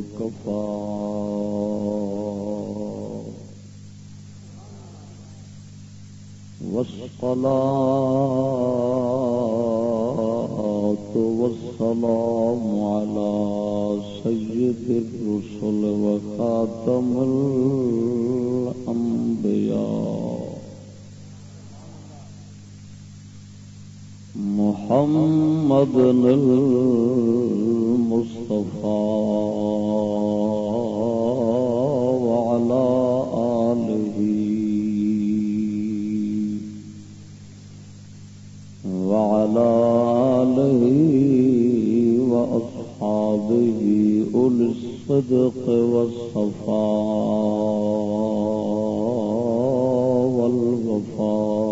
وكفى والصلاة والسلام على سيد الرسل وخاتم الأنبياء محمد المصطفى الصدق والصفاء والغفاء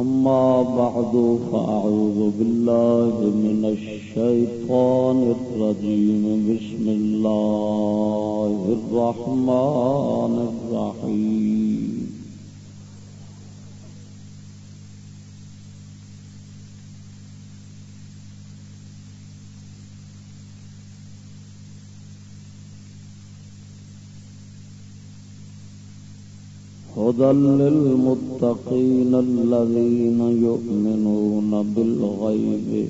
أما بعد فأعوذ بالله من الشيطان الرجيم. بسم الله الرحمن هدى للمتقين الذين يؤمنون بالغيب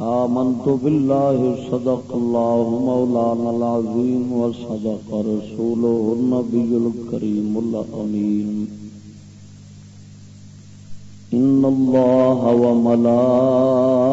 آمنت بالله صدق الله مولانا العظيم وصدق رسوله النبي الكريم الأمين إن الله وملائكته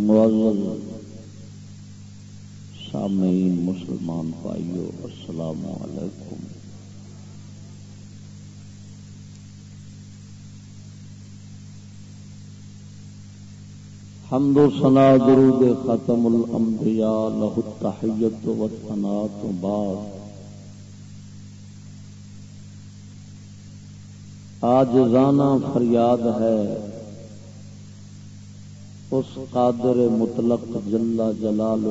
معزز، سامعین، مسلمان بھائیو، السلام علیکم۔ حمد و سنا درود ختم الانبیاء، لہ التحیت و ثنا تو بعد۔ آج رانا فریاد ہے اس قادر مطلق جلا جلال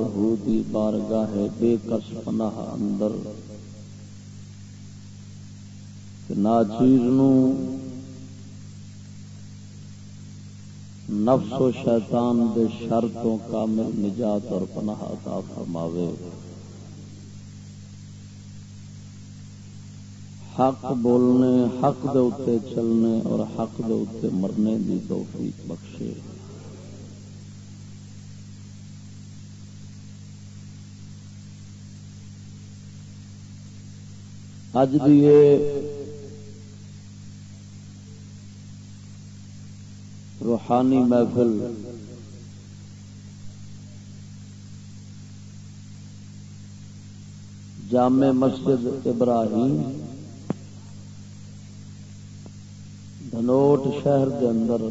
دی بارگاہ بے کس پناہ اندر۔ ناچیز نفس و شیطان دے شرطوں کامل نجات اور پناہ عطا فرماوے۔ حق بولنے، حق دے اتے چلنے اور حق دے اتے مرنے دی توفیق بخشے۔ اج دیے روحانی محفل جامع مسجد ابراہیم دھنوٹ شہر کے اندر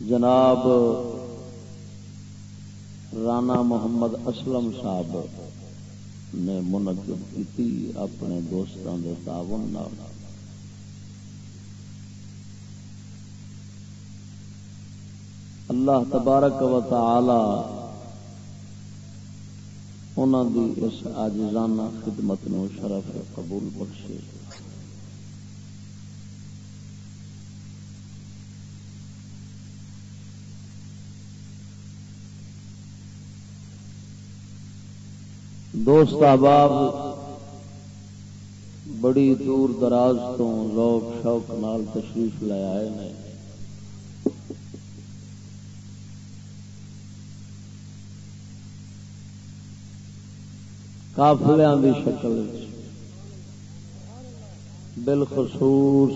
جناب رانا محمد اسلم صاحب نے منعقد کی اپنے دوستوں کے تعاون اللہ تبارک و تعالی انہوں دی اس آجزانہ خدمت نو شرف قبول بخشے۔ دوست احباب، بڑی دور دراز تو روک شوق نال تشریف لے آئے نے۔ کافلیاں کی شکل بالخصوص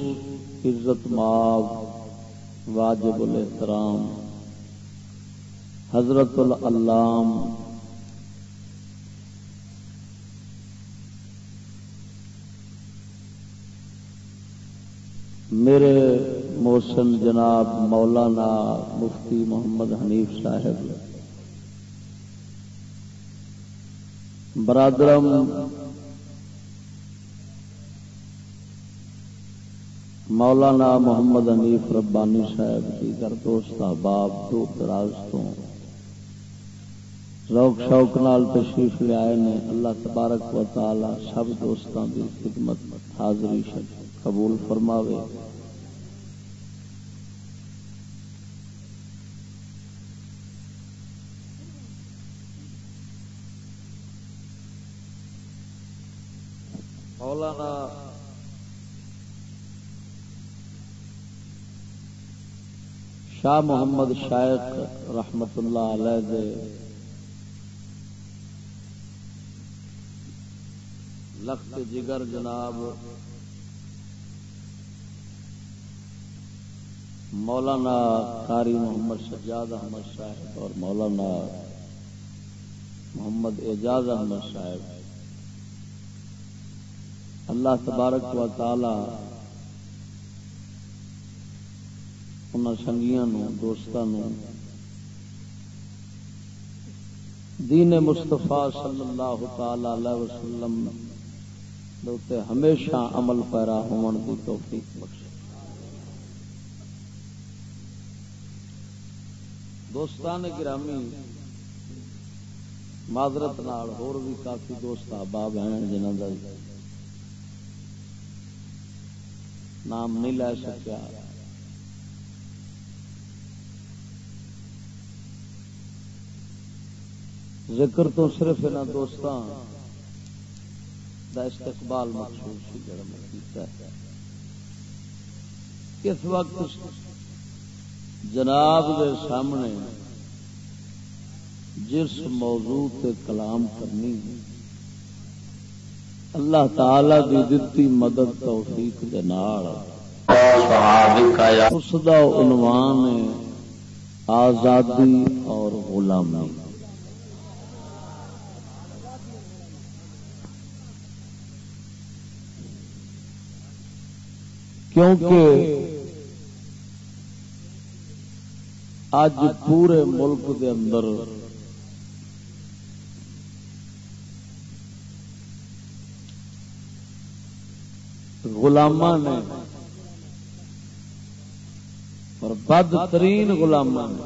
عزت ماب واجب الاحترام، حضرت العلام میرے موسم جناب مولانا مفتی محمد حنیف صاحب، برادرم، مولانا محمد حنیف ربانی صاحب دیگر دوست احباب دور دراز تو روک شوق نال تشریف لے آئے نے، اللہ تبارک و تعالی سب دوستوں کی خدمت حاضری قبول فرماوے۔ مولانا شاہ محمد شائق رحمت اللہ علیہ دے لخت جگر جناب مولانا قاری محمد سجاد احمد صاحب اور مولانا محمد اعجاز احمد صاحب اللہ تبارک و تعالی ان سنگیاں دوستوں دین مستفا صلی اللہ تعالی علیہ وسلم دوتے ہمیشہ عمل پیرا ہون کی توفیق بخش دوستان گرامی، معذرت نال ہور بھی کافی دوست احباب ہیں جنہوں کا نام نہیں لے سکیا۔ ذکر تو صرف ان دوستوں کا استقبال مخصوص اس وقت جناب کے سامنے جس موضوع تے کلام کرنی اللہ تعالی دی دتی مدد توفیق دے نال۔ اس دا عنوان ہے آزادی اور غلامی۔ کیونکہ اج پورے ملک دے اندر گلام نے اور بدترین گلام نے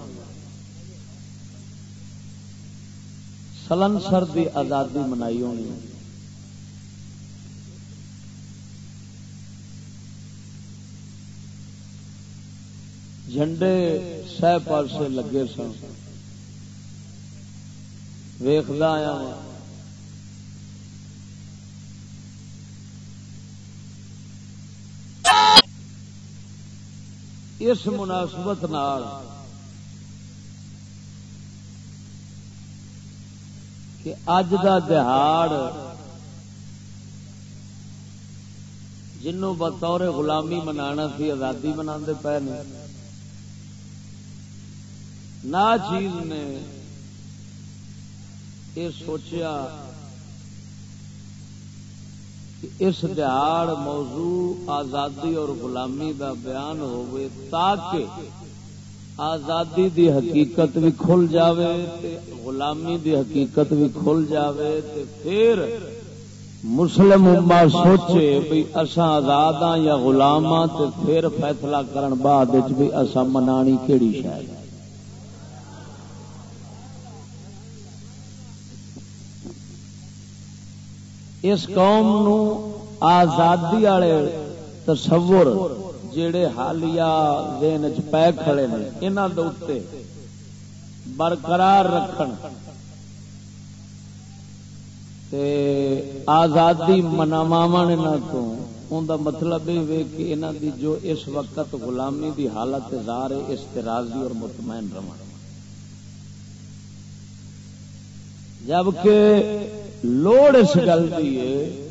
سلنسر کی آزادی منائی ہونی جھنڈے سہ پاسے لگے سن۔ ویخ آیا ہاں۔ اس مناسبت نال کہ اج دا دہاڑ جنوں بطور غلامی منانا سی، آزادی منا پے نے۔ نہ چیز نے یہ سوچیا اس دہاڑ موضوع آزادی اور غلامی دا بیان ہوئے تاکہ آزادی دی حقیقت بھی کھل جاوے تے غلامی دی حقیقت بھی کھل جاوے تے پھر مسلم اما سوچے بھی اسا آزاد ہاں یا غلام ہاں تے پھر فیصلہ کرن بعد بھی اسا منانی کیڑی شاید ہاں۔ اس قوم نو آزادی والے تصور جڑے حالیہ دین پے کھڑے نے انہوں دے برقرار رکھن۔ تے آزادی مناوا تو، ان کا مطلب یہ ہے کہ انہوں دی جو اس وقت غلامی دی حالت زار ہے، اس تے راضی اور مطمئن رہن جبکہ لوڑ اس گل کی ہے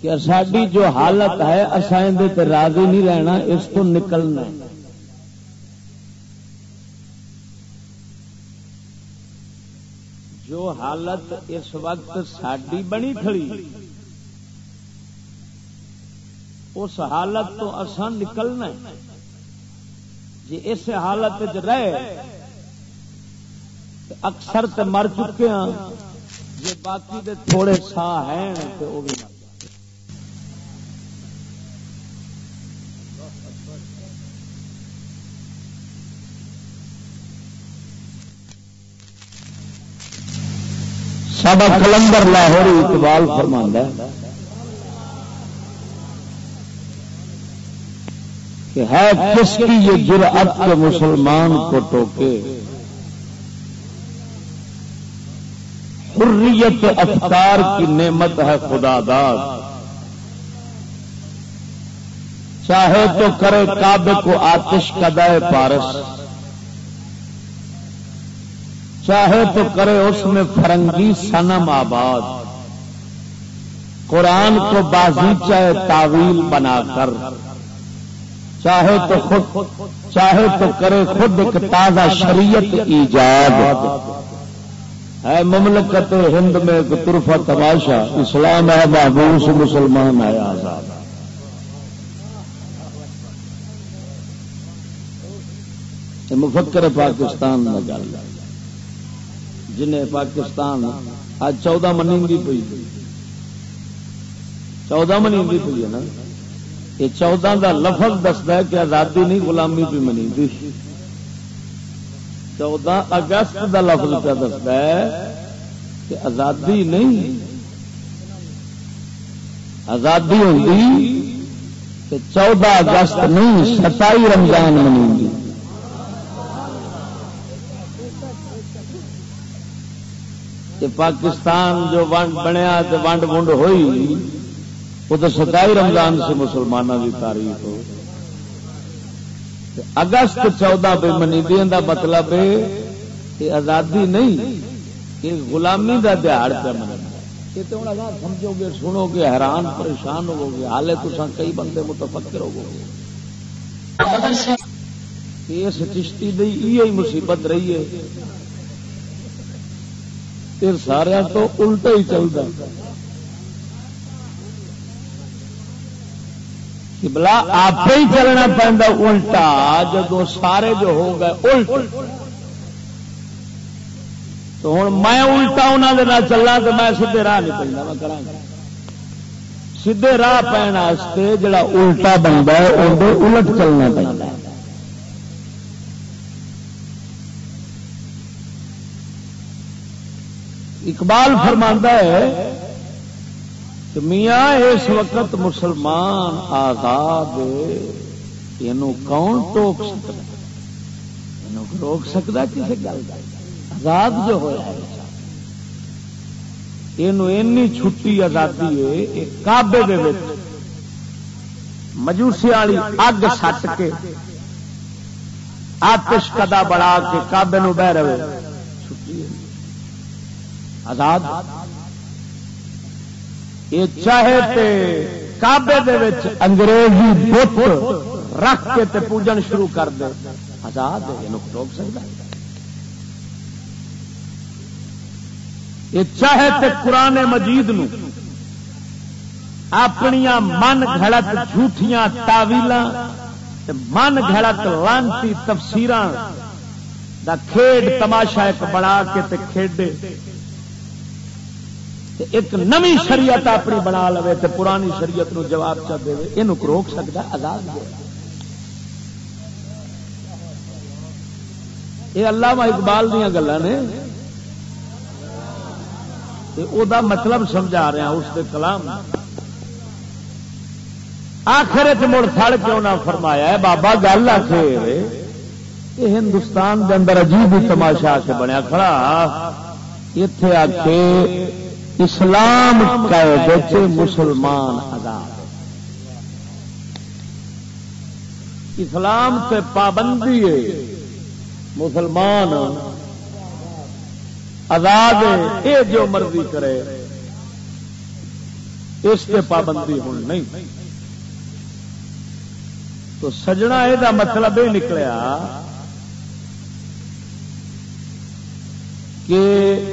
کہ ساری جو حالت ہے اصل راضی نہیں رہنا، اس کو نکلنا جو حالت اس وقت ساری بنی کھڑی، اس حالت تو آسان نکلنا جی اس حالت رہے، اکثر تے مر چکے ہیں جی باقی دے تھوڑے سا ہیں تو وہ بھی سب کلندر لاہور اقبال فرماندہ ہے کہ ہے کس کی یہ جرأت کے مسلمان کو ٹوکے؟ حریت افطار کی نعمت ہے خدا داد۔ چاہے تو کرے کعبے کو آتش کدائے پارس۔ چاہے تو کرے اس میں فرنگی سنم آباد۔ قرآن کو بازی چاہے تعویل بنا کر۔ چاہے تو خود چاہے تو کرے خود ایک تازہ شریعت ایجاد۔ ہے مملکت ہند میں ایک طرفہ تماشا، اسلام ہے محبوب سے مسلمان ہے، آزاد مفکر پاکستان میں گل جنہیں پاکستان آج چودہ منی پی چودہ منی پی ہے نا۔ یہ چودہ کا لفظ دستا ہے کہ آزادی نہیں، غلامی بھی منی چودہ اگست کا لفظ کیا دستا ہے کہ آزادی نہیں۔ آزادی ہوگی کہ چودہ اگست نہیں، ستائی رمضان منی پاکستان جو ونڈ بنیا ونڈ ونڈ ہوئی، وہ تو ستائی رمضان سے مسلمانوں کی تاریخ ہو۔ اگست چودہ بے منی مطلب ہے کہ آزادی نہیں، کہ غلامی کا دہاڑ پہ یہ تو سمجھو گے، سنو گے، حیران، پریشان ہو گے۔ حالے تو کئی بندے متفکر ہو گے۔ اس چشتی دی یہ مصیبت رہی ہے۔ سارا تو الٹا ہی چلتا۔ بلا آپ ہی چلنا پہنتا الٹا جب سارے جو ہو گئے، الٹ۔ تو ہوں میں الٹا انہوں چلا تو میں سیدے راہ نہیں میں کرا سیدے راہ پہن جڑا الٹا بنتا ہے الٹ چلنا پہنتا ہے۔ اقبال فرماندہ ہے کہ میاں اس وقت مسلمان آزاد یہ کون ٹوک سکتا روک سکتا کسی گل آزاد جو ہوا یہ چھٹی آزادی ہے کابے مجوسی والی اگ سٹ کے آتش کدا بڑا کے کابے نو بہ رہے۔ چھٹی آزاد۔ یہ چاہے تے کابے انگریزی بت رکھ کے تے پوجن شروع کر دے، آزاد روک سکتا یہ چاہے تے قرآن مجید نو اپنی من گھڑت جھوٹیاں تاویل من گھڑت لانتی تفسیر دا کھیڈ تماشا ایک بنا کے تے کھیڈے۔ ایک نمی شریعت اپنی بنا لو تو پرانی شریعت نو جواب چا دے یہ روک سکتا آزاد یہ اللہ اقبال دیا گلا نے دا مطلب سمجھا رہا اس کے کلام۔ آخر مڑ سڑ کیوں نہ فرمایا ہے، بابا گل آخر یہ ہندوستان کے اندر عجیب ہی تماشا کے بنیا کھڑا۔ اتے آ کے اسلام قید مسلمان آزاد اسلام سے پابندی ہے۔ مسلمان آزاد یہ جو مرضی کرے۔ اس کے پابندی ہونی نہیں۔ تو سجنا یہ مطلب یہ نکلیا کہ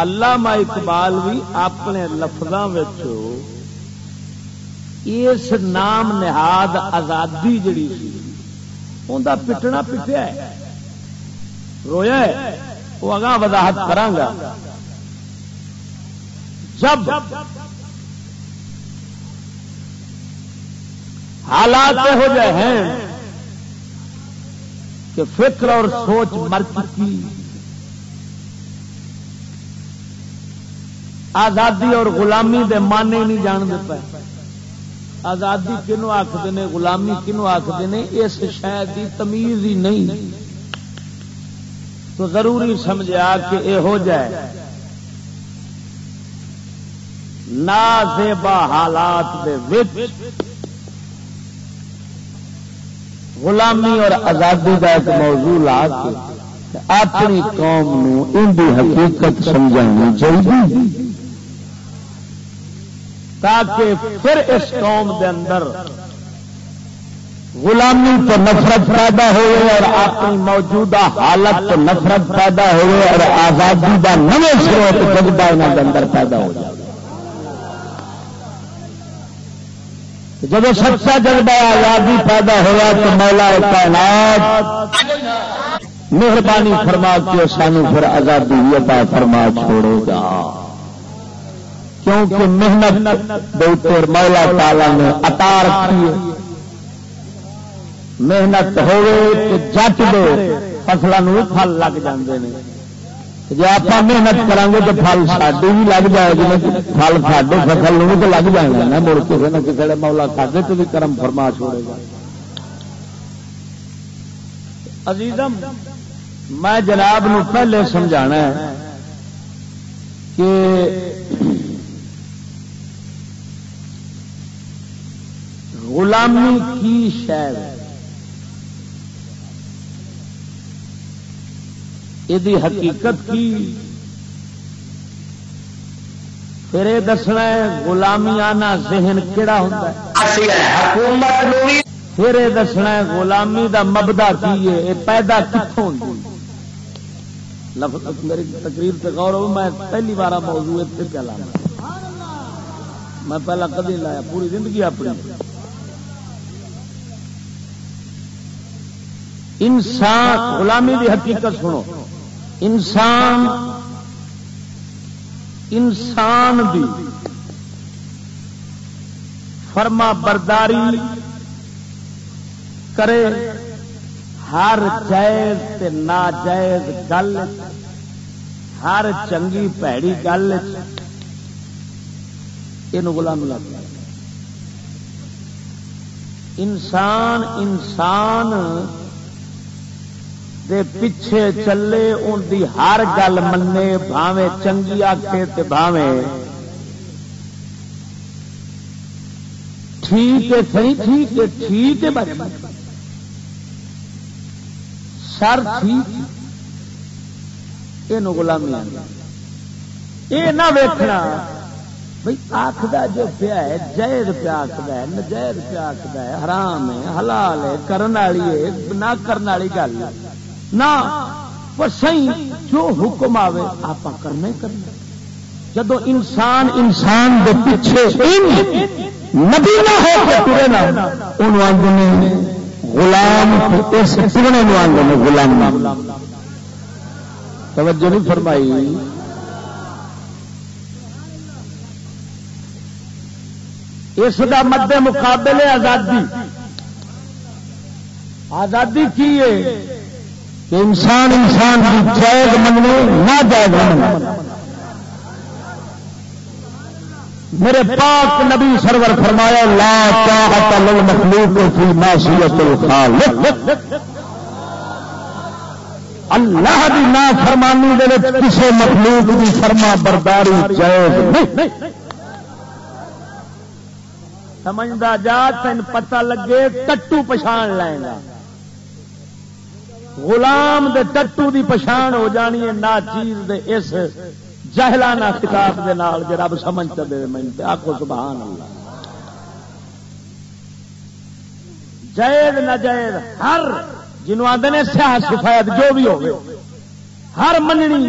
علامہ اقبال بھی اپنے لفظوں اس نام نہاد آزادی جڑی سی ان پٹنا پٹیا رویا وہ اگاں وضاحت کرا جب حالات ہو جائے ہیں کہ فکر اور سوچ مر چکی آزادی اور غلامی دے مانے نہیں جان دے آزادی کنو آخر نے، غلامی کنو آخر نے، اس شاید کی تمیز ہی نہیں۔ تو ضروری سمجھا کہ یہ ہو جائے۔ نازیبا حالات دے وچ غلامی اور آزادی کا ایک موضوع لا کے اپنی قوم نو ان کی حقیقت سمجھانی چاہیے تاکہ پھر اس قوم دے اندر غلامی تو نفرت پیدا ہوئے اور اپنی موجودہ حالت تو نفرت پیدا ہوئے اور آزادی کا نو سروت جگتا یہاں کے اندر پیدا ہو جائے۔ جب سچا جگہ آزادی پیدا ہوا تو مولا کائنات مہربانی فرما کے سانو پھر آزادی فرما چھوڑے گا۔ کیونکہ محنت بہت مولا تالا نے اتا رکھی ہے محنت ہوے جٹ دے فصلوں پھل لگ جاندے نے۔ جی آپ محنت کریں گے تو پھل ساڈی بھی لگ جائے گی پھل ساڈے فصل تو لگ جائے گا نا۔ مڑ کسی نہ کسی مولا ساڈے تو بھی کرم فرما چھوڑے گا۔ عزیزم، میں جناب نو پہلے سمجھا کہ غلامی کی شہر یہ حقیقت کی؟ پھر یہ دسنا ہے غلامی آنا ذہن کہڑا ہے؟ پھر یہ دسنا ہے غلامی دا مبدا کی ہے؟ یہ پیدا کتوں میری تقریر سے غور ہو میں پہلی بار موضوع اتنے چلا میں پہلا کدی لایا پوری زندگی اپنی۔ انسان، غلامی دی حقیقت سنو۔ انسان انسان دی فرما برداری کرے، ہر جائز ناجائز گل، ہر چنگی پیڑی گل یہ غلامی لگ انسان انسان دے پیچھے چلے ان دی ہر گل منے بھاوے چنگی آخے بھاوے ٹھیک ہے، صحیح ٹھیک ہے ٹھیک ہے بھائی۔ سر ٹھیک۔ یہ گلامی یہ نہ ویکنا بھائی آخر جو پیا ہے، جائز پیا آخر ہے، نجائز پیا آخر ہے، حرام ہے، حلال ہے کرنے والی ہے، نہ کرنے والی گل۔ ہے نہ سی جو حکم آئے آپ کرنا کرنا جدو انسان انسان دے پیچھے نبی نہ ہو کے ترے نا غلام سکنے آدھے غلام۔ توجہ نہیں فرمائی۔ اس کا مد مقابلے آزادی۔ آزادی کی ہے؟ کہ انسان انسان کی جائز مننے نہ جائز میرے پاک نبی سرور فرمایا، لا طاعت للمخلوق فی معصیت الخالق۔ اللہ دی نا فرمانی دے کسی مخلوق دی فرما برداری جائز نہیں۔ سمجھدا جا، تین پتہ لگے ٹٹو پچھان لائے گا غلام دے ٹٹو دی پچھان ہو جانی ہے، نا چیز دے اس جہلانہ خطاب دے نال جے رب سمجھ تے دے میں آخو سبحان اللہ۔ جائز نہ جائز ہر جنوب آدھے نے سیاح سفید جو بھی ہو ہر مننی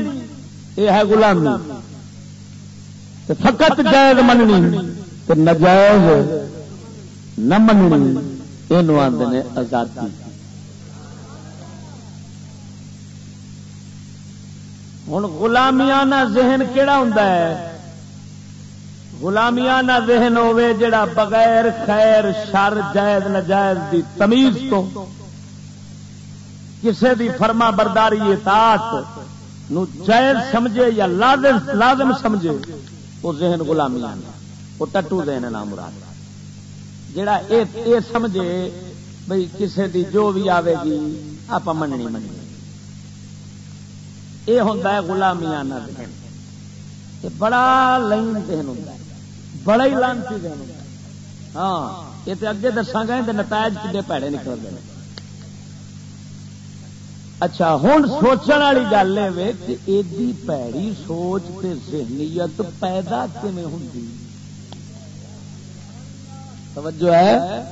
یہ ہے غلامی۔ تے فقط جائز مننی، تے نجائز نہ مننی یہ آدھے نے آزادی۔ ہوں گلامیانہ ذہن کہڑا ہوں گلامیانہ ذہن ہوے جڑا بغیر خیر، شر، جائز، نجائز دی تمیز تو کسے دی فرما برداری، اطاعت نو جائز سمجھے یا لازم لازم سمجھے، وہ ذہن گلامیانہ وہ ٹٹو ذہن نام مراد۔ جڑا اے اے سمجھے بھئی کسے دی جو بھی آوے گی آپ مننی مننی۔ یہ ہوتا ہے گلامیانہ ذہن۔ یہ بڑا لائن ذہن ہوتا ہے۔ بڑا ہی لانتی ذہن ہوتا ہے۔ ہاں یہ تو اگے دساں گے تو نتائج کھے پیڑے نکل گئے۔ اچھا ہوں سوچنے والی گل ہے کہ ایڈی پیڑی سوچ تے ذہنیت پیدا کیون ہوں توجہ ہے۔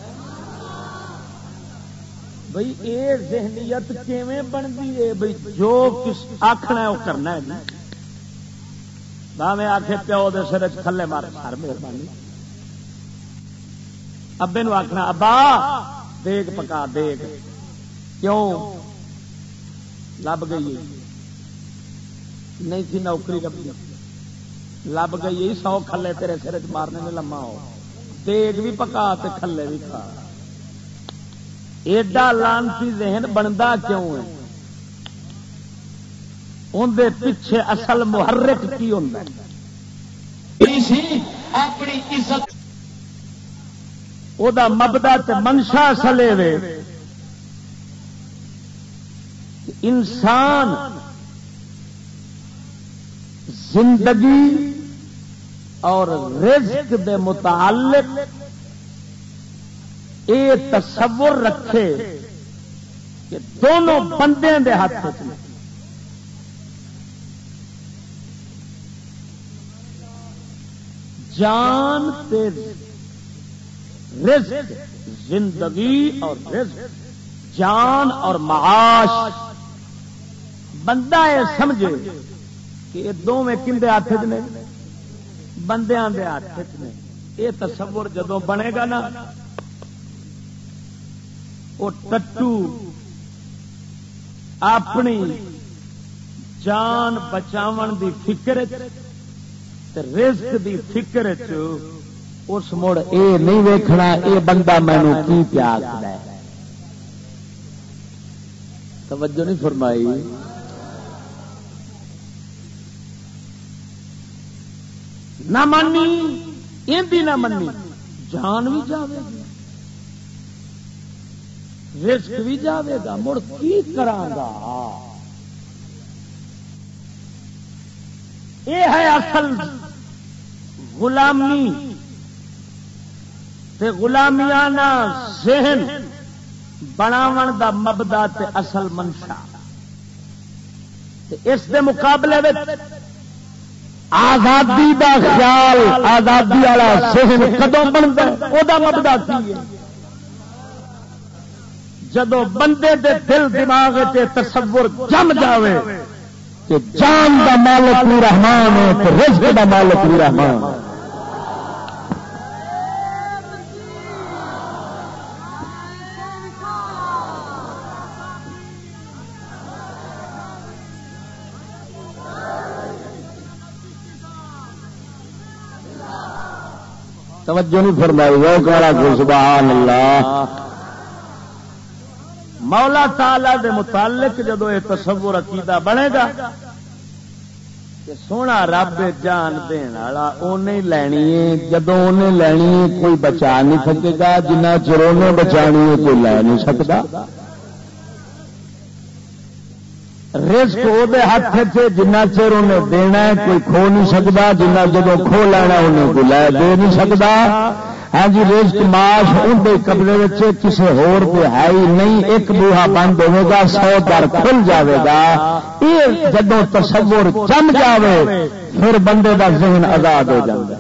بھائی یہ ذہنیت کیویں بنتی ہے؟ بھائی جو کس آخنا ہے وہ کرنا ہے جی۔ میں پیو دے سر تھلے مار سر مہربانی۔ ابے نو آخنا ابا، دیگ پکا، دیگ۔ کیوں؟ لب گئی نہیں تھی نوکری لب لب گئی سو کھلے تیرے سر چ مارنے میں لما ہو۔ دیگ بھی پکا کھلے بھی کھا۔ ایڈا لانسی ذہن بنتا کیوں ہے؟ اندر پیچھے اصل محرک کی ہوں اپنی عزت مبدا منشا اصل انسان زندگی اور رزق دے متعلق یہ تصور رکھے کہ دونوں بندے دے ہاتھ جان تے رزق، زندگی اور رزق، جان اور معاش۔ بندہ یہ سمجھے کہ یہ دونوں کھے ہاتھ نے بندیاں دے ہاتھ نے یہ تصور جدو بنے گا نا وہ ٹٹو اپنی جان بچاو دی فکر رزق دی فکر اس مڑ اے نہیں ویکھنا اے بندہ مینو کی پیاس ہے توجہ نہیں فرمائی۔ نہ منی یہ نہ منی۔ جان بھی جاوے گی۔ رسک بھی جاوے گا، مڑ کی کرا یہ ہے اصل غلامی۔ تے غلامیانہ ذہن بناو دا مبدا تے اصل منشا۔ تے اس دے مقابلے آزادی دا خیال، آزادی والا ذہن کدو بنتا وہ مبدا کی ہے؟ جدو بندے دے دل دماغ سے تصور جم جاوے کہ جان دا مالک بھی رحمان ہے تو رزق دا مالک بھی رحمان توجہ نہیں فرمائی وہ کہا سبحان اللہ مولا تالا دے متعلق جدو یہ تصور عقیدہ بنے گا سونا رب جان دین والا انہیں لینی ہے، جدو انہیں لینی ہے، کوئی بچا نہیں سکے گا، جنہ چر انہیں بچانی ہے، کوئی لے نہیں سکتا۔ رسک وہ ہاتھ سے جنہ چر انہیں دینا ہے، کوئی کھو نہیں سکتا، جنہ جدو کھو لینا انہیں کوئی لے دے نہیں سکتا۔ ہاں جی رزق معاش اندر قبضے کسی ہور ہے ہی نہیں، ایک بوہا بند ہوے گا، سو در کھل جاوے گا۔ یہ جدو تصور جم جاوے، پھر بندے دا ذہن آزاد ہو جائے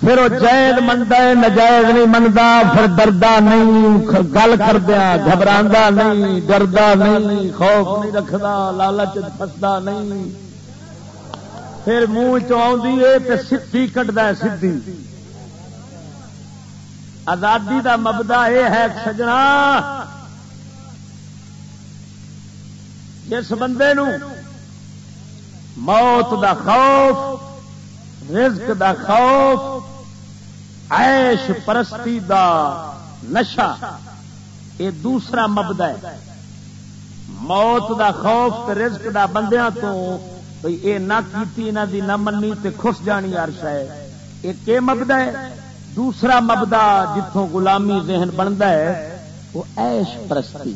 پھر وہ جائز منتا ہے، نجائز نہیں منتا، پھر ڈردا نہیں، گل کردیا گھبرا نہیں، ڈردا نہیں، خوف نہیں رکھتا لالچ فستا نہیں۔ پھر منہ چی کٹتا ہے سی آزادی دا مبدا یہ ہے سجنا۔ جس بندے نو موت دا خوف، رزق دا خوف، عیش پرستی دا نشا یہ دوسرا مبدا ہے۔ موت دا خوف رزق دا بندیاں تو بھئی اے نہ کیتی نہ دی نہ منی تے خس جانی عرش ہے۔ ایک کے مبدا ہے؟ دوسرا مبدا جتوں غلامی ذہن بنتا ہے، وہ ایش پرستی۔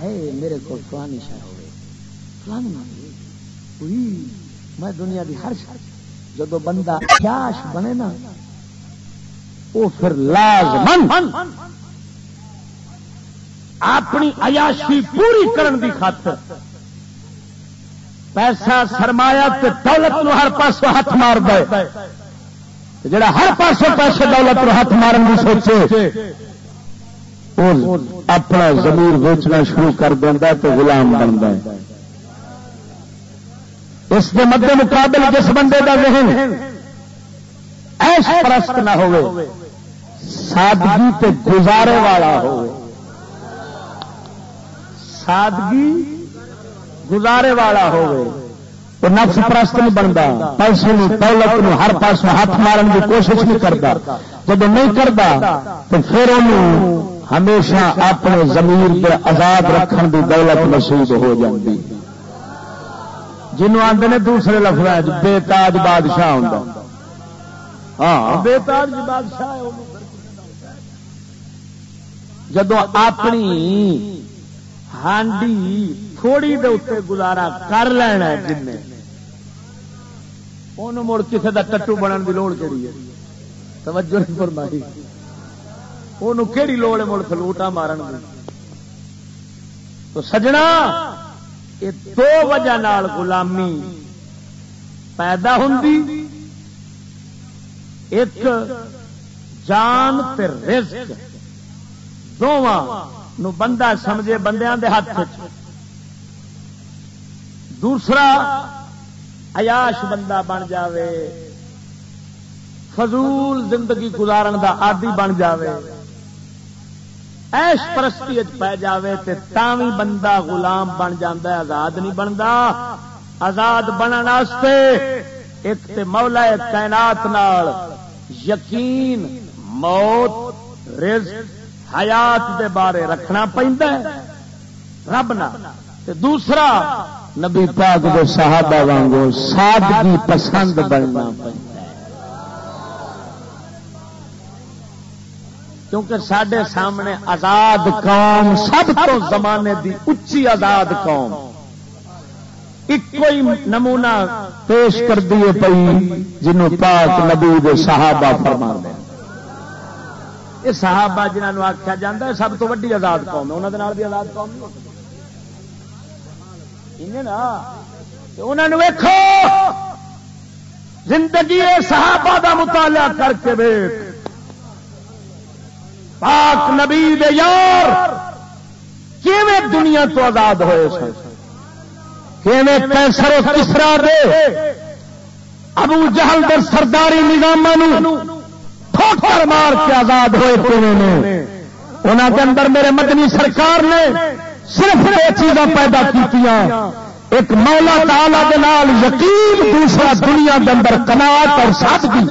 ہے میرے کو فلانی شہ ہوئے۔ فلانی میں دنیا دی ہر شہ جدو بندہ عیاش بنے نا وہ پھر لازمن۔ اپنی عیاشی پوری کرن دی خاطر۔ پیسہ سرمایا دولت نو ہر پاسو ہاتھ مار دے۔ جڑا ہر پاسو پیسے دولت نو ہاتھ مارن کی سوچے اپنا زمین ویچنا شروع کر دینا تو غلام بنتا ہے۔ اس کے مد مقابل جس بندے کا ذہن ایش پرست نہ ہو سادگی تے گزارے والا ہو سادگی گزارے والا وہ نفس پرست نہیں بنتا پیسے دولت ہر پاس ہاتھ مارن کی کوشش نہیں کرتا جب نہیں کرتا تو پھر انہوں ہمیشہ اپنے زمین پہ آزاد رکھن کی دولت محسوس ہو جاتی جنوب آتے ہیں دوسرے لفظ بے تاج بادشاہ ہوں ہاں۔ بے تاج بادشاہ جدو اپنی ہانڈی تھوڑی دے اتنے گزارا کر لینا جن مڑ کسی کا ٹٹو بننے کی لوڑ کہڑی ہے؟ توجہ نہیں فرمائی۔ وہ کہڑی لوڑ ہے مڑ فلوٹا مارن کی تو سجنا یہ دو وجہ نال غلامی پیدا ہوں ایک، جان تے رزق۔ دونوں نو بندہ سمجھے بندیاں دے ہاتھ دوسرا، عیاش بندہ بن جاوے، فضول زندگی گزارن دا عادی بن جاوے ایش پرستی پی جاوے تے تاوی بندہ غلام بن جاندہ آزاد نہیں بنتا آزاد بننے ایک تے مولا کائنات نال یقین، موت، رزق، حیات دے بارے رکھنا پہنتا ہے، رب نہ۔ دوسرا نبی پاک دے صحابہ وانگو سادگی پسند بننا کیونکہ سڈے سامنے آزاد قوم سب تو زمانے دی اچھی آزاد قوم۔ ایک کوئی نمونہ پیش کر دیے پی جنوں پاک نبی دے صحابہ فرما دیں یہ صحابہ جنہوں آخیا جا ہے سب تو ویڈی آزاد قوم ہے انہوں بھی آزاد قوم نہیں ویکو زندگی صحابہ دا مطالعہ کر کے ویک پاک نبی دے یار کیویں دنیا تو آزاد ہوئے سن؟ کیویں کیسر کسرا دے؟ ابو جہل در سرداری نظام ٹھوکر مار کے آزاد ہوئے نے؟ انہوں کے اندر میرے مدنی سرکار نے صرف یہ چیزاں پیدا کی ایک مولا تعالی کے نال یقین دوسرا دنیا کے اندر کناٹ اور سادگی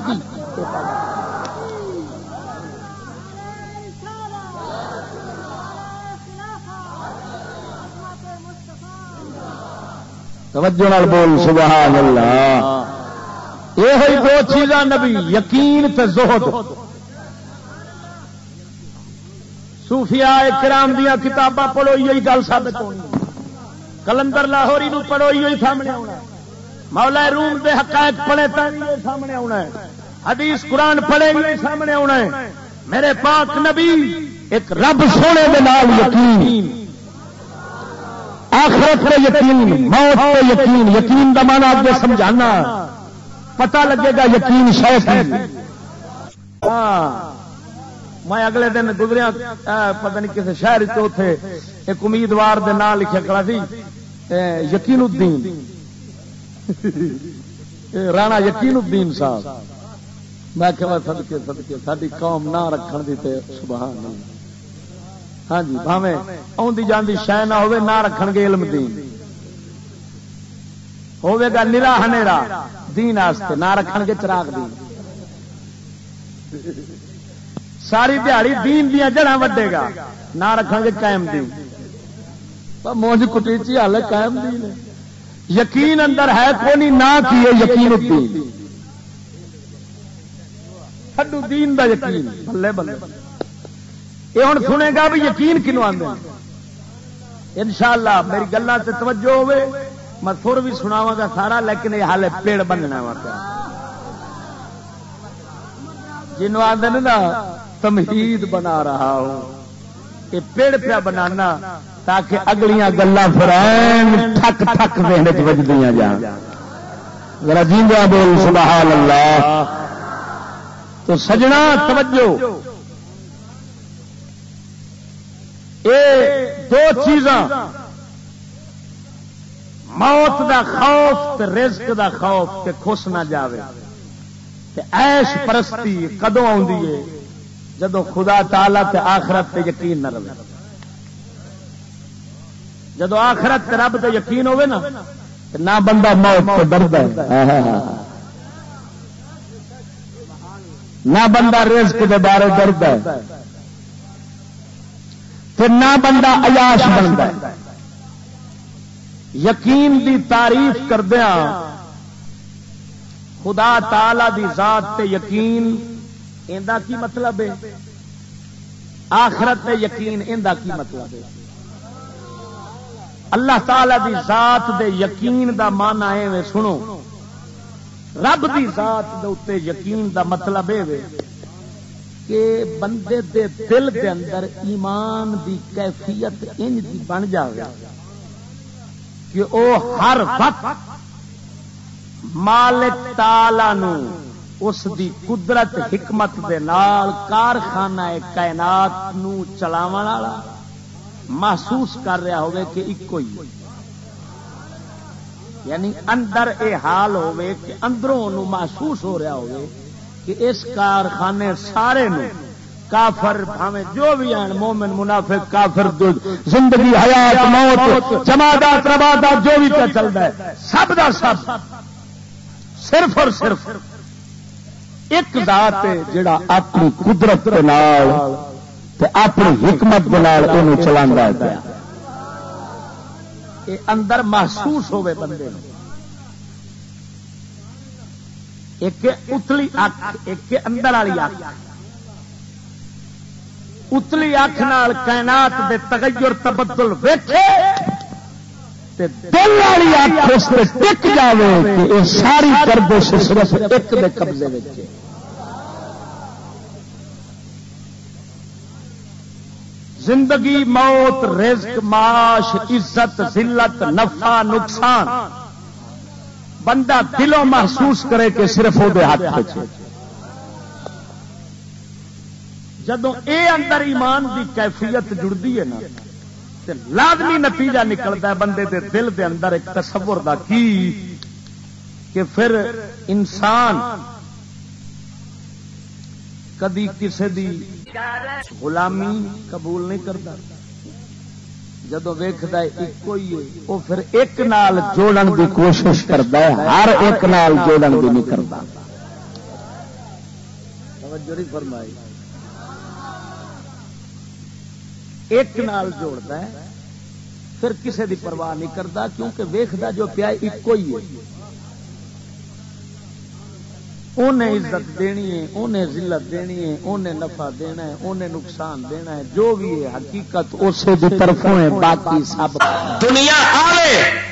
توجہ نال بول، سبحان اللہ۔ یہ دو چیزاں نبی، یقین تے زہد۔ صوفیاء کرام دیا کتاباں پڑھو یہی گل ثابت ہونی کلندر لاہوری نو پڑھو یہی سامنے آنا مولا روم دے حقائق پڑھے تو سامنے آنا ہے۔ حدیث قرآن پڑھے گی سامنے آنا ہے۔ میرے پاک نبی ایک رب سونے دے نال یقین۔ آخرت پہ یقین، موت پہ یقین۔ یقین کا مانا آپ سمجھانا۔ پتا لگے گا یقین شوق ہاں۔ میں اگلے دن گزریا پتہ نہیں کسی شہر چوتھے ایک امیدوار دے نام لکھا کڑا سی یقین الدین۔ رانا یقین الدین صاحب۔ میں کہ سدکے سدکے ساری قوم نہ رکھن دی تے سبحان اللہ۔ ہاں جی بھاوے آدھی جاندی شہ نہ ہوے نہ رکھن گے علم دین۔ ہوے گا نرا ہنیرا دین آستے نہ رکھن گے چراغ دین۔ ساری دیہڑی دین دیا جڑا وڈے گا۔ نہ رکھن گے قائم دین۔ مونج کٹیچی حال قائم دین یقین اندر ہے کونی نہ کیے یقین الدین سڈو دین دا یقین۔ بلے بلے۔ یہ ہوں سنے گا بھی یقین کنو آدھے ان شاء اللہ میری گلا سے توجہ ہوے میں سر بھی سناوا گا سارا لیکن یہ حال پیڑ بننا وا جنوب آدھے نا تمہید بنا رہا ہوں یہ پیڑ پیا بنانا تاکہ اگلیاں گلا فرائن ٹھک ٹھک محنت بجدیاں جان۔ رجیندہ بول سبحان اللہ تو سجنا، توجہ۔ اے دو چیزاں۔ موت دا خوف تے رزق دا خوف تے خوش نہ جاوے۔ تے ایش پرستی کدو ہے؟ جدو خدا تعالی تے آخرت تے یقین نہ رہے۔ جدو آخرت تے رب تے یقین ہوے نا نہ بندہ موت تو ڈرد نہ بندہ رزق دے بارے ڈرد ہے۔ نہ بندہ ایاش بنتا یقین دی تعریف کردیا خدا تعالی دی ذات تے یقین اندا کی مطلب ہے؟ آخرت تے یقین اندا کی مطلب ہے؟ اللہ تعالی دی ذات دے یقین دا مانا ہے سنو۔ رب دی ذات دے اتنے یقین دا مطلب ہے کہ بندے دے دل دے اندر ایمان دی کیفیت انج دی بن جائے کہ او ہر وقت مالک تالا نو اس دی قدرت حکمت دے نال کارخانہ کائنات نو چلاو والا محسوس کر رہا ہوئے کہ ایک ہی یعنی اندر اے حال ہوئے کہ اندروں نو محسوس ہو رہا ہوئے کہ اس کارخانے سارے نو کافر بھاویں جو بھی ہیں مومن منافق کافر زندگی، حیات، موت جماعت ربادات جو بھی کیا چلتا ہے، سب دا سب، صرف اور صرف ایک ذات ہے جڑا اپنی قدرت کے نال اپنی حکمت کے نال چلا اندر محسوس ہوئے بندے ایک اتلی اک ایک اندر والی اک اتلی اک نال کائنات دے تغیر تبدل ویٹے دل والی اک اس پہ ٹک جائے کہ یہ ساری گردش صرف ایک دے قبضے زندگی، موت، رزق، معاش، عزت، ذلت، نفع، نقصان۔ بندہ دلوں محسوس کرے کہ صرف وہ ہاتھ جدو اے اندر ایمان دی کیفیت جڑتی ہے نا لازمی نتیجہ نکلتا ہے بندے دے دل دے اندر ایک تصور دا کی کہ پھر انسان کدی کسی دی غلامی قبول نہیں کرتا۔ جب ویخد ایک وہ پھر ایک نال جوڑن کی کوشش کرتا ہے، ہر ایک نال جوڑن کی نہیں کرتا فرمائی۔ ایک نال جوڑتا ہے پھر کسی دی پرواہ نہیں کرتا کیونکہ ویختا جو پیا ایک ہی ہے۔ انہیں عزت دینی ہے انہیں ذلت دینی ہے انہیں نفع دینا ہے انہیں نقصان دینا ہے جو بھی ہے حقیقت اسی طرفوں ہے باقی سب۔ دنیا آئے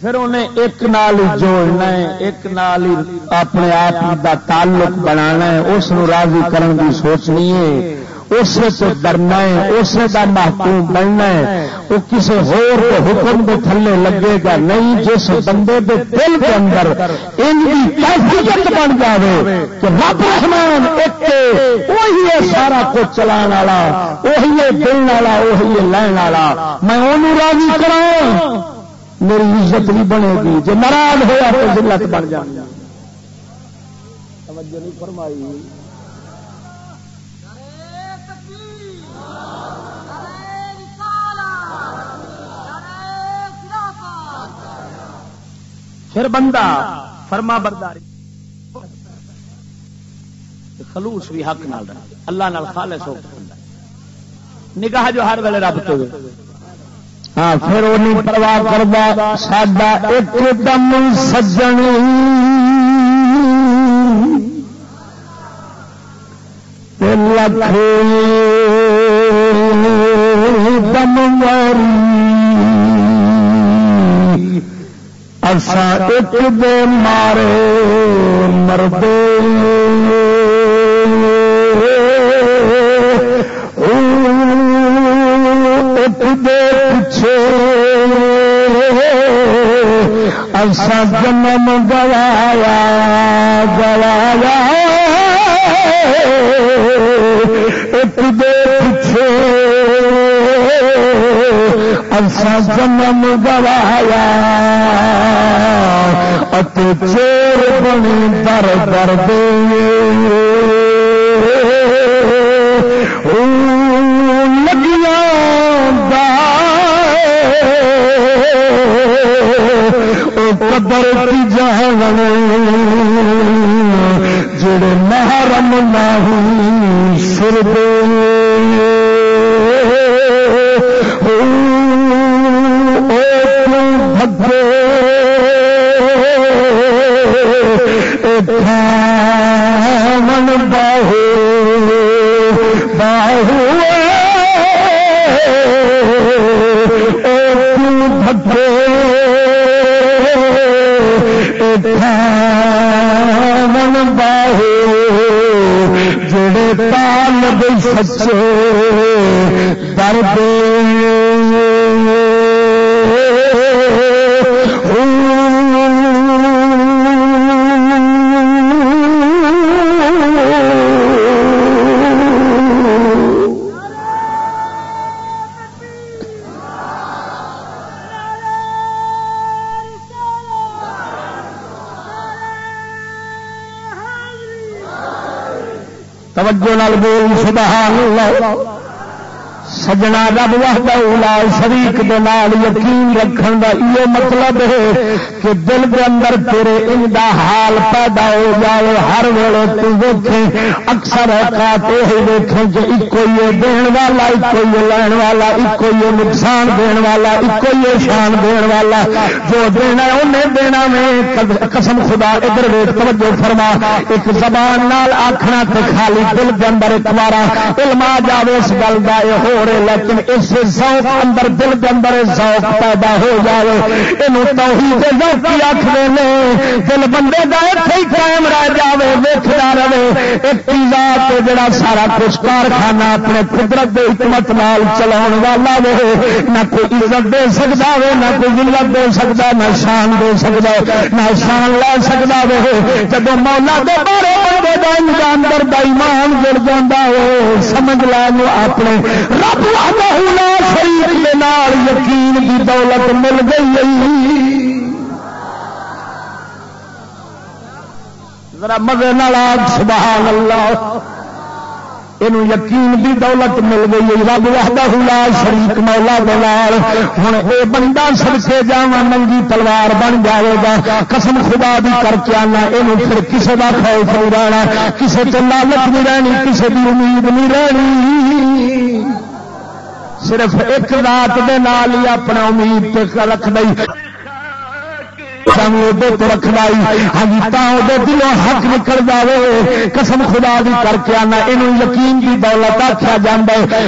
پھر انہیں ایک نال ہی جوڑنا ہے ایک نال ہی اپنے آپ کا تعلق بنا ہے اس راضی کرنے کی سوچنی ہے۔ اس سے ڈرنا ہے اسے کا محکوم بننا ہے۔ وہ کسی ہور کے حکم کے تھلے لگے گا نہیں، جس بندے کے دل کے اندر ان کی بن جائے کہ رب رحمان ایک وہی ہے سارا کچھ چلا والا، وہی ہے دل والا، وہی ہے لین والا۔ میں انہوں راضی کرا میری عزت بھی بنے گی۔ جی ناراض ہوا تو ضلعت بن جائے توجہ نہیں فرمائی۔ پھر بندہ، فرما برداری۔ خلوص بھی حق نال اللہ نال خالص ہو نگاہ جو ہر ویلے رب تو ہاں پھر وہ نہیں پرواہ کرتا، ساڈا ایک دم سجن۔ لکھ اسا ایک دے مارے مردے ایک دے پچھے اسا جنم گوایا گوایا۔ ایسا جنم گوایا ات چور بنی در در دے۔ لگیا قدر کی جان جڑے محرم نہیں سر دے۔ من باہو باہو بھگے من باہو جڑے پال سچے درد توجہ نال بول سبحان اللہ۔ سجنا رب وحدہ شریک دے نال یقین رکھن دا یہ مطلب ہے کہ دل کے اندر تیرے ان دا حال پیدا ہو جائے ہر ویلے تو ویکھے، اکثر اوقات یہ ویکھے کہ ایک ہی دین والا ایک ہی لین والا ایک ہی نقصان دین والا ایک ہی شان دین والا۔ جو دینا انہیں دینا میں قسم خدا ادھر ویٹ توجہ فرما۔ ایک زبان نال آخنا تے خالی دل کے اندر ایک بار علم آ جائے اس گل کا یہ ہو رہا رہے لیکن اس ذوق اندر دل کے اندر ذوق پیدا ہو جائے یہ توحید ذوقی آخر نے، دل بندے کا اتنے ہی قائم رہ جائے ویکھتا رہے۔ ایک ذات جڑا سارا کچھ کارخانہ اپنے قدرت کے حکمت نال چلا والا وے۔ نہ کوئی عزت دے سکتا ہو نہ کوئی عزت دے سکتا نہ شان دے سکتا نہ شان لے سکتا وے۔ جب مولا دے بارے بندے کا اندر بائیمان جڑ جا ہو سمجھ لو اپنے رب یقین کی دولت مل گئی ذرا مزے سبحان اللہ یہ یقین بھی دولت مل گئی رب وحدہ لا شریک مولا دلال ہوں یہ بندہ سڑکے جا ننگی تلوار بن جائے گا۔ قسم خدا بھی کر کے آنا یہ پھر کسی کا خوف نہیں رہنا کسی تو لالت نہیں رہنی کسی کی امید نہیں رہنی۔ صرف ایک رات دے نال ہی اپنا امید رکھ دئی رکھنا ہاں جی، دلوں حق نکل جائے قسم خدا دی کر کے آنا یہ یقین کی دولت آخیا جا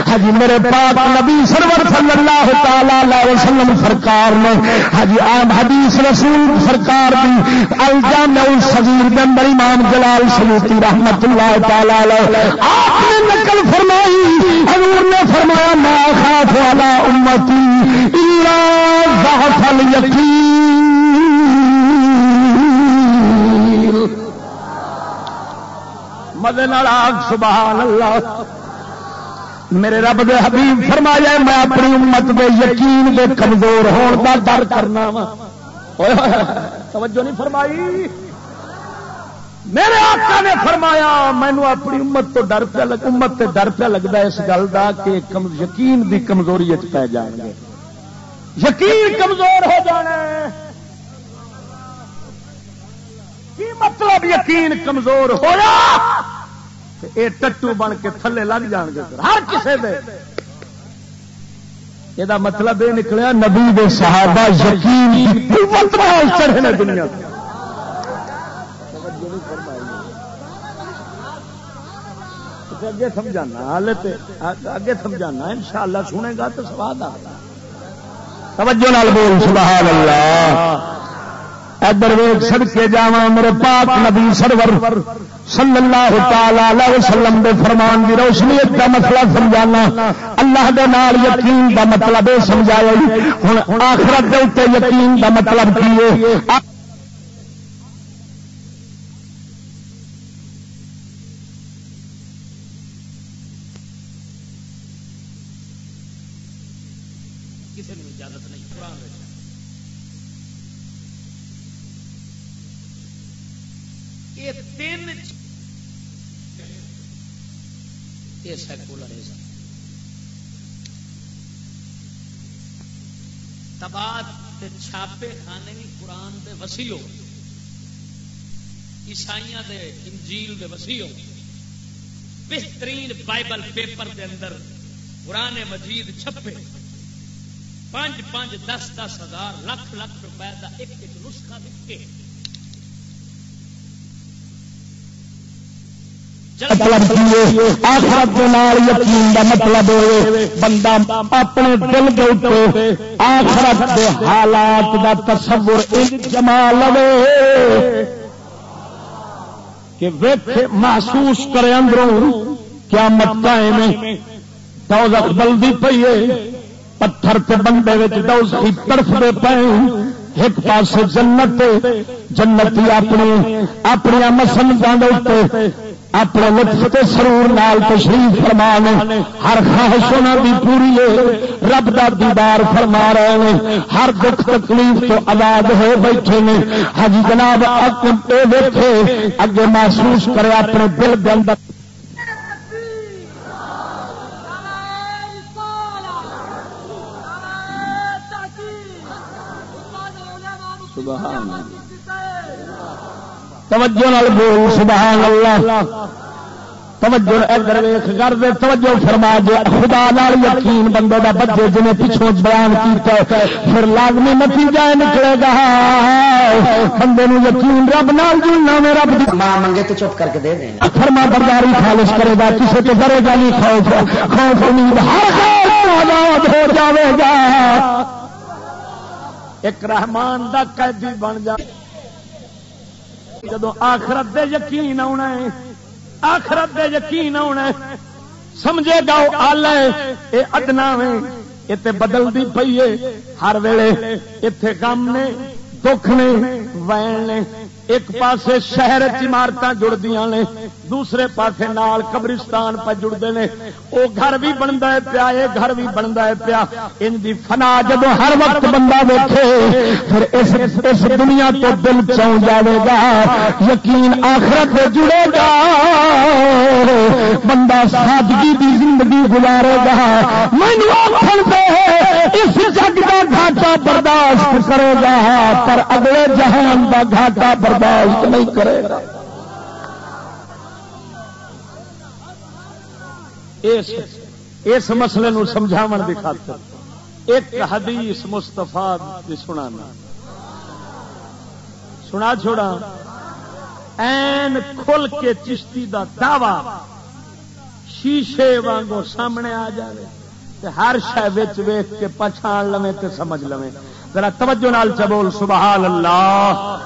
ہاں جی، میرے پاک نبی سرور صلی اللہ تعالی وسلم سرکار نے ہاں جی، آم حدیث رسول سرکار کی الجام الصغیر کے اندر امام جلال سلوتی رحمت اللہ تعالی آپ نے نقل فرمائی۔ حضور نے فرمایا، ما خاف والا امتی الا ضعف یقین مدے سبحان اللہ۔ میرے رب دے حبیب فرمایا میں اپنی امت دے یقین دے کمزور ہون کا ڈر کرنا وا۔ توجہ نہیں فرمائی۔ میرے آقا نے فرمایا مینو اپنی امت تو ڈر پہ لگ، امت تے ڈر پہ لگتا اس گل کا کہ یقین دی کمزوری پی جان گے۔ یقین کمزور ہو جانا کی مطلب یقین کمزور ہوا یہ ٹٹو بن کے تھلے لگ جان گے ہر کسی دے۔ یہ مطلب یہ نکلیا نبی دے صحابہ یقین چڑھے دنیا اگے سمجھانا ہالے اگے سمجھانا ان شاء اللہ سنے گا تو سواد آ توجہ نال بول، سبحان اللہ۔ ادھر ویگ سڑ کے جا میرے پاک نبی سرور صلی اللہ تعالی وسلم دے فرمان دی روشنی کا مسئلہ سمجھانا، اللہ دے نال یقین دا مطلب یہ سمجھایا ہوں آخرت دے اتنے یقین دا مطلب کی چھاپے خانے بھی قرآن دے وسیع ہو۔ عیسائیاں دے انجیل دے وسیع ہو۔ بہترین بائبل پیپر دے اندر قرآن مجید چھپے۔ پانچ پانچ دس دس ہزار، لکھ لکھ روپئے کا ایک ایک نسخہ دکھے۔ مطلب آخرت یقین کا مطلب بندہ اپنے دل کے اتنے آخرت کے حالات کا تصور جما لو کہ محسوس کرے اندروں کیا مت دوزخ بلدی پی ہے پتھر کے بندے دوزخی طرف دے پے ایک پاس جنت جنتی اپنی اپنی مسندوں اپنے لطف تے سرور نال تشریف فرما ہر خواہش دی پوری ہے۔ رب دا دیدار فرما رہے ہیں۔ ہر دکھ تکلیف تو آزاد ہو بیٹھے نے ہجی ہاں جناب اے دیکھے اگے محسوس کرے اپنے دل کے اندر۔ سبحان اللہ۔ توجہ نال بول سبحان اللہ۔ توجہ ادھر ویخ کر دے توجہ فرما دے۔ خدا نال یقین بندے دا بچے جنہیں پچھوں بیان کیتا پھر لازمی نتیجہ نکلے گا۔ بندے نو یقین رب نال جلنا میں رب دی ماں منگے تو چپ کر کے دے دیں۔ فرما برداری خالص کرے گا کسی تو ڈرے گا نہیں خوف خوف امید ہر آزاد ہو جاوے گا۔ ایک رحمان دا قیدی بن جائے جدو آخرت دے یقین آنا ہے، آخرت دے یقین آنا ہے۔ سمجھے گا وہ اے ادنا میں اتنے بدلتی پی ہے۔ ہر ویلے اتے کام نے، دکھ نے، وین نے، ایک پاسے شہر عمارت جڑدیا نے۔ دوسرے پاسے نال قبرستان پہ جڑتے ہیں۔ وہ گھر بھی بنتا ہے پیا یہ گھر بھی بنتا ہے پیا۔ ان دی فنا جب ہر وقت بندہ دیکھے پھر اس, اس دنیا تو دل چون جائے گا۔ یقین آخرت جڑے گا۔ بندہ سادگی دی زندگی گزارے گا۔ مینو اس جگ کا گھاٹا برداشت کرے گا پر اگلے جہان کا گھاٹا برداشت نہیں کرے گا۔ اس مسئلے نو سمجھاون دی خاطر ایک حدیث مستفا دی سنانا۔ سنا چھوڑا این کھل کے چشتی دا دعوی شیشے وانگو سامنے آ جائے ہر شہ ویخ کے پچھان لوے تے سمجھ لوے۔ ذرا توجہ نال چبول، سبحان اللہ۔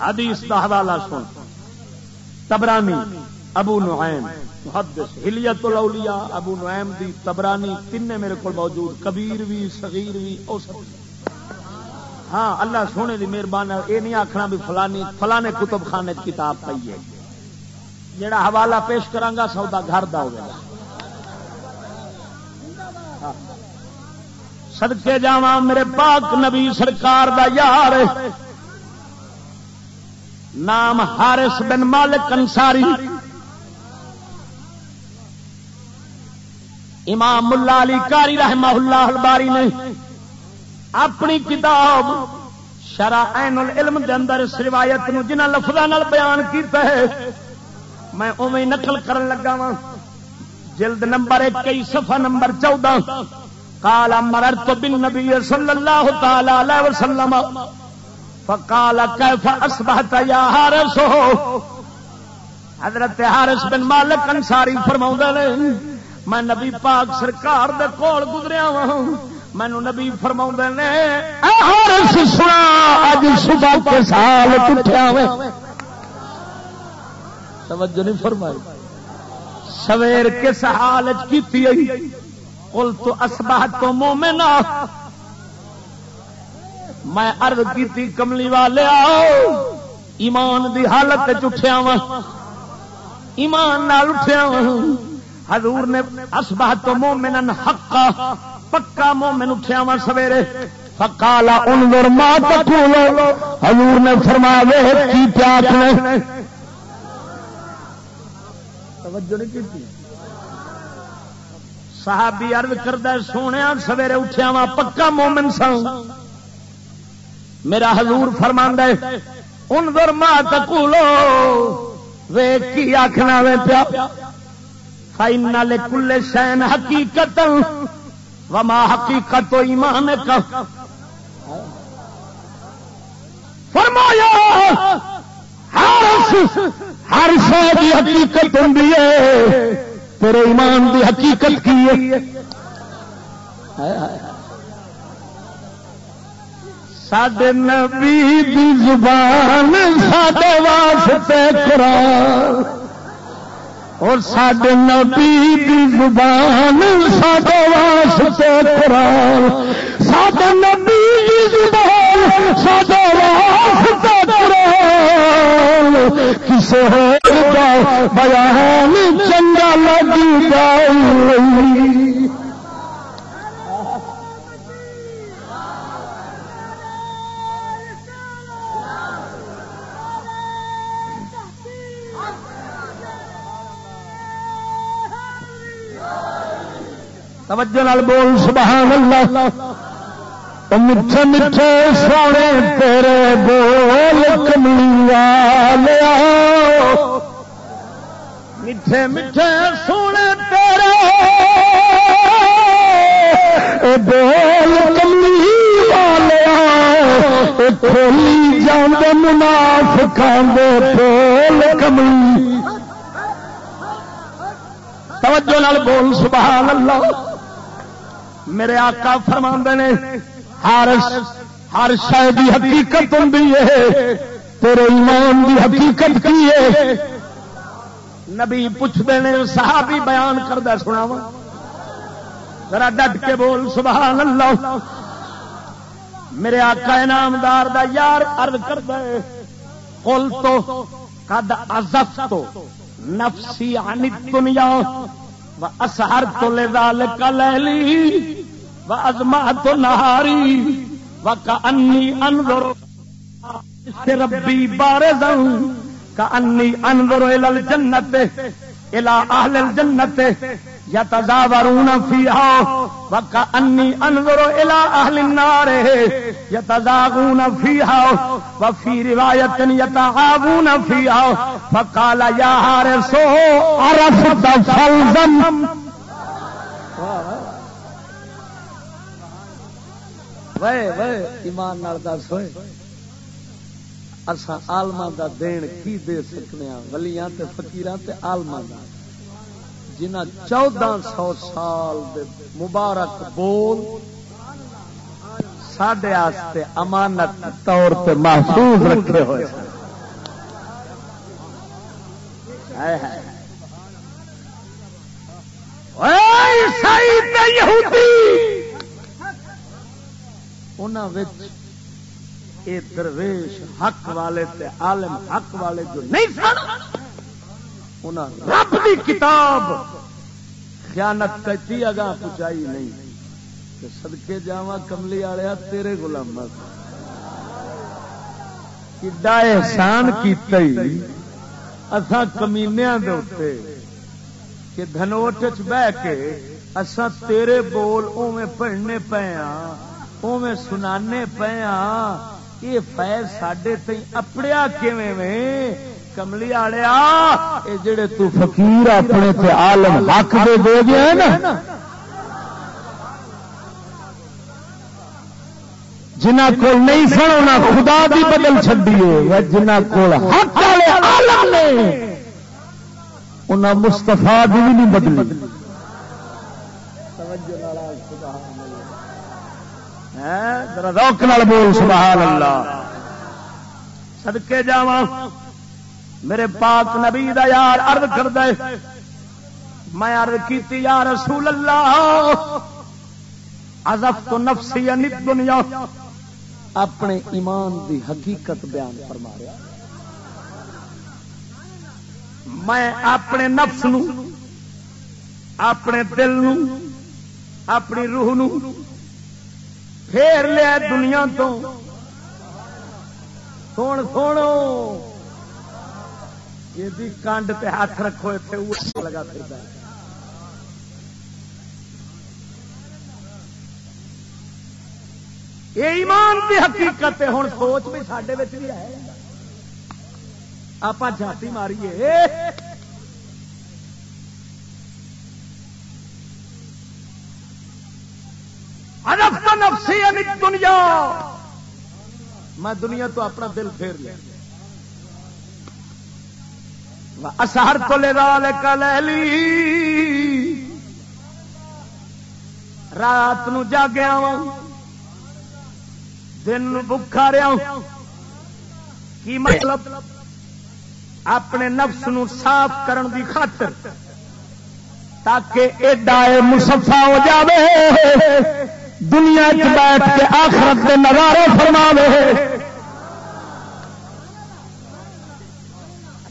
حدیث دا حوالہ سن۔ تبرانی، ابو نعیم۔ محدث ہلیت الاولیاء ابو نعیم دی تبرانی تین میرے کو موجود، کبیر بھی صغیر بھی اوسط ہاں اللہ سونے دی مہربانی یہ نہیں آخنا بھی فلانی، فلانے کتب خانے کتاب پی ہے۔ جڑا حوالہ پیش کرانگا، سودا گھر دا ہوگا سدکے ہاں۔ جا میرے پاک نبی سرکار دا یار نام حارس بن مالک انساری امام ملا علی کاری رحمہ اللہ الباری نے اپنی کتاب شرح عین العلم دے اندر اس روایت نو جنہ لفظوں بیان کیتا ہے، میں اوے نقل کرن لگا وا جلد نمبر اکئی صفحہ نمبر چودہ۔ قال مررت بالنبي صلى الله تعالى عليه وسلم، فقال كيف اصبحت يا حارس؟ حضرت حارس بن مالک انصاری فرماؤں نے میں نبی پاک سرکار دے کول گزریا وا مینو نبی فرما نے سنا، اج صبح کے سال اٹھیا توجہ نہیں فرمائی۔ سویر کس حال کی کل تو اسباہ تو مومنا میں ارد کی کملی والے آؤ۔ ایمان دی حالت اٹھیا وا ایمان نال اٹھیا وا حضور نے اسباہ تو مومن حقا، پکا مومن اٹھیا وا سویرے۔ فقالا انظر ما تقولو حضور نے فرمایا وہ کی پیاس نے؟ توجہ نہیں کی صحابی عرض کردا سونے سویرے اٹھیا وا، پکا مومن سن میرا حضور فرماندا ہے، انظر ما تقولو وے کی آکھنا وے پیا۔ فائن لکل شین حقیقت وما حقیقت و ایمان کا فرمایا ہر شہ کی حقیقت ہوں تیرے ایمان دی حقیقت کی ہے؟ سڈے نبی دی زبان سڈے واسطے قرآن۔ اور سڈے نبی دی زبان سڈے واسطے قرآن۔ سڈے نبی دی زبان سڈے واسطے قرآن۔ کسے ہو بیان چنگا لگی جائے۔ توجہ نال بول، سبحان اللہ۔ میٹھے میٹھے سونے تیرے بول کملی لیا میٹھے میٹھے سونے تیرے بول کملی والیا کھولی جان منافقان دے بول کملی توجہ نال بول، سبحان اللہ۔ میرے آقا فرما نے، ہر ہر شہ کی حقیقت ہوں تیرے ایمان کی حقیقت کی ہے۔ نبی پوچھتے ہیں صحابی بیان کردہ سنا وا ذرا ڈٹ کے بول، سبحان اللہ۔ میرے آقا انعامدار دا یار ارد کر دے کل تو کد ازف تو نفسی عن دنیا اسہر تو لے دال کلیلی و ازما تو نہاری و کا انی انور ربی بارزن کا انی انور الى الجنت الى اہل الجنت یا تزاورون فیہا وکا انی انظر الى اہل النار. یا تزاغون فیہا وفی روایت یتعابون فیہا. فقال یا حارسو عرفت فوزم وے وے، ایمان نال دس ہوئے اساں عالماں دا دین کی دے سکنے ہاں ولیاں تے فقیراں تے عالماں دا۔ جنہ چودہ سو سال دے مبارک بول سڈے امانت طور پہ محفوظ رکھے ہوئے اے درویش حق والے تے عالم حق والے جو نہیں سن۔ رب دی کتاب خیانت کہتی اگاں پہنچائی نہیں۔ سدکے جا کملی والیا تیرے گلام کڈا احسان کیتا اساں کمینیاں دے اوتے کہ دھنوٹ چ بہ کے اساں تیرے بول اوویں پڑھنے پے ہاں اوویں سنانے پے ہاں۔ یہ فیض ساڈے تئی اپڑیا کیویں میں کملی والیا اے جڑے تو فقیر اپنے تے عالم حق دے دے گئے نا۔ جنہ کو نہیں سن، انہاں خدا بھی بدل چھڈی چڈیے جنہ کو مستفا بھی نہیں بدلی۔ ہاں، ذرا روک نال بول، سبحان اللہ۔ سدکے جا میرے پاک نبی دا یار ارد کر دے میں ارد کی یا رسول اللہ ازف تو نفسی دنیا۔ اپنے ایمان دی حقیقت بیان فرما رہا میں اپنے نفس نو اپنے دل نو اپنی روح نو پھیر لیا دنیا تو۔ سن سوڑو یہ کانڈ پہ ہاتھ رکھو، اتنے لگا پھر یہ ایمان کی حقیقت ہوں سوچ بھی سڈے بھی ہے۔ آپ جاتی ماریے۔ نفسی یعنی دنیا۔ میں دنیا تو اپنا دل پھیر لیا۔ اثر تو لے لی رات نو جاگیا دن بکھا رہا کی مطلب؟ اپنے نفس نو صاف کرن دی خاطر تاکہ ایڈا مسفا ہو جاوے۔ دنیا چ بیٹھ کے آخرت کے نظارے فرما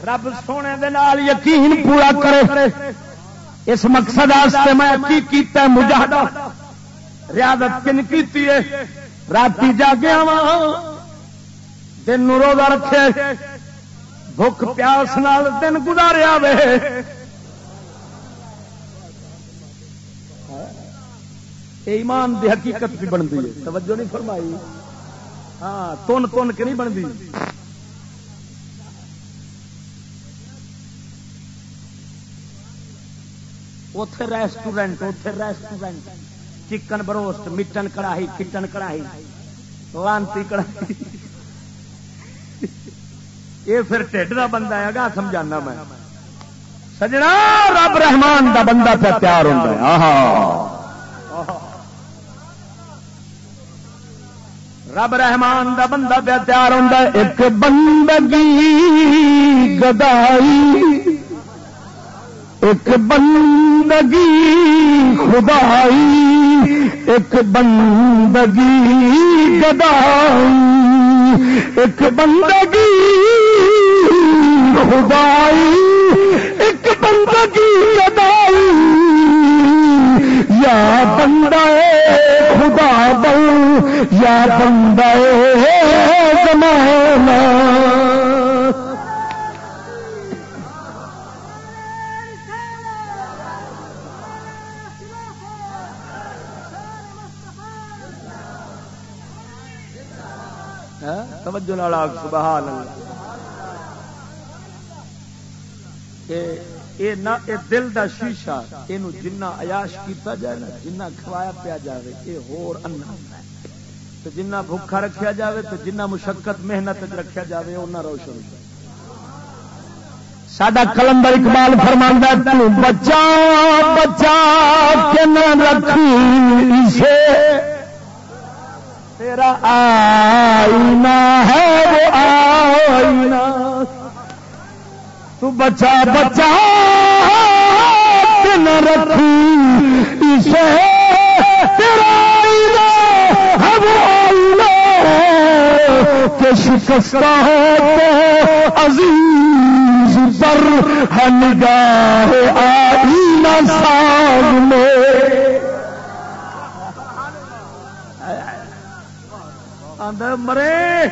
رب سونے دے نال یقین پورا کرے۔ اس مقصد میں کی کیتا ہے مجاہدہ؟ ریاضت کن کیتی کی رات جاگیا وا دن روزہ رکھے۔ بھوک پیاس نال دن گزاریا وے۔ ایمان دی حقیقت بھی بنتی ہے۔ توجہ نہیں فرمائی۔ ہاں تن تن کے نہیں بنتی۔ اتے ریسٹورینٹ اتے restaurant chicken broast mutton karahi kitchen karahi, لانتی کڑاہی۔ یہ پھر ٹھڈ کا بندہ ہے گا سمجھانا میں۔ سجنا، رب رحمان دا بندہ پہ تیار ہوتا رب رحمان دا بندہ پہ تیار ہوتا ایک بندگی گدائی۔ ایک بندگی خدائی، ایک بندگی گدائی، ایک بندگی خدائی، ایک بندگی گدائی۔ یا بندہ خدا بل یا بندہ زمانہ۔ توجہ سبحان اللہ۔ اے نا اے دل دا شیشہ یہ جنہ عیاش کیتا جائے نا جنہ کھوایا پیا جائے یہ ہور انا تو جنہ بھوکھا رکھا جاوے، تو جنہ مشقت، محنت رکھا جاوے اُنہ روشن سڈا کلندر اقبال فرماندہ تو بچا بچا کے نہ رکھی سے تیرا آئینہ ہے وہ آئینہ۔ تو بچا بچا نہ رکھی اسے تیرا آئینہ ہے وہ آئینہ۔ کہ شکستہ ہو تو عزیز پر ہے نگاہ آئینہ سامنے۔ آدھا مرے!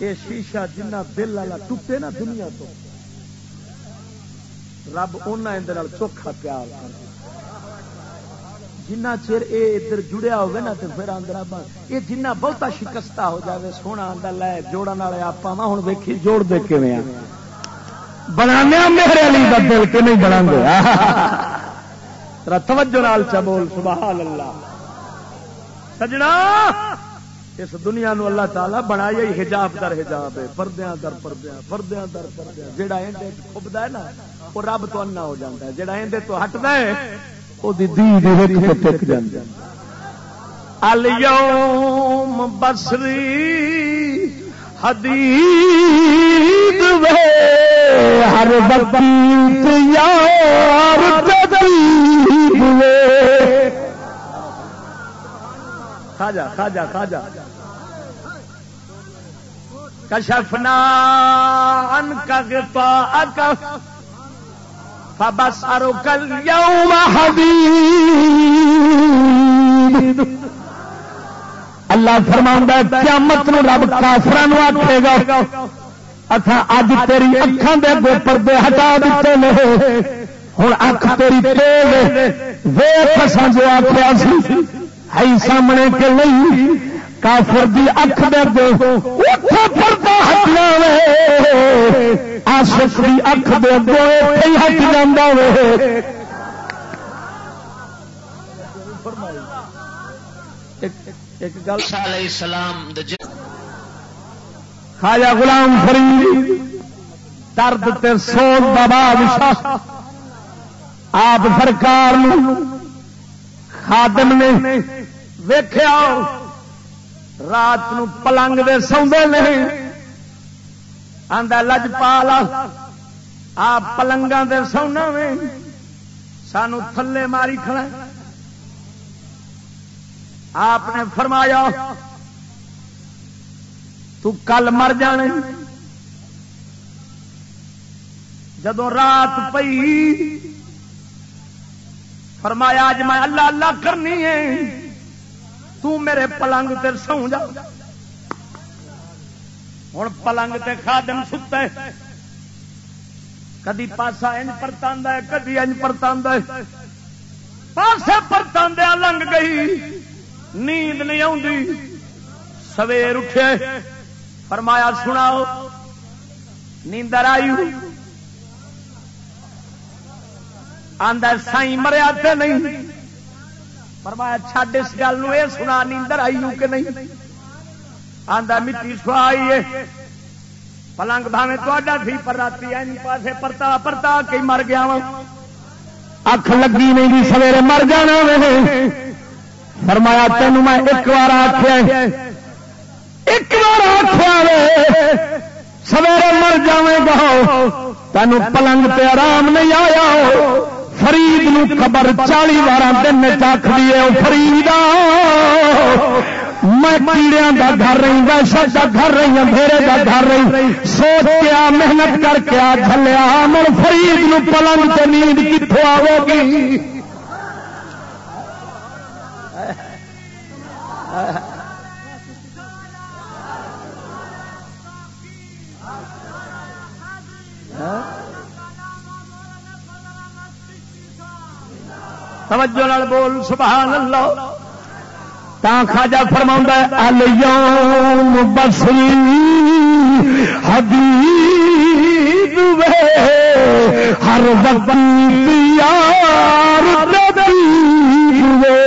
یہ شیشہ جنہ دل والا ٹوٹے نا دنیا تو۔ رب اندر چوکھا پیار جنہ چر اے ادھر جڑیا ہوگا نا تو پھر آدھا رب یہ جنہ بہتا شکستہ ہو جائے سونا آدھا لے جوڑن والے آپ ہوں ویکھی جوڑ دے کے بنا میرے علی کا دل کے نہیں بنا دیا توجہ نال چبول سبحان اللہ۔ سجنا! اس دنیا نو اللہ تعالی بنایا ہی حجاب در حجاب ہے پردیاں در پردیاں پردیاں در پردیاں جیڑا اندے کھبدا ہے نا وہ رب تو انا ہو جاتا ہے۔ جیڑا اندے تو ہٹدا ہے او دی دی دی وچ تے ٹک جاندا ہے۔ الیوم بصری حدید وے ہر وقت یار خاجا خاجا خاجا کشفنا ان کا گپا فبس ارو کل یوم حدید اللہ فرما قیامت نو رب کافران آخے گا۔ اچھا اج تیری اکھان دے اگے پردے ہٹا دیتے نے۔ ہوں اکھ تیری تیز ویخ جو آخیا سی۔ ہے سامنے کے نہیں کافر دی اکھ دے دو۔ پردہ ہٹنا وے آشک دی اکھ دے دو۔ ہٹ جانا وے۔ ایک گل۔ علیہ السلام خاجا غلام فرید درد تے سوچ دا بادشاہ۔ آپ سرکار خادم نے ویخیا رات نو پلنگ دے سوندے نہیں آندا لج پالا آپ پلنگاں دے سونا میں سانو تھلے ماری کھڑا۔ آپ نے فرمایا، تو کل مر جانے۔ جدو رات پئی فرمایا اج میں اللہ اللہ کرنی ہے. تو میرے پلنگ تے سو جا. ہوں پلنگ تے خادم ستا ہے. کدی پاسا انج پرتا ہے، کدی انج پرتا ہے. پاسے پرتاندیا لنگ گئی. نیند نہیں آتی سویر اٹھے فرمایا، سناؤ، نیندر آئی آدھا سائی مریا نہیں۔ فرمایا، چھڈ اس گل یہ سنا نیندر آئی کہ نہیں؟ آدھا مٹی سوا آئی پلنگ بھاوے تا تھی، پر رات پاسے پرتا پرتا کئی مر گیا وا اکھ لگی نہیں سویرے مر جانا فرمایا تین میں ایک بار آخیا ایک بار آخیا سویرے مر جائے گا۔ تین پلنگ تے آرام نہیں آیا۔ فرید نو خبر چالی بار دن چکھ دیے فرید میں کیڑیا کا گھر رہی وحشت کا گھر رہی، اندھیرے کا گھر رہی سوچ کے محنت کر کے آ چلیا من فرید نو پلنگ تے نیند کتوں آو گی؟ توجہ بول سبحان اللہ تا خاجا فرما الیوم بصری حبیب ہر وقت یار ربیب وے۔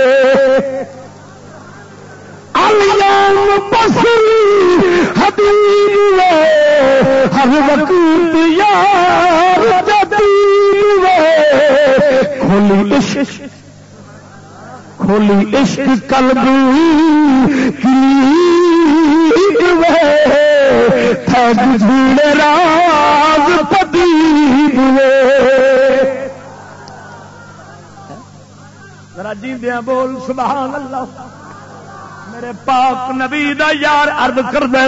حبیب ہر وقت یار کھولی عشق کھولی عشق قلب راز پدیب ذرا جیندیا بول، سبحان اللہ۔ میرے پاک نبی دا یار ارد کر دے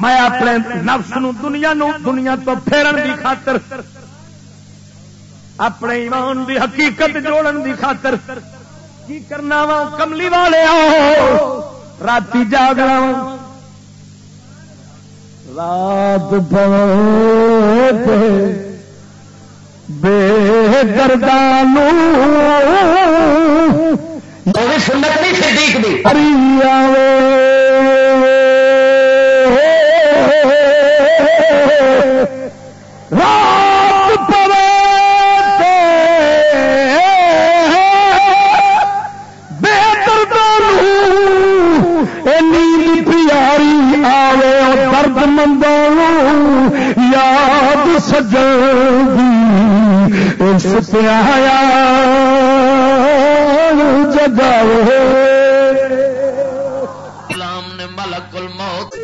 میں اپنے نفس نو، دنیا نو، دنیا تو پھیرن کی خاطر اپنے ایمان دی حقیقت جوڑن دی خاطر کی کرنا وا؟ کملی والے رات جاگنا رات بے گردان سنت نہیں صدیق دی رات مندوں یاد سجن اس پیا نے ملک الموت۔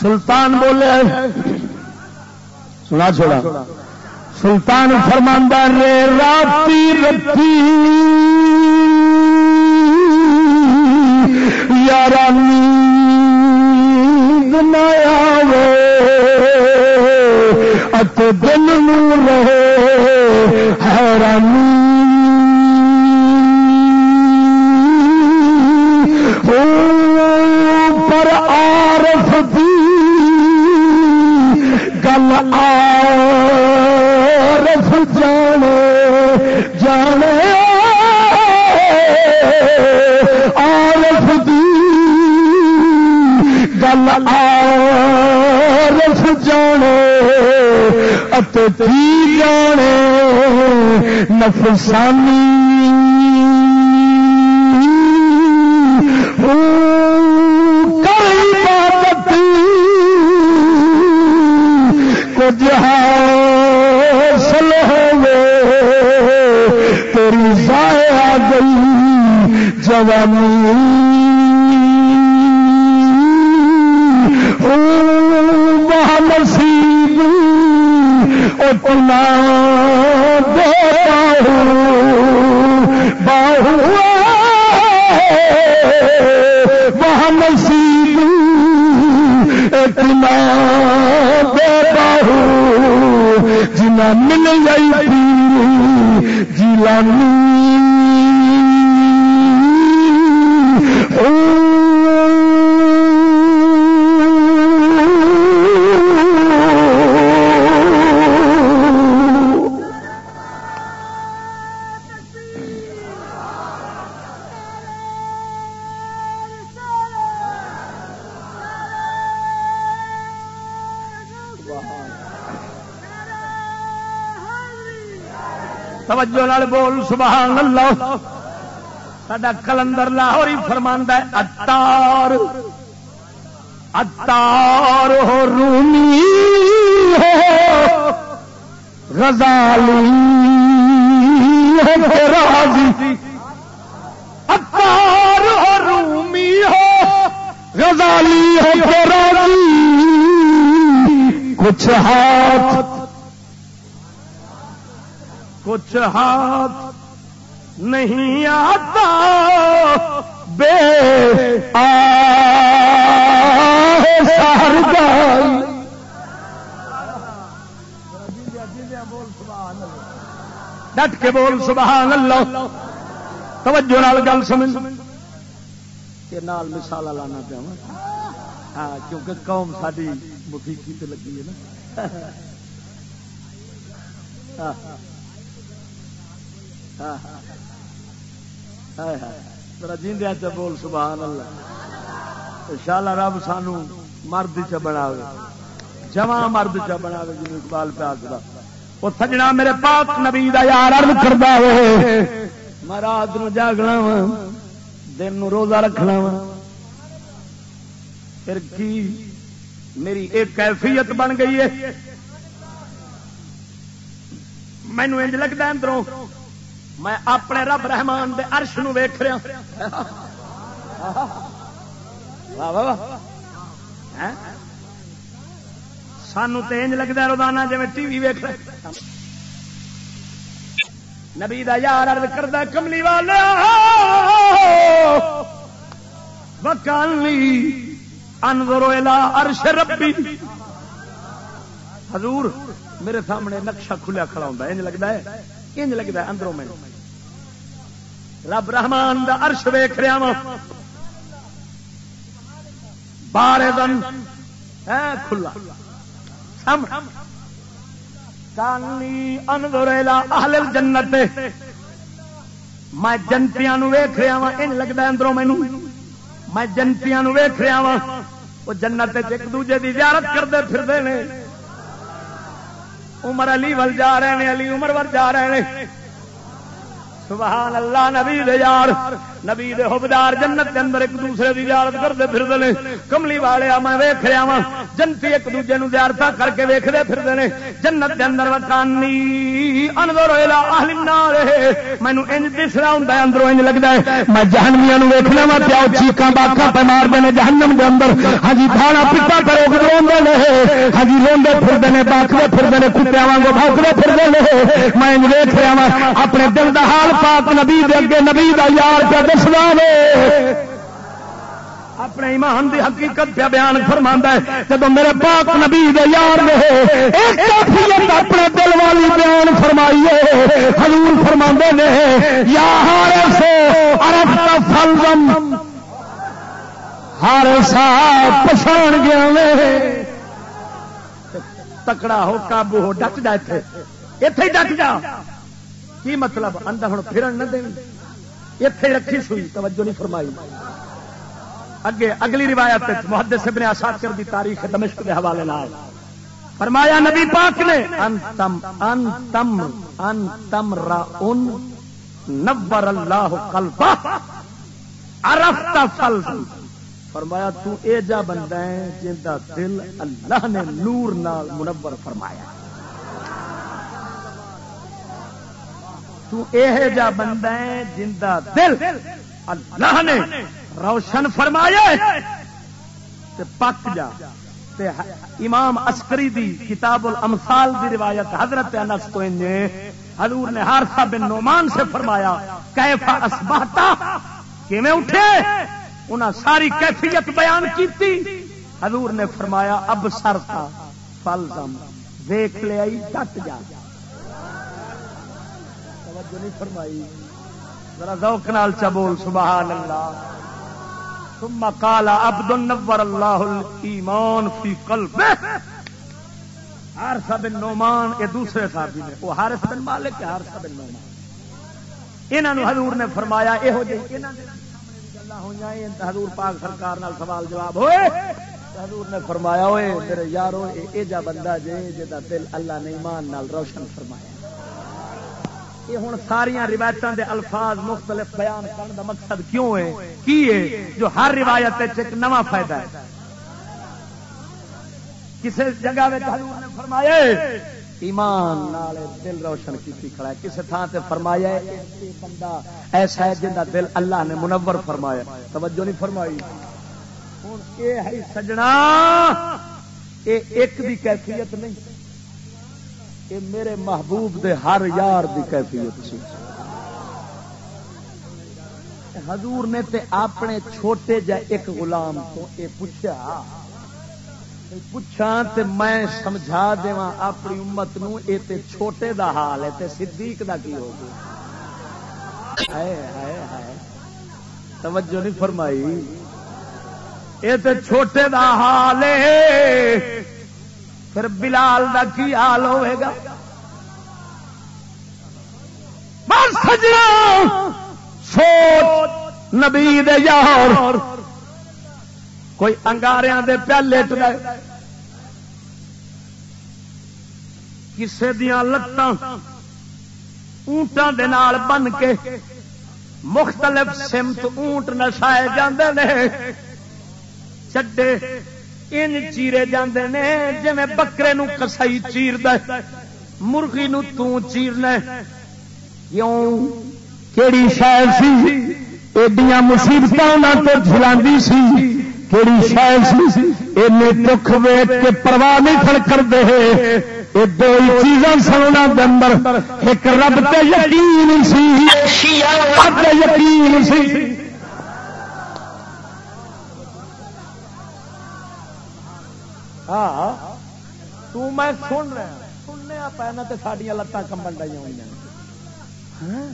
سلطان بولے سنا چھوڑا۔ سلطان فرماندہ رے راتی رتی یار نیا ات دل رہے۔ حیرانی پر عارف دی۔ گل عارف جانے اتے کی جانے نفسانی۔ کچھ حاصل ہوئے تیری ضائع گئی جوانی۔ اتنا باہو نصیب اتنا دے باہو جنا مل گئی جیلانی۔ توجہ نال بول، سبحان اللہ۔ سڈا کلندر لاہور ہی فرماندہ ہے اتار اتار ہو رومی ہو، غزالی ہو، راضی۔ اتار ہو رومی ہو، غزالی ہو، راضی۔ کچھ ہاتھ کچھ ہاتھ نہیں آتا، بے سہر ڈٹ کے بول سبحان اللہ۔ توجہ نال گل سمجھ۔ کے نال مثال لانا پیا ہاں کیونکہ قوم ساری موسیقی تے لگی ہے نا۔ ہاں۔ جیندیا چ بول، سبحان اللہ۔ شالا رب سانو مرد چ بنا جمع مرد چ بنا جی اقبال پہ آخر وہ سجنا میرے پاک نبی دا یار ارد کردا ہوئے۔ میں رات نو جاگنا وا دن نو روزہ رکھنا وا پھر کی میری ایک کیفیت بن گئی ہے۔ مینو انج لگتا اندروں۔ میں اپنے رب رحمان دے عرش نو ویخ رہا ہاں؟ سانو تو لگتا روزانہ جی ٹی وی ویک نبی دا یار ارد کردہ کملی والا! وکالی انظرو الى عرش ربی۔ حضور، میرے سامنے نقشہ کھلیا کھڑا ہوتا انج لگتا ہے۔ انج لگتا اندروں میں۔ رب رحمان دا عرش ویخ رہا وا بارے دن۔ کھلا۔ کالی اہل الجنت۔ میں جنتیاں ویخ رہا وا ان لگتا اندروں مینو میں جنتیاں ویخ رہا وا وہ جنت ایک دوجے کی زیارت کرتے پھرتے ہیں عمر علی ول جا رہے ہیں، علی عمر ول جا رہے ہیں۔ سبحان اللہ نبی دے یار۔ نبی دے حبدار جنت دے اندر ایک دوسرے دی زیارت کرتے پھرتے ہیں کملی والے میں ویخ رہا وا جنتی ایک دوجے نو زیارت کر کے ویختے پھرتے ہیں جنت دے اندر وکانی انور اہل النار۔ مینو انج دس رہا ہوں اندروں انج لگتا ہے۔ میں جہنمیاں نو ویکھنا وا پیا چیکاں باکاں پہ مار دے جہنم دے اندر۔ ہاں جی کھانا پیتا کرو روندے نے ہاں جی روندے پھرتے ہیں باکھتے پھرتے ہیں کتیا وانگو بھوکتے پھرتے ہیں میں انج ویخ رہا وا اپنے دل دا حال پاک نبی دے اگے، نبی دا یار پہ دسدا اپنے ایمان دی حقیقت پہ بیان فرما ہے، جب میرے پاک نبی دے یار نے اپنے دل والی بیان فرمائیے حضور فرما نے، یا ہارے سے کا فلزم سا پچھاڑ گیا تکڑا ہو، قابو ہو ڈک جا اتے اتے ڈک جا۔ کی مطلب؟ اندر ہوں پھرن نہ دیں۔ اتے رکھی سوئی۔ توجہ نہیں فرمائی۔ اگے اگلی روایت محدث ابن اساکر دی تاریخ دمشق کے حوالے نال۔ فرمایا نبی پاک نے، انتم انتم انتم راون نور اللہ قلبہ۔ عرفت فل فرمایا تو اے جا بندہ ہے جن دل اللہ نے نور نال منور فرمایا۔ تو اے جا بندہ ہے جن دا دل۔ اللہ نے روشن فرمایا تے پک جا۔ تے امام عسکری دی کتاب الامثال دی روایت حضرت انس تو نے حضور نے حارثہ بن نعمان سے فرمایا کیفا اصبحتا کیویں اٹھے؟ انہاں ساری کیفیت بیان کیتی۔ حضور نے فرمایا اب سر تھا فلزم دیکھ لے آئی، ڈٹ جا۔ توجہ نہیں فرمائی۔ ذرا ذوق نال چا بول سبحان اللہ ثم قال، عبد نور اللہ الایمان فی قلبہ۔ حارث بن نعمان، یہ دوسرے صحابی نے۔ وہ حارث بن مالک حارث بن نعمان۔ انہاں نو حضور نے فرمایا، ایہو جہی انہاں دے گلاں ہویاں حضور پاک سرکار نال سوال جواب ہوئے۔ حضور نے فرمایا ہوئے میرے یارو اے جا بندہ جے جدا دل اللہ نے ایمان نال روشن فرمایا۔ یہ ہوں ساریا روایتوں دے الفاظ مختلف بیان کرنے دا مقصد کیوں ہے؟ کی ہے؟ جو ہر روایت ایک نواں فائدہ ہے۔ کسی جگہ حضور نے فرمایا ایمان نال دل روشن کی کھڑا ہے۔ کسی تھان سے فرمایا ہے بندہ ایسا ہے جن دل اللہ نے منور فرمایا توجہ نہیں فرمائی۔ ہوں یہ ہے سجنا یہ ایک بھی کیفیت نہیں۔ یہ میرے محبوب دے ہر یار دی کیفیت سی۔ حضور نے تے اپنے چھوٹے جا ایک غلام تو یہ پوچھا پوچھا تے میں سمجھا دے اپنی امت نو اے تے چھوٹے دا حال ہے تے صدیق دا کی ہو گیا؟ ہائے ہائے ہائے۔ توجہ نہیں فرمائی۔ اے تے چھوٹے دا حال ہے پھر بلال دا کی حال ہوئے گا؟ سوچ! نبی دے یار! کوئی انگاریاں دے پیا لیٹ گئے کسے دیا لتاں اونٹاں دے نال بن کے مختلف سمت اونٹ نشائے جاندے نے۔ چڈے ان چیرے جاندے نے جی بکرے نو کسائی چیر مرغی نو تیرنا کیوں کیڑی شاید سی ایڈیاں مصیبت تو جلاندی سی۔ کیڑی شاید سی این دکھ ویٹ کے پرواہ نہیں کھڑ کر دے یہ دو چیزاں سننا اندر ایک رب تے یقین سی رب یقین سی۔ ہاں تو میں سن رہا سننے پینا تو سڈیا لتان کمبن ڈائی ہوئی آپ ہاں؟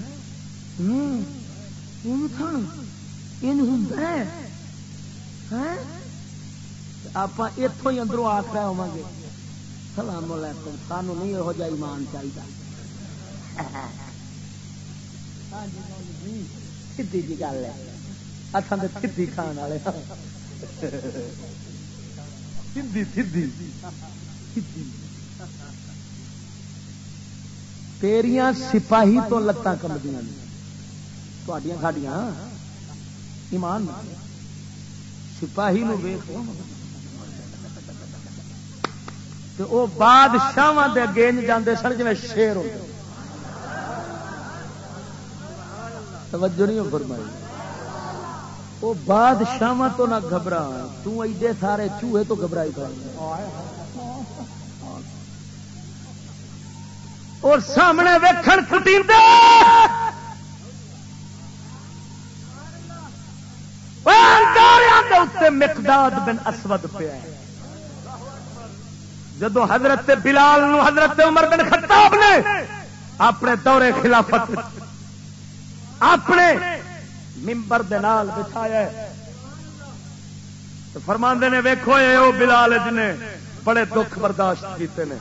اتوں ہاں؟ ہی اندروں آخ رہے ہوا گے۔ سلام علیکم۔ سانو نہیں یہو جہ ایمان چاہیے جی۔ سی جی۔ گل ہے۔ اصل تو سی کھان والے ہاں۔ تیریاں سپاہی تو لتان کمدیاں ساڈیاں ایمان سپاہی نو ویخ وہ بادشاہ دے اگے جاندے سن جی شیر ہو توجہ نہیں فرمائی۔ وہ بادشاہ تو نہ گھبرا تڈے سارے چوہے تو گھبرائی کر اور سامنے ویکھن کٹی مقداد بن اسود پیا۔ جدو حضرت بلال نو حضرت عمر بن خطاب نے اپنے دورے خلافت، اپنے ممبر دال بچھایا فرماندے نے ویکو یہ بلال جنے، بڑے دکھ برداشت کیتے ہیں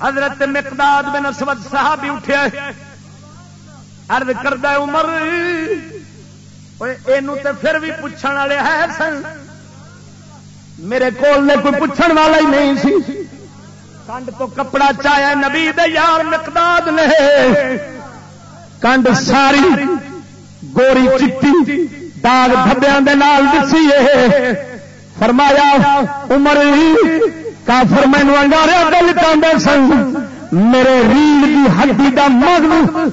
حضرت مقداد بن اسود صاحب بھی اٹھیا ارد کردہ عمر یہ پھر بھی پوچھنے والے ہے سن میرے کول نے کوئی پوچھنے والا ہی نہیں سی۔ کنڈ تو کپڑا چایا نبی دے یار مقداد نے۔ کنڈ ساری گوری چٹی داغ دھبیا دسی فرمایا عمر کافر مینو انگاریا گل چاہتے سن۔ میرے ریل کی ہڈی کا مغل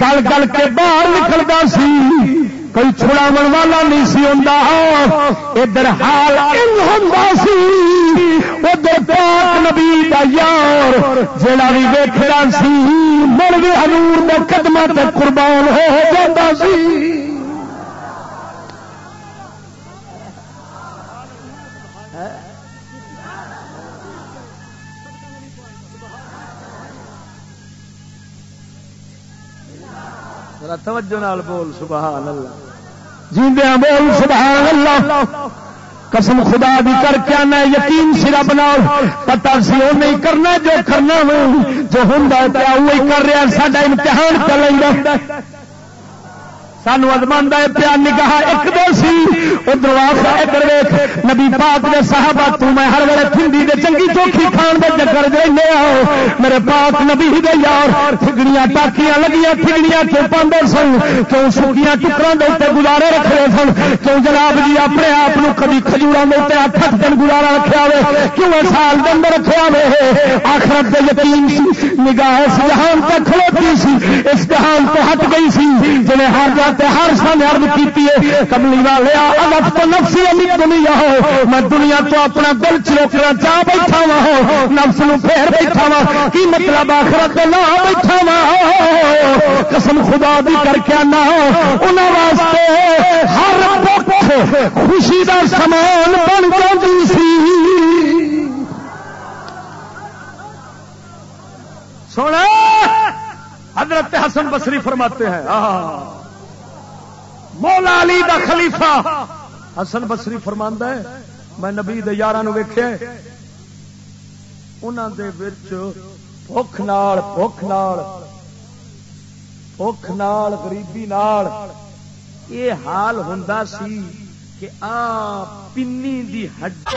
گل گل کے باہر نکلتا سی۔ کوئی چھڑاو والا نہیں سی ہوں ادھر حال سی۔ ادھر پاک نبی کا یار جڑا بھی ویخا سی مر بھی ہزور میں قدم قربان ہو جاتا سی۔ توجہ نال بول سبحان اللہ۔ جیندیاں بول سبحان اللہ۔ قسم خدا بھی کر کے آنا یقین سرا بناؤ پتا سی وہ نہیں کرنا جو کرنا جو ہوں وہی کر رہا سا امتحان چل سانو ازمانا پیا نگاہ ایک دو سی۔ ادھر ادھر ویخ نبی پاک نے صحابہ، تو میں ہر ویلے تھنڈی دے چنگی چوکھی کھان دے چکر دے آؤ۔ میرے پاک نبی دے یار، تھگڑیاں ٹاکیاں لگیاں، تھگڑیاں کیوں پاندے سن؟ کیوں سوکیاں ٹکروں کے اتنے گزارے رکھے سن؟ کیوں جناب جی اپنے آپ کبھی کھجوروں کے اتنے اٹھ دن گزارا رکھا ہوئے کیوں سال کے اندر رکھا ہوئے آخرت کے یقین سی، نگاہ اس جہان تک کھلوتی سی، اس جہان تو ہٹ گئی سی۔ جنہیں ہر جا ہر سن ارد کی کملی والے الف تو نفسی علی دنیا ہو۔ میں دنیا تو اپنا دل چروکنا چاہ بیٹھا وا ہو نفس نو پھیر بیٹھا وا کی مطلب آخرت نہ بیٹھا وا قسم خدا بھی کر کے نہ انہوں واسطے ہر خوشی کا سامان بن جاتی سی۔ سونا حضرت حسن بصری فرماتے ہیں۔ مولا علی دا خلیفہ۔ حسن بسری فرما ہے میں نبی یار ویخیا بھوک نال بھوک نال بھوک نال گریبی نال یہ حال ہوں سی کہ آ پنی دی ہڈ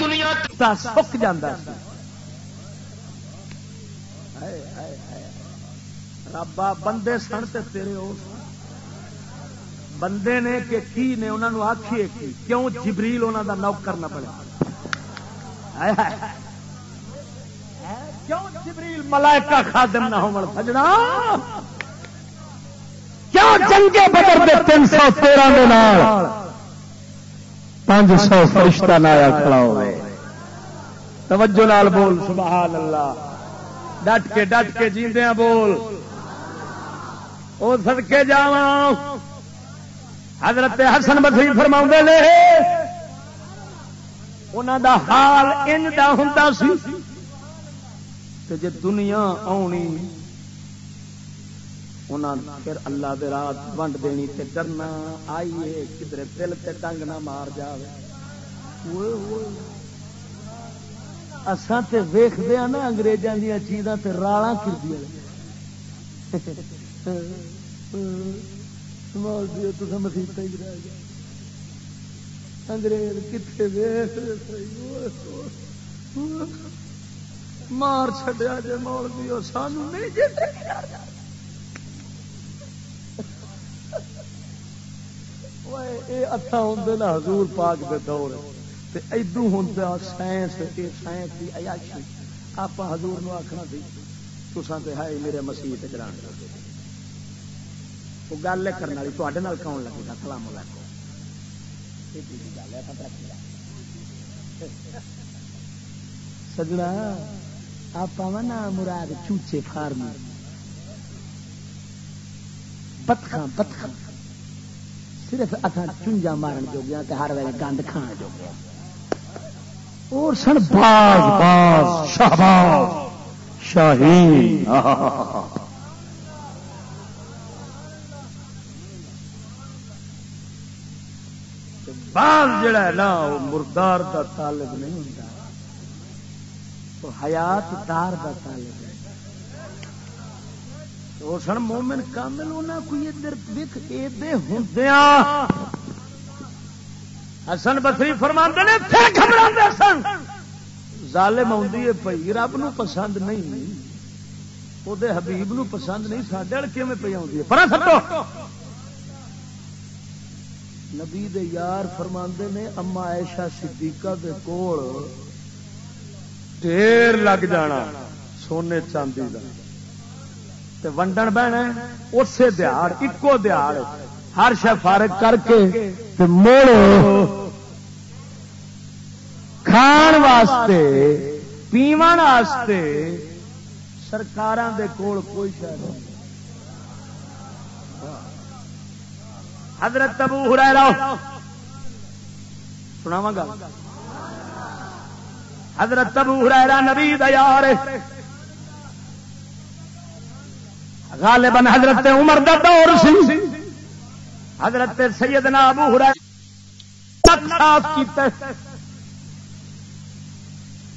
دنیا سک جاتا رابا بندے سن تیرے اس بندے نے کہ کی نے انہوں نے آخیے کی؟ کیوں جبریل انہوں کا نوک کرنا پڑا کیوں جبریل ملائکہ خادم نہ ہو سجنا کیوں چنگے بدر دے تین سو تیرہ پانچ سو فرشتہ نایا کھڑا ہوئے؟ توجہ نال بول، سبحان اللہ۔ ڈٹ کے ڈٹ کے جیندیاں بول۔ وہ سدکے جا حضرت حسن بسری فرما نے انہوں دا حال ان ہوں سی جی دنیا آنی پھر اللہ دے رات ونڈ دینی تے ڈرنا، آئیے کدھر دل تے ٹنگ نہ مار جائے اسان تے ویختے ہیں نا اگریزوں دیا چیزاں تے رالا کردیا مسیحت ہی رہ گیا انگریز کتنے ویخ مار چڈیا جی مول بھی سانو نہیں اتھا ہوں نا حضور پاک دے دور۔ ادو ہوں سائنس سائنس کی عیاشی۔ آپ حضور نو آخنا سی تسان تو ہے میرے مسیح چلان وہ گل کرنے والی تے کون لگے گا سلام علیکم سجنا آپ نا مراد چوچے فارم بتخان بتخان صرف اتنا چونجا مارن جو گیا کہ ہر ویلے گند کھان جو گیا اور سن باز باز شہباز شاہین باز جڑا ہے نا، وہ مردار دا طالب نہیں ہوتا تو حیات دار دا طالب ہے۔ وہ سن مومن کامل ہونا کوئی ادھر وک ایدے ہوندیا حسن بسری فرما نے، پھر گھبرا سن۔ ظالم آدھی ہے پی رب نو پسند نہیں۔ وہ حبیب نو پسند نہیں سڈے وال کیون پی آئی ہے؟ پر سٹو۔ نبی دے یار فرما نے اما ایشا صدیقہ دے کول ڈیر لگ جانا سونے چاندی کا ونڈن بہنا اسی دیہڑ ایکو دیہڑ ہر شہ فارغ کر کے موڑ کھان واسطے پیو واسطے سرکار دے کول کوئی شاید حضرت تبو ہرا رہو سناوا گا حضرت تبو ہرا نبی دار غالباً حضرت عمر دا دور سی۔ حضرت سیدنا ابو ہرا صاف کیتا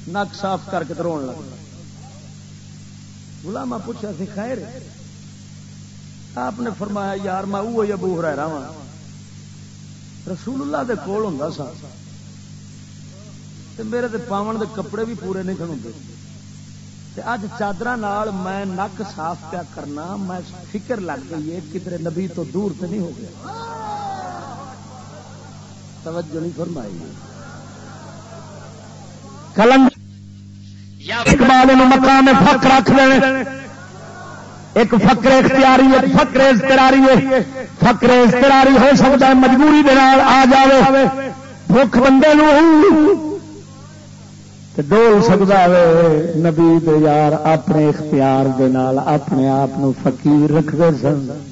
نک صاف کر کے رو لگ غلامہ پوچھا سی خیر ہے۔ آپ نے فرمایا، یار، میں وہ ابو ہرا رہا رسول اللہ دے کول ہوں سا۔ میرے تے پاون دے کپڑے بھی پورے نہیں کھڑوں اج چادر میں نک صاف پیا کرنا، میں فکر لگ گئی ہے کدھر نبی تو دور تو نہیں ہو گیا۔ توجہ نہیں فرمائی۔ کلنگ۔ اقبال مقام فک رکھ دیں۔ ایک فکر اختیاری ایک فکر استراری ہے۔ فکر استراری ہو سکتا ہے، مجبوری دے آ جائے بھوک بندے ڈول سکتا ہے، نبی دے یار اپنے اختیار دے نال اپنے آپ فقیر رکھتے سن۔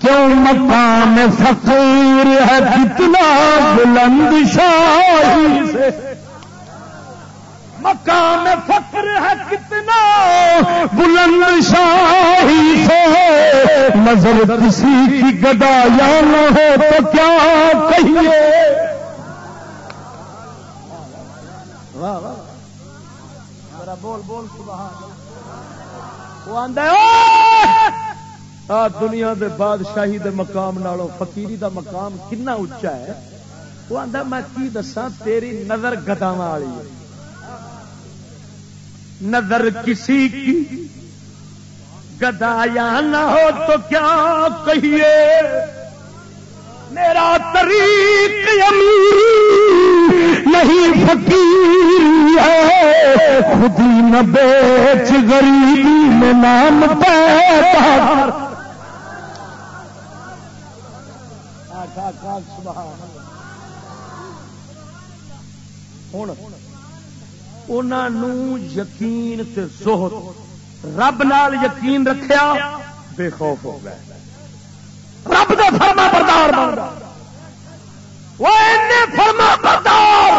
کیوں مقام فقیر ہے؟ کتنا بلند شاہی سے۔ مقام فقر ہے کتنا؟ بلند شاہی سے نظر کسی کی گدا یا نہ ہو تو کیا کہیے؟ بول بول دنیا دے بادشاہی دے مقام نالوں فقیری دا مقام کنا اچا ہے؟ وہ آتا میں کی دسا تیری نظر گدا والی نظر کسی کی گدا یا نہ ہو تو کیا کہیے؟ میرا طریق امیر نہیں، فقیر ہے۔ خودی نہ بیچ، غریبی میں نام پیدا۔ ہوں۔ یقین تے زہد رب نال یقین رکھیا بے خوف ہو گئے رب دا فرما بردار وہ فرما بردار۔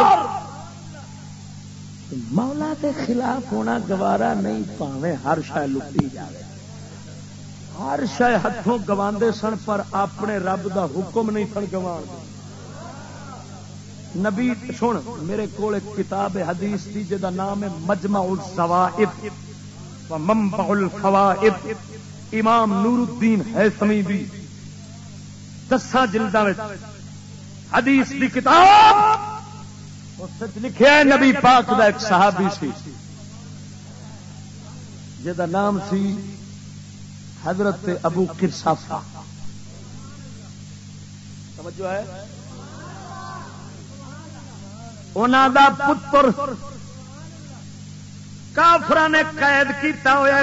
مولا کے خلاف ہونا گوارا نہیں پاوے ہر شاید لٹی جائے ہر شہ ہاتھوں گواندے سن، پر اپنے رب دا حکم نہیں سن گوا نبی سن، میرے کو کتاب حدیث تھی جا نام ہے مجمع السوائب و منبع الفوائب امام نور الدین ہے سمی بھی دسا جلدا حدیث دی کتاب سچ لکھا ہے نبی پاک دا ایک صحابی سی جا نام سی حضرت ابو کرسافا سمجھو ہے؟ انہوں دا پتر کافر نے قید کیتا ہوا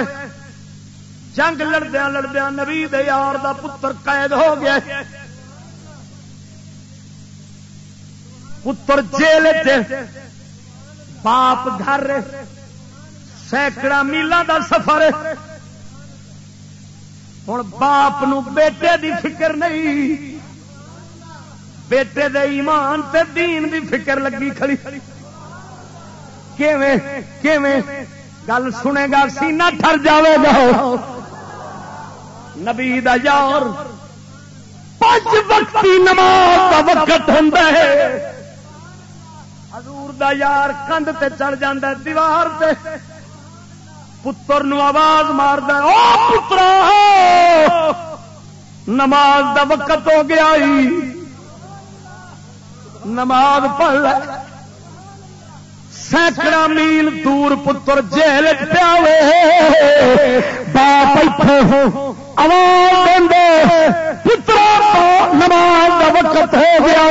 جنگ لڑدیا لڑدیا نبی یار دا پتر قید ہو گیا پتر جیل باپ گھر سینکڑا میلوں دا سفر ہوں باپ نو بیٹے دی فکر نہیں۔ بیٹے دے ایمان تے دین دی فکر لگی کھڑی۔ کیویں کیویں؟ گل سنے گا، سینہ ٹر جاوے گا۔ نبی دا یار پانچ وقتی نماز دا وقت ہوں حضور دا یار کندھ تے چڑھ جاندہ دیوار تے۔ پتر نو آواز مار پترا! نماز دا وقت ہو گیا ہی نماز پڑھ سینکڑا میل دور پتر جیل پیا باپ آواز پترا نماز دا وقت ہو گیا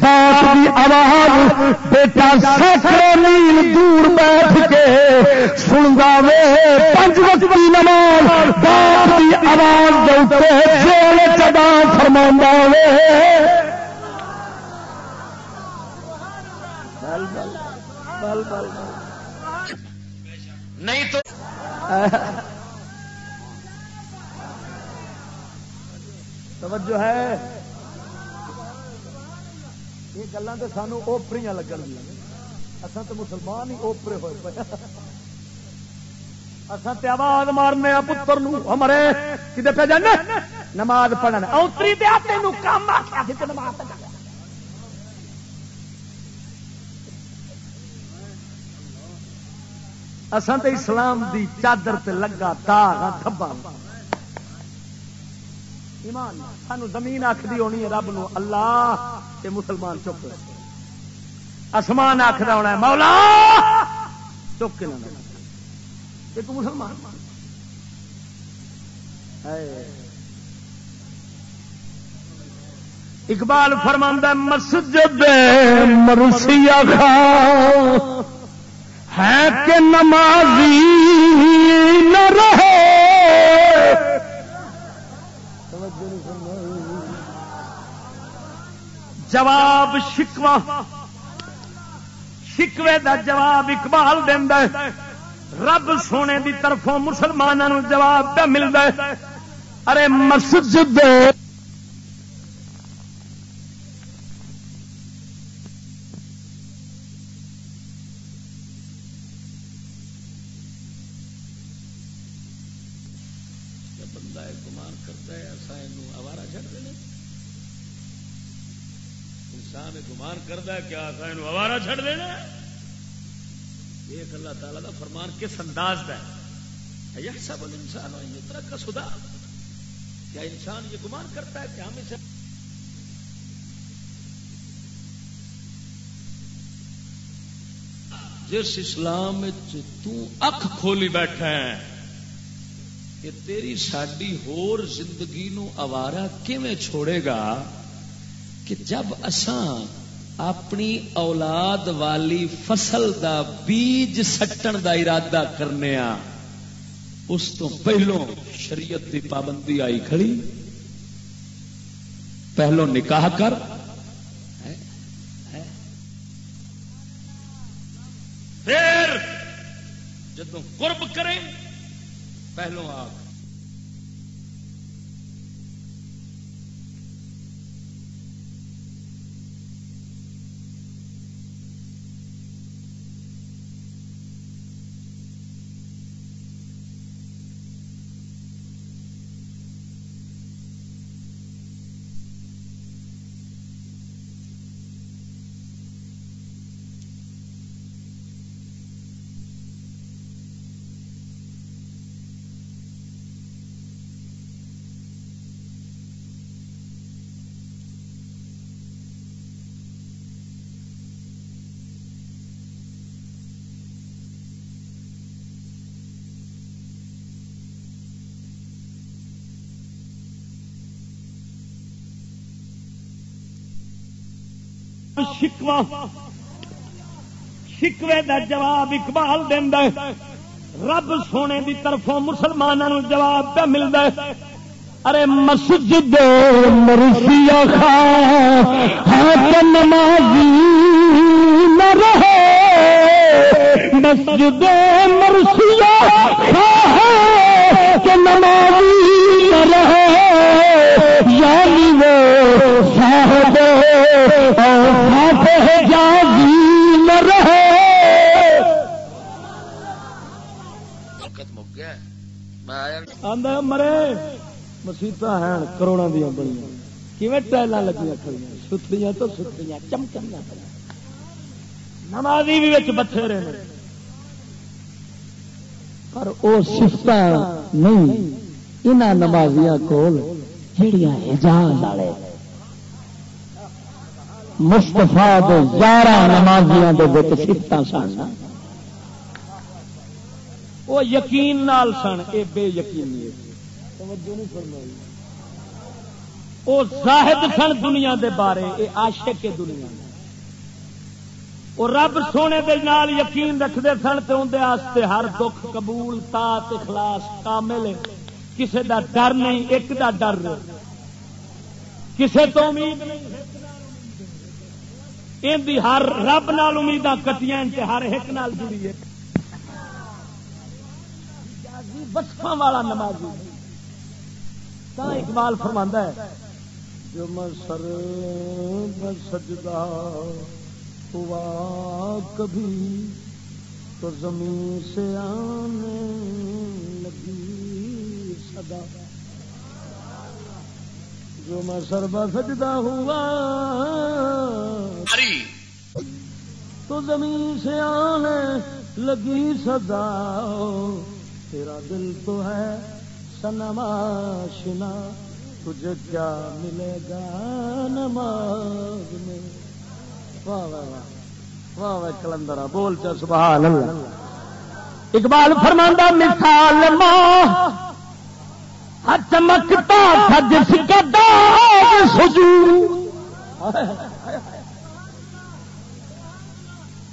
باپ کی آواز۔ بیٹا سینکڑے میل دور بیٹھ کے سن گے پنج وقت کی نماز۔ باپ کی آواز دے جیل چدا فرما وے۔ نہیں تو توجہ ہے۔ یہ گلیں تو سانو اوپری لگن گیا اصل تو مسلمان ہی اوپرے ہوئے پے اصل تو آواز مارنے پتر ہمارے کدے پہ جانے؟ نماز پڑھنے۔ اوتری دیا تین کام نماز اصل تو اسلام دی چادر تے لگا داغ دھبا۔ ایمان سانو زمین آخری ہونی ہے رب نو اللہ یہ مسلمان چپ۔ آسمان آخر ہونا ہے مولا چپ کے ایک مسلمان۔ اقبال فرماندہ مسجد مرسیا خان ہے کہ نمازی نہ رہے۔ جواب شکوا شکوے دا جواب اقبال دینا رب سونے دی طرفوں مسلمانوں جواب پہ ملتا ہے۔ ارے مسجد کرتا ہے، کیا تھا یہ اوارا چڑ دینا ایک اللہ تعالی کا فرمان کس انداز کا ہے؟ یہ سب انسان طرح کا سدا کیا انسان یہ گمان کرتا ہے کہ ہم اسے جس اسلام اکھ کھولی بیٹھا ہے، کہ تیری ساری ہور زندگی نو اوارا کیویں چھوڑے گا؟ کہ جب اساں اپنی اولاد والی فصل دا بیج سٹن دا ارادہ کرنے آ، اس تو پہلو شریعت دی پابندی آئی کھڑی۔ پہلو نکاح کر۔ پھر جدو قرب کرے پہلو آگ شکوا شکوے دا جواب اقبال دینا رب سونے دی طرفوں مسلمانوں جواب پہ ملتا ہے۔ ارے مسجد مرسیا خان ہاں نمازی نہ رہے۔ مسجد مرسیا خان نمازی نہ رہے۔ یعنی وہ صاحب مرے۔ مسیت ہیں کروڑوں دیا بڑی کیون ٹائل لگی کھڑی ستریاں تو ستریاں چمکیاں نمازی بھی بتھیرے پر وہ سفت نہیں ان نمازیاں کول جہیا حجاز والے۔ مستفا یارہ نمازیاں سفت سن۔ وہ یقین نال سن، اے بے یقینی وہ زاہد سن دنیا دے بارے، اے عاشق کے دنیا وہ رب سونے دے نال یقین رکھتے سن تو اندر ہر دکھ قبول تا اخلاص کامل کسے دا ڈر نہیں، ایک دا ڈر کسے تو امید نہیں ان ہر رب نال امیداں کٹیاں ہر ایک نال جڑی ہے۔ وسفا والا نمازی۔ تا اقبال فرما ہے، جو مسر سجدہ ہوا کبھی تو زمین سے آنے لگی صدا۔ جو میں سربا سجدہ ہوا تو زمین سے آنے لگی صدا تیرا دل تو ہے سنما شنا تجھے کیا ملے گا نماز میں واہ واہ واہ واہ واہ کلندرا بول چا سبحان اللہ اقبال فرماندہ مثال ماں چمکتا تھا جس کا داغ سجو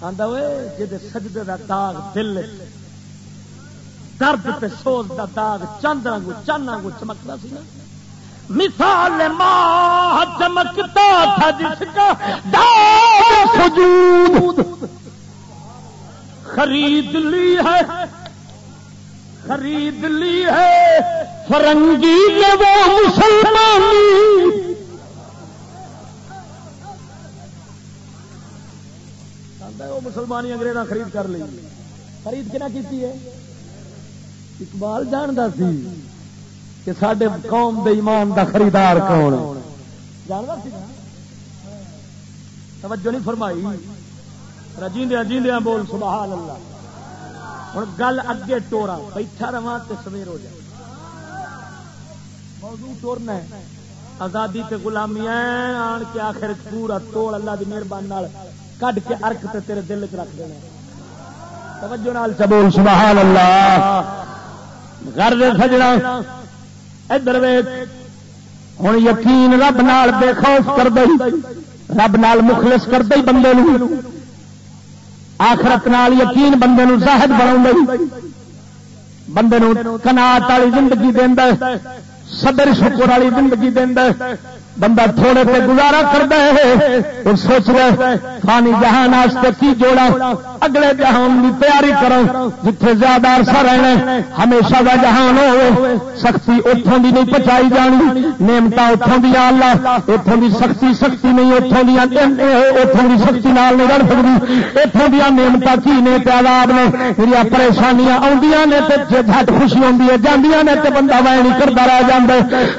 آدھا جی سجدے کا داغ دل درد پہ سوز دا داغ چند رنگو چند رنگو چمکتا سی نا۔ مثال ماہ چمکتا تھا جس کا داغ سجود خرید لی ہے خرید لی ہے فرنگی نے وہ مسلمانی وہ مسلمانی انگریزاں خرید کر لی۔ خرید کنا کی ہے؟ اقبال جانتا سی کہ سڈے قوم دے ایمان دا خریدار کون توجہ نہیں فرمائی۔ رجیندیا جیندیا بول سبحان اللہ۔ ہوں گل اگے ٹورا، بیٹھا رہا تو سویر ہو جائے۔ موضوع ٹورنا ہے۔ آزادی تے غلامی آن کے آخر پورا توڑ اللہ کی مہربانی کڈ کے ارک تے تیرے دل چ رکھ دینا توجہ نال چبول سبحان اللہ۔ گھر سجنا۔ ادھر ہوں یقین رب نال بے خوف کر دئی، رب نال مخلص کر دئی بندے آخرت نال یقین بندے نو زاہد بنا بندے نو کنات والی زندگی دینا صدر شکر والی زندگی دینا بندہ تھوڑے پہ گزارا کرتا ہے سوچ رہے فانی جہان کی جوڑا؟ اگلے جہان کی تیاری کرو جتھے زیادہ عرصہ رہنا ہمیشہ کا جہان ہو سختی اتوں کی نہیں پچائی جانی نعمت اتوں دیا اللہ اتوں کی سختی سختی نہیں اتوں دیا اتوں کی سختی نال نہیں رڑ سکتی اتوں دیا نعمت کی نے پیالاب نے میرا پریشانیاں آدی نے جھٹ خوشی آدی ہے جانیا نے تو بندہ وائ نہیں کرتا رہ جا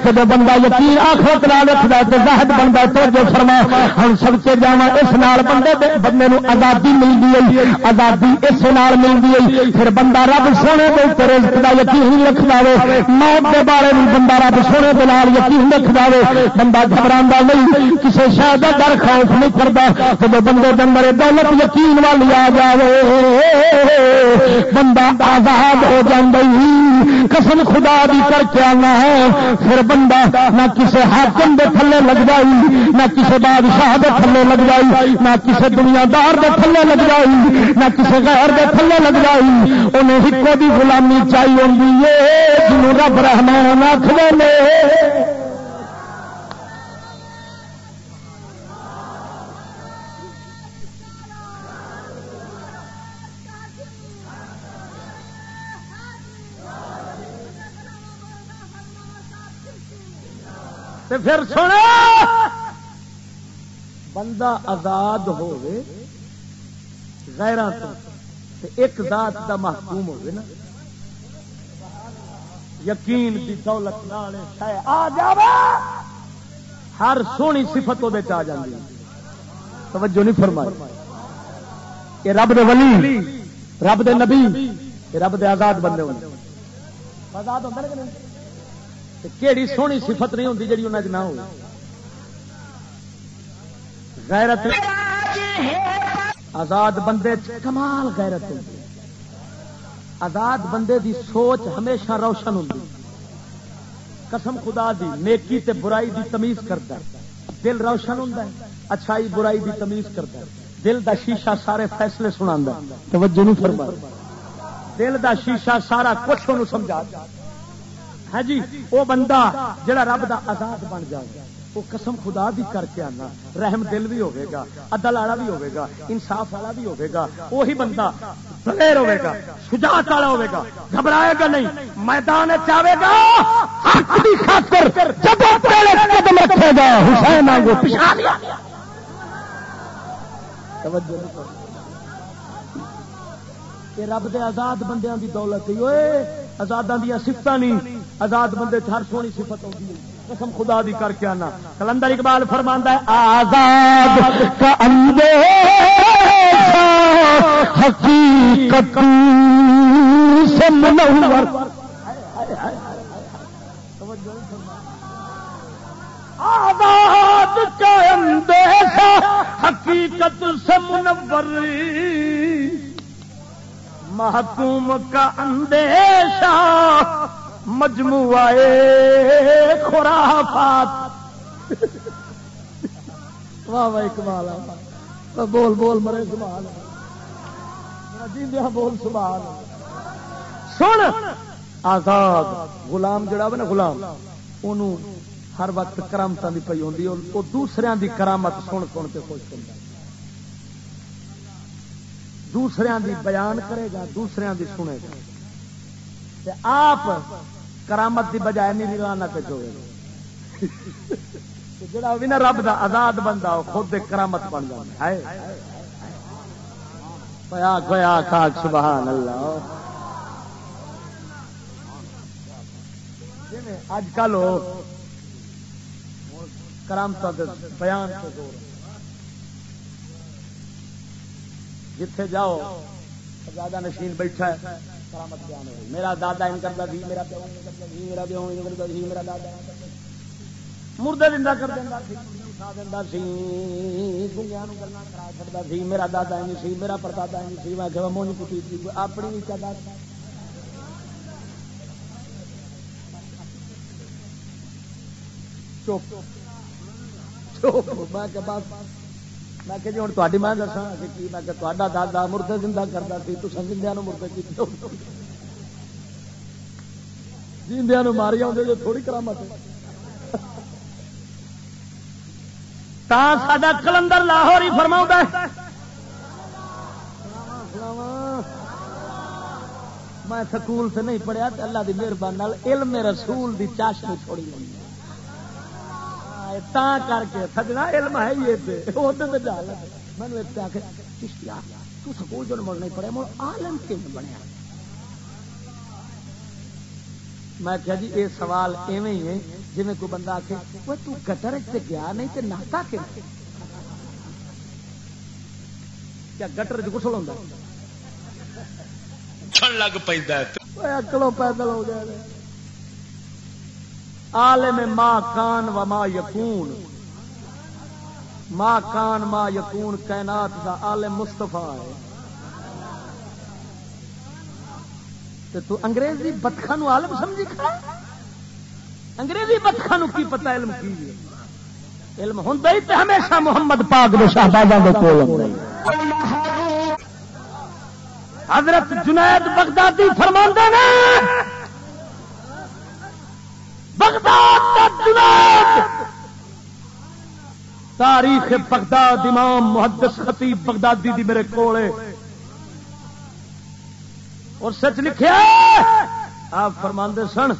جب بندہ یقین آخر رکھ بنتا تو زہد بنتا تو جو فرما ہم سب سے جا اس نال بندہ بندے بندے نو آزادی ملتی ہے آزادی اس نال ملتی ہے پھر بندہ رب سونے کے اتر کا یقین رکھ دے موت کے بارے میں بندہ رب سونے کے نال یقین رکھ دے بندہ گھبرا نہیں کسی شہر کا ڈر خوف نہیں کرتا جب بندے دندر دولت یقین والی آ جائے بندہ آزاد ہو جی قسم خدا بھی کر کے آنا ہے، پھر بندہ نہ کسی حاکم دے تھلے لگ جائی، نہ کسی بادشاہ دے تھلے لگ جائی، نہ کسی دنیا دار دے تھلے لگ جائی، نہ کسی غیر دے تھلے لگ جائی۔ انہیں ہکو بھی غلامی چاہیے جنوب رب رحمان آخر پھر سونا بندہ آزاد ہوئے تو ایک ذات دا محکوم ہوئے نا۔ یقین کی دولت آ ہر سونی سفت وہ آ جاتی توجہ نہیں فرمائی۔ یہ رب دے ولی، رب دے نبی یہ رب دے آزاد بندے ہوتے آزاد ہوتے کہڑی سونی صفت نہیں ہوتی جی انہیں نہ ہو غیرت آزاد بندے کمال غیرت ہوتی آزاد بندے دی سوچ ہمیشہ روشن ہوتی قسم خدا دی نیکی تے برائی دی تمیز کرتا ہے۔ دل روشن ہوتا ہے اچھائی برائی دی تمیز کرتا ہے۔ دل دا شیشہ سارے فیصلے سنا توجہ نہیں فرما دل دا شیشہ سارا کچھ سمجھا۔ ہے ہاں جی وہ بندہ جڑا رب دا آزاد بن جائے۔ وہ قسم خدا بھی کر کے آنا۔ رحم دل بھی ہوے گا عدل والا بھی ہوے گا انصاف والا بھی ہوے گا وہی بندہ دلیر ہوے گا شجاعت والا ہوے گا گھبرائے گا نہیں، میدان چاہے گا، حق خاطر جب پہلے قدم رکھے گا، حسین لیا رب دے آزاد بندیاں دی دولت ہوئے آزاداں دیا سفت نہیں آزاد بندے ہر سونی سفت ہوتی ہے۔ قسم خدا دی کر کے آنا۔ کلندر اقبال فرماندہ ہے، آزاد کا اندے حقیقت سے منور۔ آزاد کا اندیشہ حقیقت سے منور۔ محکوم کا اندیشہ مجموعہ خرافات۔ واہ واہ کمال بول بول مرے، سبحان جی بول، سبحان سن، آزاد، غلام جڑا نا، غلام انہوں ہر وقت کرامت کی پی ہوتی وہ دوسرے کی کرامت سن سن کے خوش ہوتا دوسرے کی بیان کرے گا دوسرے کی سنے گا۔ آپ کرامت کی بجائے نہیں لانا چوے جڑا بھی نا رب دا آزاد بندہ، وہ خود کرامت بن جائے سبحان اللہ۔ اج کل کرامت بیان جتھے جاؤ دادا نشین بیٹھا ہے۔ کرامت بیان ہوئی۔ میرا دادا ان کرتا سی میرا پیو میرا پیو کرتا سی میرا دادا مردہ زندہ کر دینا میرا دادا این سی، میرا پردادا این سی۔ میں کہ مونج پٹی سی اپنی وی چدا چوپ چوپ میں کہ بس۔ میں کہ جی ہوں تاری میں دسا کہ میں کہ تا دادا مردے زندہ کرتا سی تو زندہ مردے کی جیندیا ماری آدھے جو تھوڑی کرامت ساڈا کلندر لاہور ہی فرما میں سکول سے نہیں پڑھیا اللہ کی مہربانی علم رسول کی چاش میں چھوڑی ہوئی تا کر کے سجنا علم ہے یہ ایک آ کے تو سکول جو مڑ نہیں پڑھیا مڑ کن بنیا؟ میں کہا جی یہ سوال ایویں ہی ہے جی کوئی بندہ آ کے وہ تو گٹر گیا نہیں تو ناتا کیوں؟ کیا گٹر چسل ہوتا لگ پہ اکلو پیدل ہو گیا عالم ماں کان و ما یقون ماں کان ما یقون کائنات دا عالم مستفا ہے. تو انگریزی بتخا نو عالم سمجھی کھڑا انگریزی بتخا نو کی پتا علم کی علم ہوں تو ہمیشہ محمد پاک دے شہبازوں کو حضرت جنید بغدادی فرما نے بغداد جنید تاریخ بغداد امام محدث خطیب بغدادی دی میرے کولے۔ اور سچ لکھیا آپ فرما سن،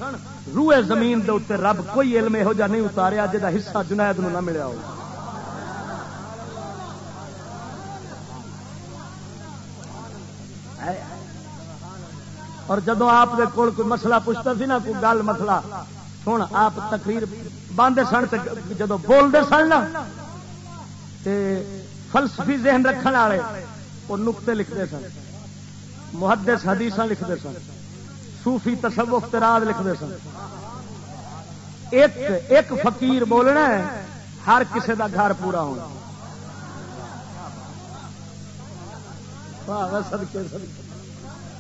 روئے زمین دے اتنے رب کوئی علم یہو جہ نہیں اتاریا جا حصہ جنید نو نہ ملیا ہو۔ اور جدو آپ دے کول کوئی مسئلہ پوچھتا سی نا، کوئی گل مسئلہ سن آپ تقریر باندھے سن جدو بولتے سن نا فلسفی ذہن رکھنے والے وہ نقطے لکھتے سن محدث حدیث لکھتے سن صوفی تصوف تراج لکھتے سن ایک ایک فقیر بولنا ہے ہر کسی کا گھر پورا ہونا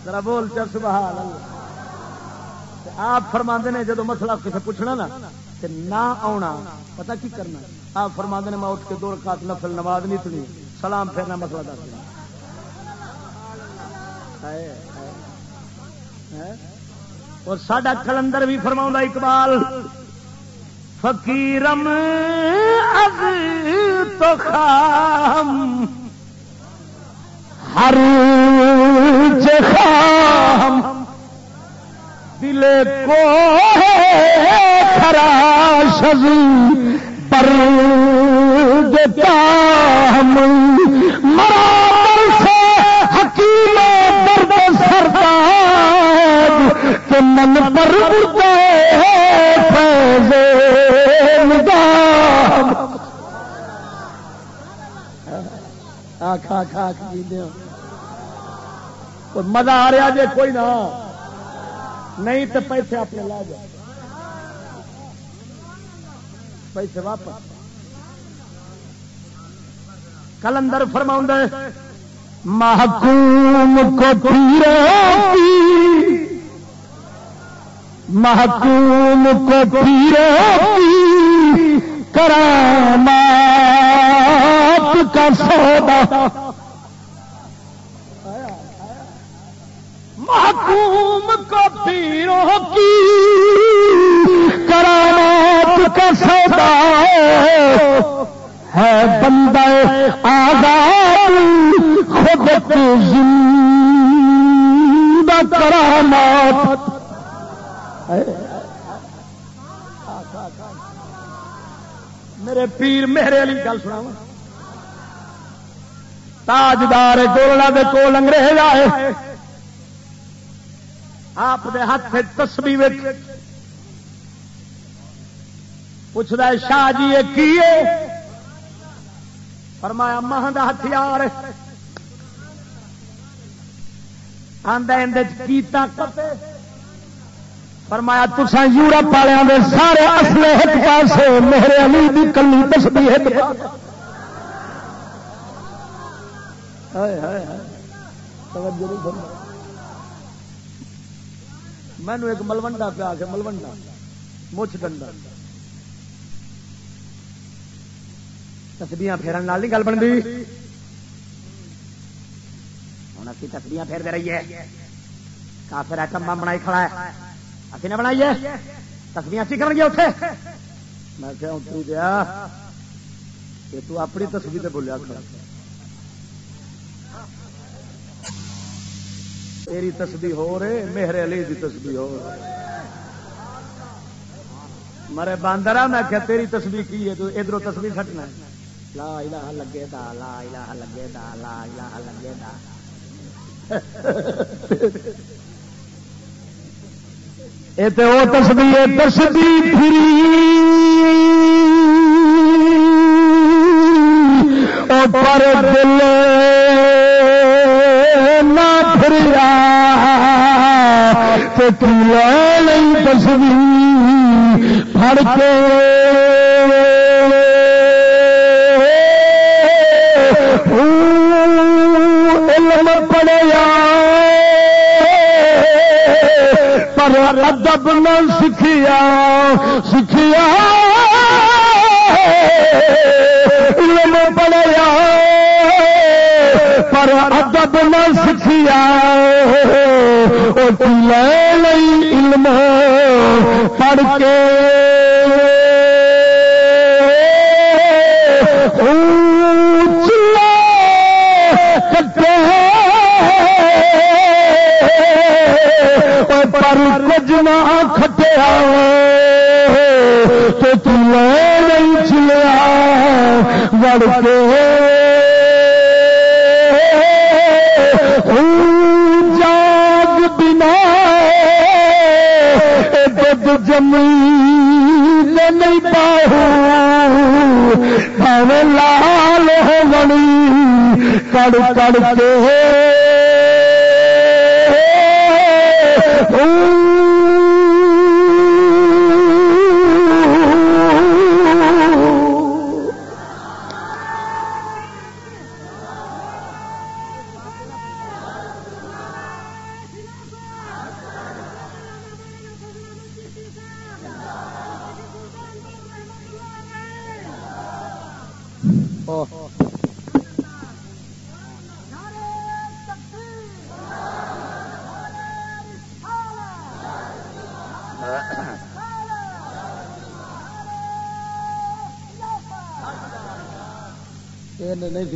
ذرا بول چل سبحان اللہ آپ فرما نے جدو مسئلہ کسی پوچھنا نا تو نہ آنا پتا کی کرنا؟ آپ فرما نے میں اٹھ کے دو رکعت نفل نماز نہیں تنی سلام پھرنا مسئلہ دس دینا اور ساڈا کلندر بھی فرما اقبال، فقیرم از تو خام مزہ آ رہا جی کوئی نہ نہیں تو پیسے اپنے لا جائے پیسے واپس۔ کلندر فرما محکوم کو پیرو محکوم کو پیرو کرامات کا سودا محکوم کو پیروں کی کرامات کا سودا ہے، بندہ آزاد خود کی زندہ کرامات میرے پیر میرے علی، گل سنا تاجدار گولڑا دے کول انگریز آئے۔ آپ دے ہاتھ تسبی پوچھتا ہے، شاہ جی یہ کی فرمایا ماہ کا ہتھیار آدھا کی طاقت فرمایا تسا یورپ والے سارے اصلے ایک پاس میرے علی دی کلی تسبی ایک پاس مینو ایک ملوڈا پیا کے ملوڈا مچھ ڈنڈا۔ تسبیاں پھیرن نال نہیں گل بنتی؟ ہوں اسی تسبیاں پھیر دے رہی ہے کافر ایٹم بم بنائی کھڑا ہے۔ اسی نے بنائی ہے۔ تسبیاں اسی کر گے اتنے میں کیا اتری دیا کہ تو اپنی تصویر بولیا کھڑا۔ تیری تسبیح ہو رہے میرے علی دی تسبیح ہو رہے۔ مرے باندرا میں کیا تیری تسبیح کی ہے تو ادھر تسبیح سٹنا لا الہ لگے دا لا الہ لگے دا لا الہ لگے دا۔ یہ وہ تسبیح تسبیح پھری۔ پر دل تو لے تصویر پھڑ کے علم پڑیا پر ادب نہ سکھیا سکھیا علم ادب نہ سکھیا لے علم پڑھ کے پر کچھ نہ کھٹیا تو تلے نہیں چلیا وڑ کے جمیل نہیں پاؤ لال ہو بڑی کڑ کڑ کے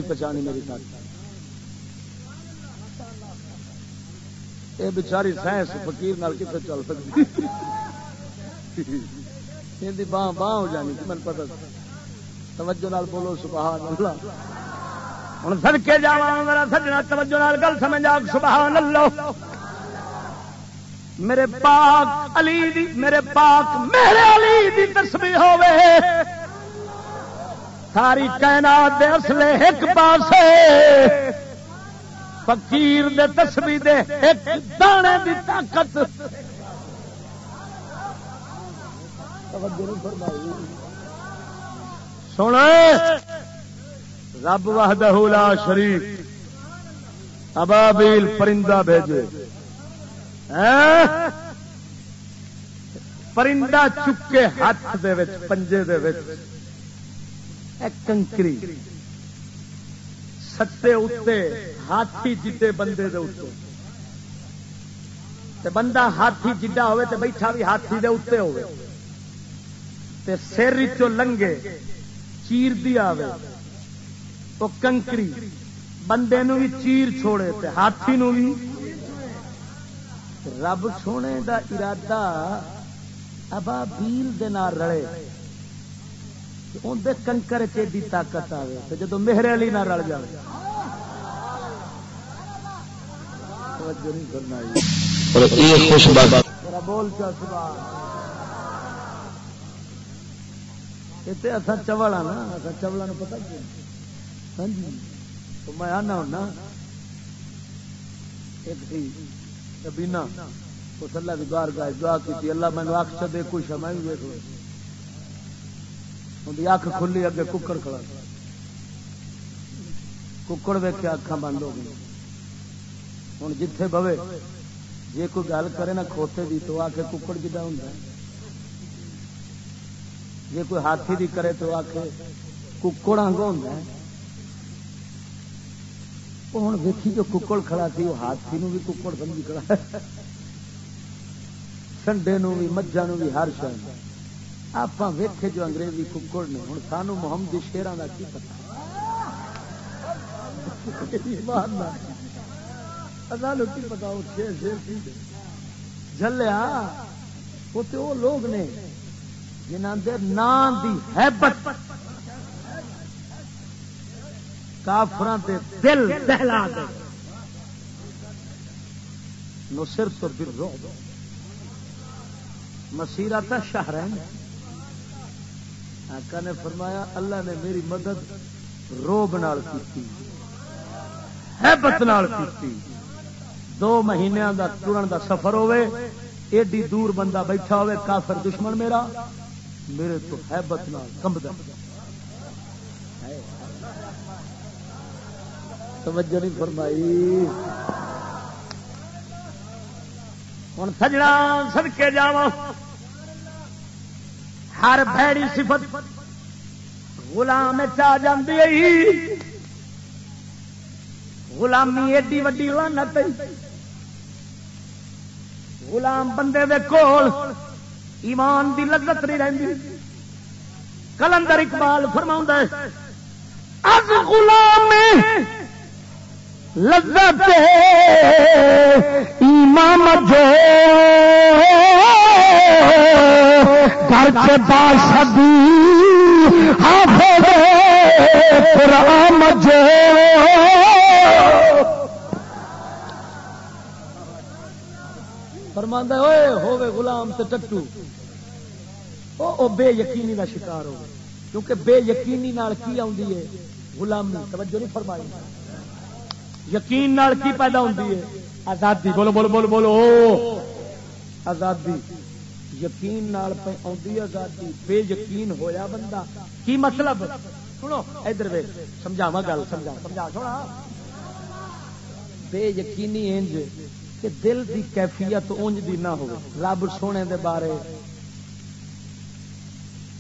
پہچانی میری ساتھ یہ بچاری سائنس فکیر کتنے چل سکتی۔ باہ باہ ہو جانی من پتا توجہ نال بولو، سبحان اللہ۔ ہوں سڑکے جا سجنا، توجہ نال گل سمجھ آ سبحان اللہ۔ میرے پاک علی دی، میرے پاک میرے علی دی تصویر ہوے ساری کائنات دے اصلے ایک پاسے۔ فقیر دے تسبیح دے ایک دانے دی طاقت۔ سن رب وحدہ لا شریف ابابیل پرندہ بھیجے۔ ہاں؟ پرندہ چکے ہاتھ دے وچ، پنجے دے وچ۔ کنکری۔ ستے اتنے ہاتھی جدے بندے دے تے بندہ ہاتھی جڈا ہوئے تے بیٹھا بھی ہاتھی دے اتنے ہوئے۔ تے سر چو لنگے، چیر دی آوے۔ تو کنکری، بندے نو بھی چیر چھوڑے تے ہاتھی نو بھی رب سونے دا ارادہ ابا بیل دے رڑے اندر کنکر چیڈی طاقت آئے تو جدو میرے علی نہ رل جائے بول اصا چوڑا نا اصا چوڑا پتا ہاں جی۔ تو میں آنا ہونا ایک تھی بینا اس اللہ کی دعا دعا کی اللہ مینو آخ چدے کچھ میں بھی دیکھ ان اکھ کھلی اگے ککڑ کھڑا ککڑ ویکیا اکھان بند ہو گئی ہوں جتھے بوے جی کوئی گل کرے نا کھوتے دی تو آ کے ککڑ کدا ہوں جی کوئی ہاتھی دی کرے تو آ کے ککڑ آنگ ہوتا ہے ہوں ویکھی جو ککڑ کھڑا سی وہ ہاتھی نو بھی ککڑ سمجھی کھڑا سنڈے نو بھی مجھا بھی ہر شہر آپ ویکھے جو انگریزی ککڑ نے ہوں سانو محمد شیران کا کی پتا پتا جلیا وہ تو وہ لوگ نے جنہ دے نام دی حیبت کافران دے دل دہلا دے۔ نو سر تو مسیرہ تا شہر ہے آقا نے فرمایا، اللہ نے میری مدد روب نال کی حیبت نال کی دو مہینوں دا ٹرن دا سفر ہوئے ایڈی دور بندہ بیٹھا ہوئے کافر دشمن میرا، میرے تو حیبت نال کمبدا توجہ نہیں فرمائی۔ ہوں سجنا سدکے جا ہر بھڑی صفت غلام چاہ جاتی غلامی ایڈی وڈی لانت غلام بندے دے کول ایمان دی لذت نہیں رہتی کلندر اقبال فرما از غلام لذت ایمان جو گھر کے باشدی حافظ قرآن جو فرماندہ ہوئے ہوئے غلام تے ٹٹو۔ او, او بے یقینی کا شکار ہو۔ کیونکہ بے یقینی نال کی آندی ہے؟ غلامی توجہ نہیں فرمائی۔ یقین نال کی پیدا ہوندی ہے؟ آزادی۔ بولو بولو بولو بولو۔ آزادی۔ یقین نال پہ آندی آزادی بے یقین ہویا بندہ۔ کی مطلب؟ سنو، ادھر وے سمجھاوا گل، سمجھا سمجھا چھوڑا بے یقینی انج کہ دل دی کیفیت اونج دی نہ ہو رب سونے دے بارے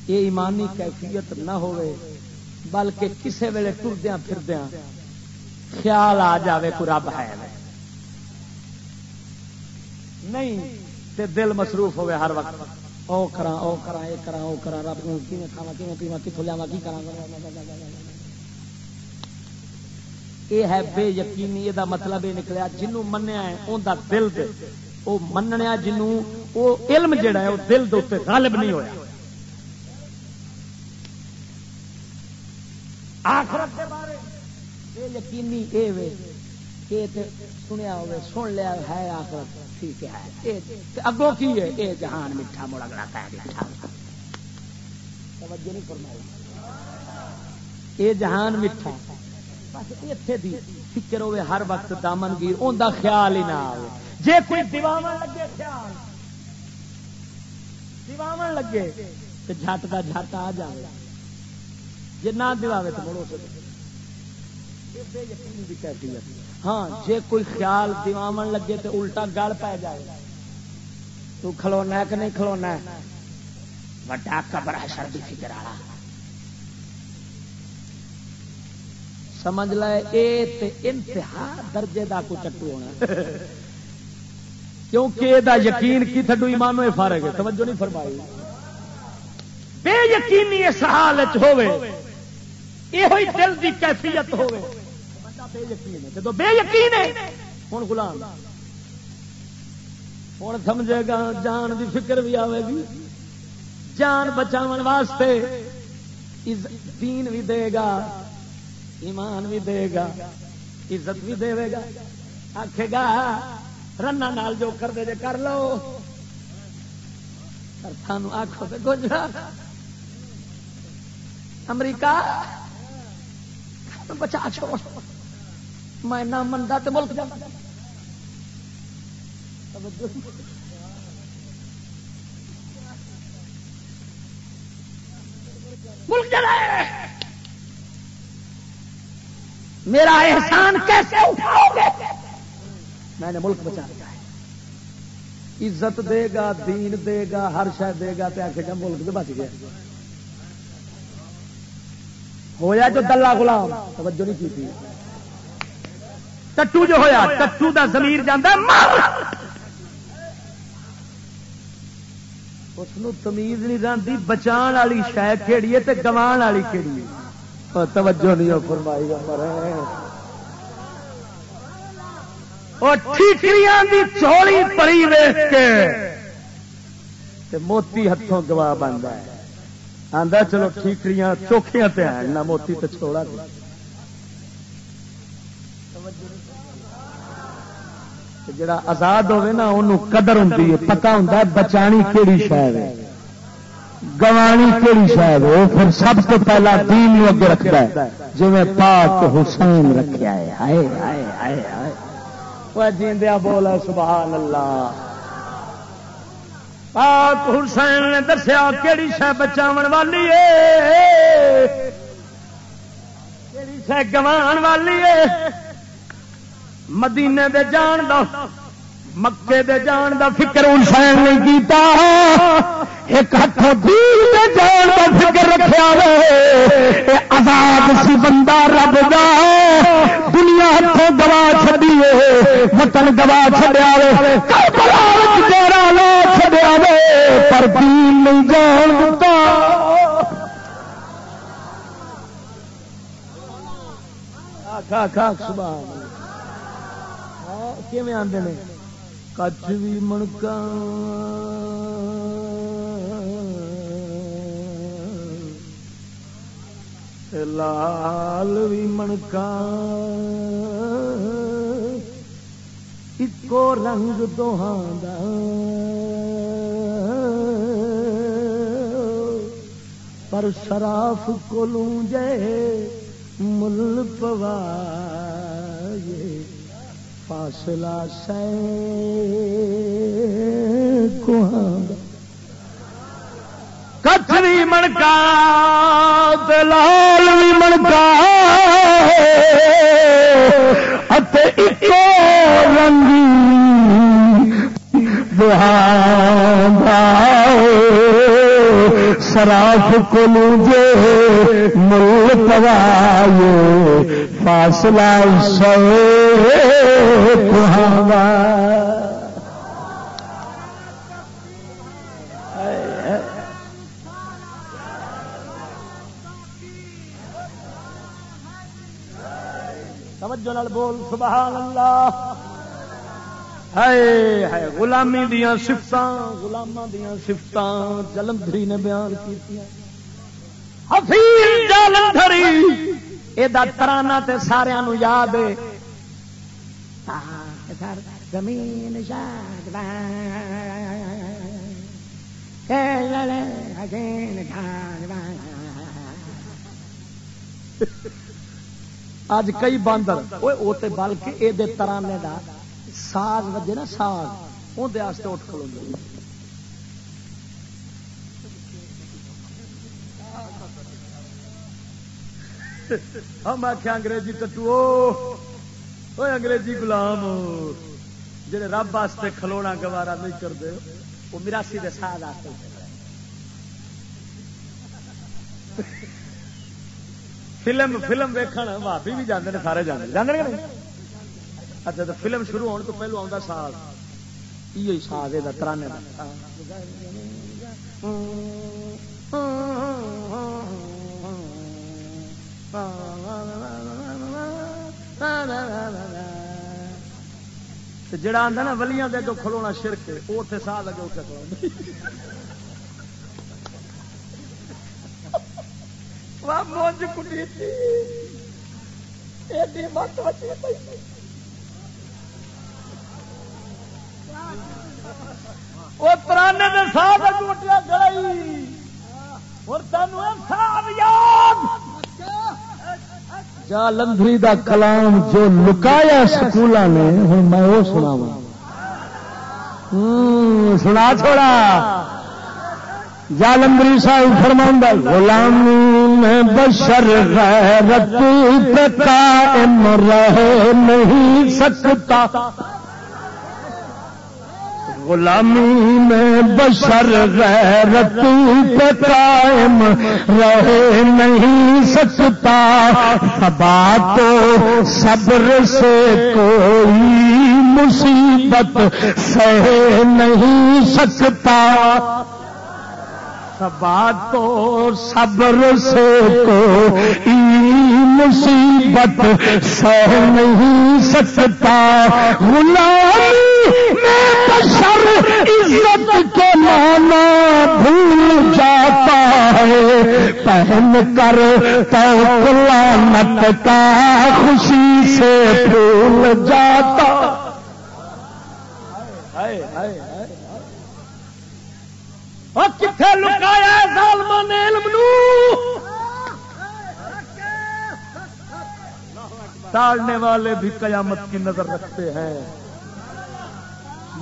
یہ ایمانی کیفیت نہ ہوئے، بلکہ کسے ویلے ٹردیا پھردیا خیال آ جاوے کو رب ہے۔ نہیں تے دل مصروف ہوئے ہر وقت۔ او کرا او کرا، اے کرا، او کرا، رب کی کھاوا کی پیوا کتوں لیا کی کرا یہ ہے بے یقینی یہ مطلب یہ نکلیا، جنوں منیا ہے ان کا دل دے۔ وہ منیا جنوں وہ علم جڑا ہے وہ دل دے غالب نہیں ہوا آخرت کے بارے بے یقینی اے وے کہ تے سنیا ہوئے، سن لیا ہے آخرت۔ ٹھیک ہے۔ اگوں کی ہے؟ اے، جہان میٹھا موڑا گڑا ہے توجہ نہیں فرمائی۔ اے، جہان میٹھا۔ دی فکر ہوے ہر وقت دامن گیر ان کا خیال ہی نہ آئے جی کوئی دیواو لگے، خیال۔ دیواو لگے تو جھٹ کا جھٹ آ جائے جی نہ دلاوے تو مڑو ہاں جے کوئی خیال دیواو لگے تو الٹا گل پی جائے۔ تو کھلونا کہ نہیں کھلونا وڈا قبر حشر دی فکر والا۔ سمجھ لے، اے انتہا درجے دا کو چٹو ہونا کیونکہ یہ یقین کی تھڈو ایمانو فارغ ہے، توجہ نہیں فرمائی۔ بے یقینی اس حال ہوے یہ دل دی کیفیت ہوے بے یقین ہے۔ بے یقین ہے ہوں غلام۔ ہوں سمجھے گا جان دی فکر بھی آئے گی۔ جان بچاؤ واسطے دین بھی دے گا، ایمان بھی دے گا، عزت بھی دے گا۔ آخے گا، رنا نال جو کر دے جے کر لو۔ سانو آخو تو گجرات امریکہ بچا چھوڑ۔ میں نہ منتا تو ملک جا ملک جا میرا احسان کیسے اٹھاؤ گے؟ میں نے ملک بچا دیا ہے۔ عزت دے گا، دین دے گا، ہر شہ دے گا تو آخے گا ملک تو بچ گیا۔ ہویا جو دلہ غلام، توجہ نہیں کی ٹٹو جو ہویا ٹٹو دا ضمیر جانا اس تمیز نہیں رہتی بچان والی شاید کہڑی ہے گوان والی کہڑی ہے۔ توجہ نہیں فرمائی چوڑی پری ویخ کے موتی ہاتھوں گوا بنتا ہے۔ آدھا چلو ٹھیکریاں چوکھیاں پہ ہیں نہ موتی تو چھوڑا۔ دیا جڑا آزاد ہوے نا انہوں قدر ہوں پتا ہوں بچانی کہڑی شاید ہے، گوانی کہڑی شاید ہے وہ پھر سب تو پہلا دین اگے رکھتا ہے جی میں پاک حسین رکھا ہے، ہائے ہائے ہائے ہائے۔ وہ جیندیا بولا سبحان اللہ پاک حسین نے دسیا کہڑی شہ بچاو والی ہے۔ کہڑی شہ گوان والی ہے۔ مدینے دے جان دا، مکے دے جان دا فکر حسین نہیں کیتا۔ ایک ہاتھوں دین دے جان دا فکر رکھا رہے آزاد سی بندہ رب دا۔ دنیا ہاتھوں گوا چڈیے وطن گوا چڈیا لو چڈیا پر دین نہیں جان دیتا کھا کھا سبحان اللہ۔ کیویں آتے کچھ بھی منکا لال بھی منکا ایکو رنگ دوہان پر شراف کو لوں جے مل پوا فاصلہ سے کچھ بھی منکا لال بھی منکا رنگی شراف کو مجھے مل پوائے فاصلہ سو سمجھو بول سبحان اللہ۔ ہے غلامی دیا سفت غلام دیا سفت جلندری نے بیان کی حفیظ جلندری یہ ترانا تے سارا یاد زمین اج کئی باندر بلکہ یہ ترانے کا ساز وجے نا ساز اندر اٹھ کھلو ہم آخیا انگریزی ٹٹو انگریزی گلام جڑے رب واسطے کھلونا گوارا نہیں کرتے، وہ مراسی کے ساتھ آتے۔ فلم فلم ویکن بھابی بھی جانے سارے جانے جانے اچھا تو فلم شروع ہونے تو پہلو آتا ساز۔ یہ ساز یہ ترانے کا جڑا آتا نا ولیاں دے جو کھلونا شرک وہ اتنے سا لگے اتنے موج کٹی ایڈی مت بچی وہ پرانے دے ساتھ ٹوٹیا گڑائی اور تینوں سب یاد۔ جالندری دا کلام جو لکایا سکول نے ہوں میں وہ سنا سنا چھوڑا۔ جالندری صاحب فرما غلام میں بشر غیرت پہ قائم رہ نہیں سکتا۔ غلامی میں بشر غیرت پہ قائم رہے نہیں سکتا۔ سبا تو صبر سے کوئی مصیبت سہ نہیں سکتا۔ سبا تو صبر سے کوئی مصیبت سہ نہیں سکتا۔ غلامی میں بشر عزت کے مانا بھول جاتا ہے۔ پہن کر تو لانت کا خوشی سے بھول جاتا۔ ہے کتنے لکایا ظالمان علم ٹالنے والے بھی قیامت کی نظر رکھتے ہیں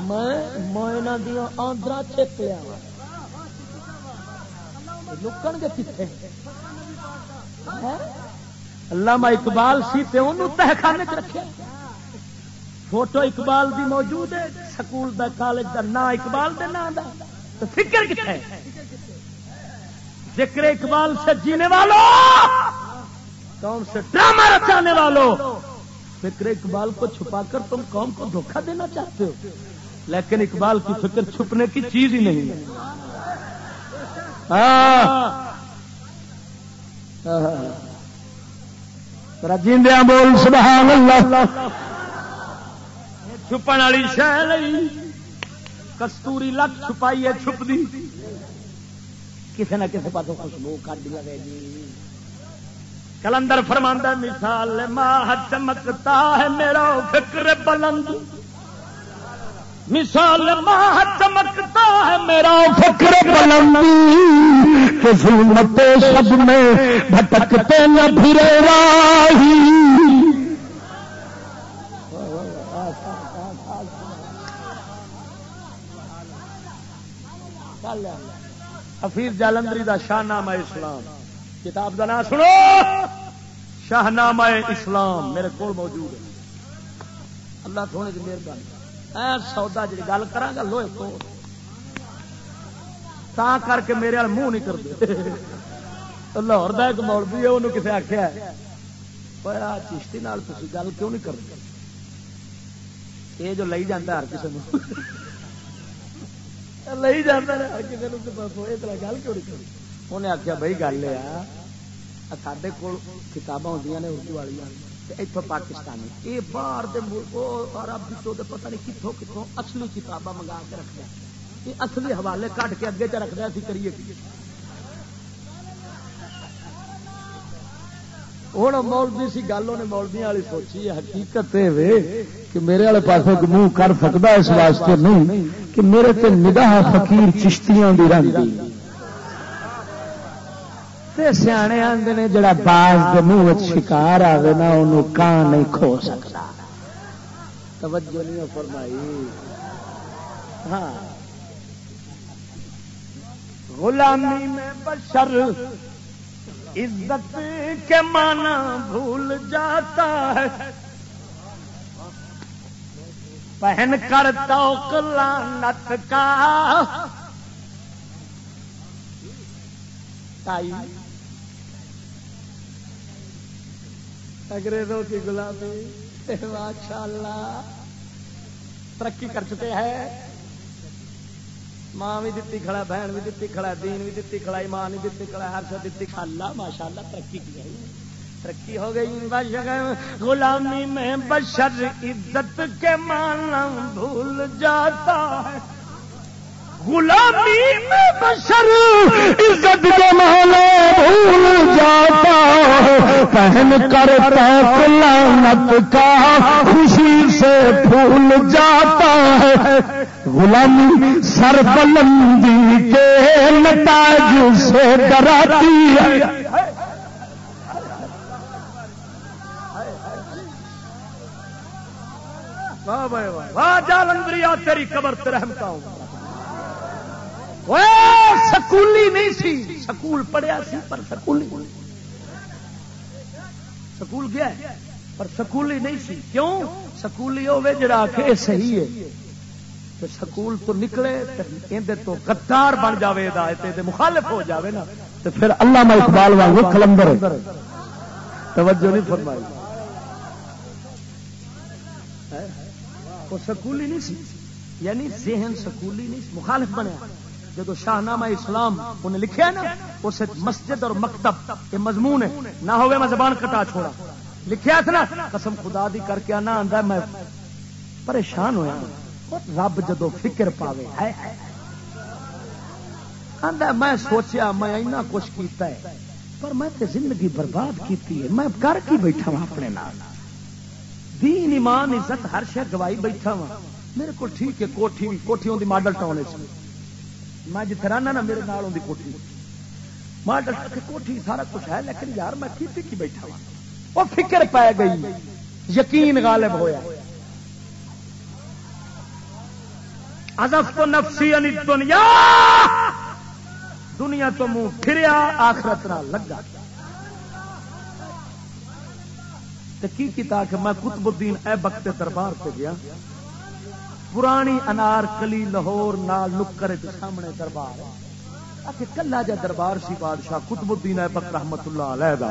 میں دیا آندرا چیک لیا لکن گے کتنے علامہ اقبال سی تے انہوں تہخانے چ رکھے فوٹو اقبال دی موجود ہے سکول دا کالج دا نا اقبال دے نا دا تو فکر کتنے ذکر اقبال سے جینے والوں کون سے ڈرامہ رچانے والوں فکر اقبال کو چھپا کر تم قوم کو دھوکہ دینا چاہتے ہو۔ لیکن اقبال کی فکر چھپنے کی چیز ہی نہیں ہے۔ ہاں۔ رجیندیا بول، سبحان اللہ۔ چھپن والی شہ نہیں کستوری لک چھپائی ہے چھپ دی کسی نہ کسی پاس خوشبو کٹ لگے گی۔ کلندر فرماندہ مثال ماہ چمکتا ہے میرا فکر بلند۔ مثال ماہ چمکتا ہے میرا فکر بلند۔ ظلمت سب میں بھٹکتے نہ پھرے راہی لیا حفیظ جالندری دا شاہ نام اسلام۔ کتاب کا نام سنو۔ شاہ نام اسلام میرے کو موجود ہے۔ اللہ سونے کی جی مہربانی۔ سودا جی گل کرا گا لوہے کو۔ تا کر کے میرے منہ نہیں کرتے لاہور کا ایک مولوی ہے انہوں کسی آخیا چشتی گل کیوں نہیں کرتے یہ جو لئی جانا ہر کسی لئی جانا ہر کسی گل کیوں نہیں کرتی انہیں آخیا بھائی گل یہ سڈے کول کتاباں ہوں نے اردو والی اتوں پاکستانی یہ باہر عرب پتہ نہیں کتوں کتوں اصلی کتاباں منگا کے رکھتا یہ اصلی حوالے کٹ کے اگے چ رکھتا اسی کریے ہوں مولوی سی گل انہیں مولوی والی سوچی حقیقت کہ میرے والے پاس منہ کر سکتا اس واسطے نہیں کہ میرے تے نگاہ فقیر چشتیاں دی رنگ سیانے آدھے نے جڑا باز کے منہ شکار آئے نا انہوں کان نہیں کھو سکتا توجہ نہیں فرمائی ہاں غلامی میں بشر عزت کے مانا بھول جاتا ہے۔ پہن کر تو لانت کا۔ تائی۔ انگریزوں کی غلامی ماشاء اللہ ترقی کر چکے ہیں۔ ماں بھی دتی کھڑا، بہن بھی دتی کھڑا، دین بھی دتی کھڑا، ایمان بھی دتی کھڑا، ہر شا دتی کھالا ماشاء اللہ ترقی کی گئی۔ ترقی ہو گئی۔ غلامی میں بشر عزت کے مانا بھول جاتا ہے۔ غلامی میں بشر عزت کے مانا بھول جاتا ہے۔ پہن کر لانت کا خوشی سے پھول جاتا ہے۔ غلامی سر بلندی کے نتاج سے ڈراتی ہے۔ واہ جالندری تیری قبر تے رحمتا ہوں سکولی نہیں سی۔ سکول پڑھیا سی، پر سکولی۔ سکول گیا پر سکولی نہیں سی۔ کیوں؟ سکولی ہوے جڑا کے صحیح ہے۔ تو سکول تو نکلے اندر تو گدار بن جائے ہدایت مخالف ہو جاوے نا تو پھر اللہ میں اقبال واگ کلندر توجہ نہیں فرمائی۔ وہ سکولی نہیں سی۔ یعنی ذہن سکولی نہیں مخالف بنیا۔ جب شاہنامہ اسلام انہیں لکھا نا اس مسجد اور مکتب، یہ مضمون ہے۔ نہ ہوئے میں زبان کٹا چھوڑا۔ لکھیا تھا نا، قسم خدا دی کر کے آنا آندا میں پریشان ہوا رب جدو فکر پاوے، ہے آندا میں سوچیا، میں اینا کچھ کیتا ہے، پر میں تے زندگی برباد کیتی ہے۔ میں کر کی بیٹھا ہوں اپنے نال۔ دین، ایمان، عزت، ہر شے گوائی بیٹھا ہوں۔ میرے کو ٹھیک ہے، کوٹھی کوٹھی ہوندی ماڈل ٹاؤن ہے۔ میں جتھے رہنا نا، میرے نال ہوندی کوٹھی۔ ماڈل کوٹھی سارا کچھ ہے، لیکن یار میں کیتی کی بیٹھا ہوں؟ وہ فکر پی گئی، یقین غالب ہوا ادف تو نفسی انی دنیا دنیا تو منہ پھریا، آخرت نہ لگا کی کیتا کہ میں قطب الدین اے بکتے دربار سے گیا۔ پرانی انار کلی لاہور نال نکر سامنے دربار۔ ہے کلا جا دربار سی بادشاہ قطب الدین اے بک رحمت اللہ علیہ دا۔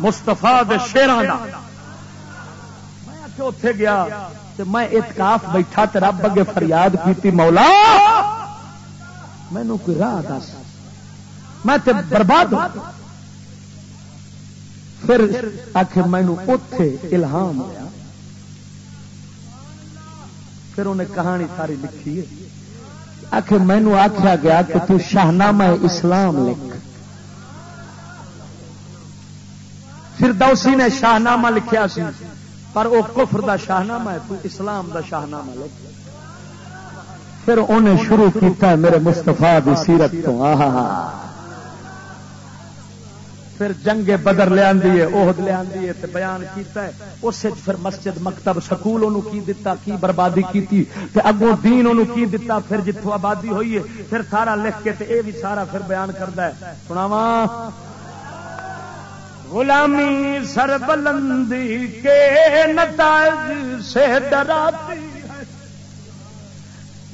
مستفا شیران دا۔ میں اتے گیا۔ میں اتکاف بیٹھا تو رب اگے فریاد کی مولا مینو کوئی راہ دس۔ میں برباد پھر آخر مینو اتے الہام ہوا پھر انہیں کہانی ساری لکھی ہے۔ آخر مینو آخیا گیا کہ تو شاہنامہ اسلام لکھ۔ فردوسی نے شاہنامہ لکھیا سی۔ پر وہ کفر دا شاہنامہ ہے، تو اسلام دا شاہنامہ لکھ پھر انہیں شروع کیتا ہے میرے مستفا دی سیرت تو۔ آہا پھر جنگ بدر لیا عہد لیا بیان کیتا ہے۔ اس پھر مسجد مکتب سکول انہوں کی دتا، کی بربادی کی اگوں دین انہوں کی دتا، پھر جتوں آبادی ہوئی ہے، پھر سارا لکھ کے اے بھی سارا پھر بیان کرتا ہے۔ سناوا غلامی سر بلندی کے نتائج سے ڈراتی ہے۔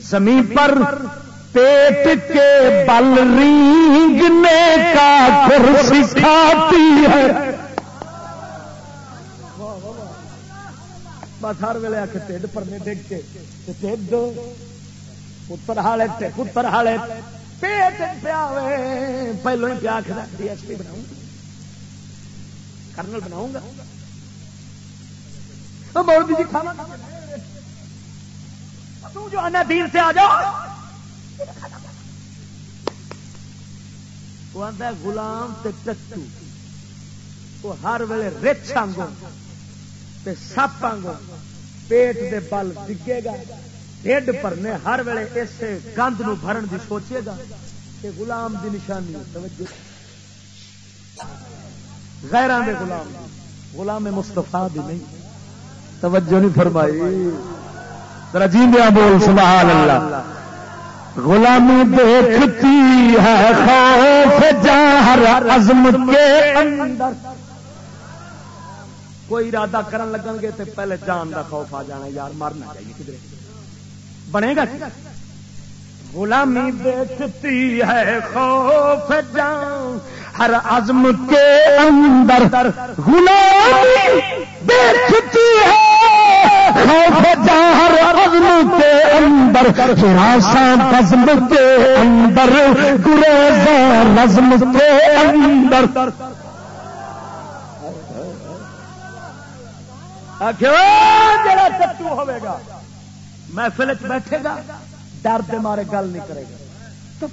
زمین پر پیٹ کے بل رینگنے کا پھر سکھاتی ہے۔ بس ہر ویلے آ کے ٹھڈ پرنے ڈگ کے ٹھڈ، پتر ہالے پتر ہالے پیٹ پیا پہلو ہی پیا ڈی ایس پی بناؤں۔ کرنل بناؤں گا۔ مولوی جی کھانا تو جو آنا دین سے آ جاؤ۔ وہ آتا ہے گلام ٹچو وہ ہر ویلے رچ آنگو۔ تے سپ آنگو۔ پیٹ دے بل ڈگے گا۔ ڈیڈ پرنے ہر ویلے اس گند نو بھرن دی سوچے گا کہ غلام دی نشانی توجہ۔ غیران دے غلام غلام مستفا بھی نہیں۔ توجہ نہیں فرمائی۔ رجیندیا بول سبحان اللہ غلامی دیکھتی ہے خوف جاہر عزم کے اندر۔ کوئی ارادہ کرن لگن گے تو پہلے جان دا خوف آ جانا، یار، مرنا چاہیے کدھر؟ بنے گا۔ غلامی دیکھتی ہے خوف جان، ہر عزم کے اندر غلامی دیکھتی ہے۔ خوف جان، ہر عزم کے اندر فراسا عزم کے اندر گریزا رزم کے اندر۔ جڑا چٹو ہوے گا، محفل بیٹھے گا۔ ڈر دے مارے گل نہیں کرے گا۔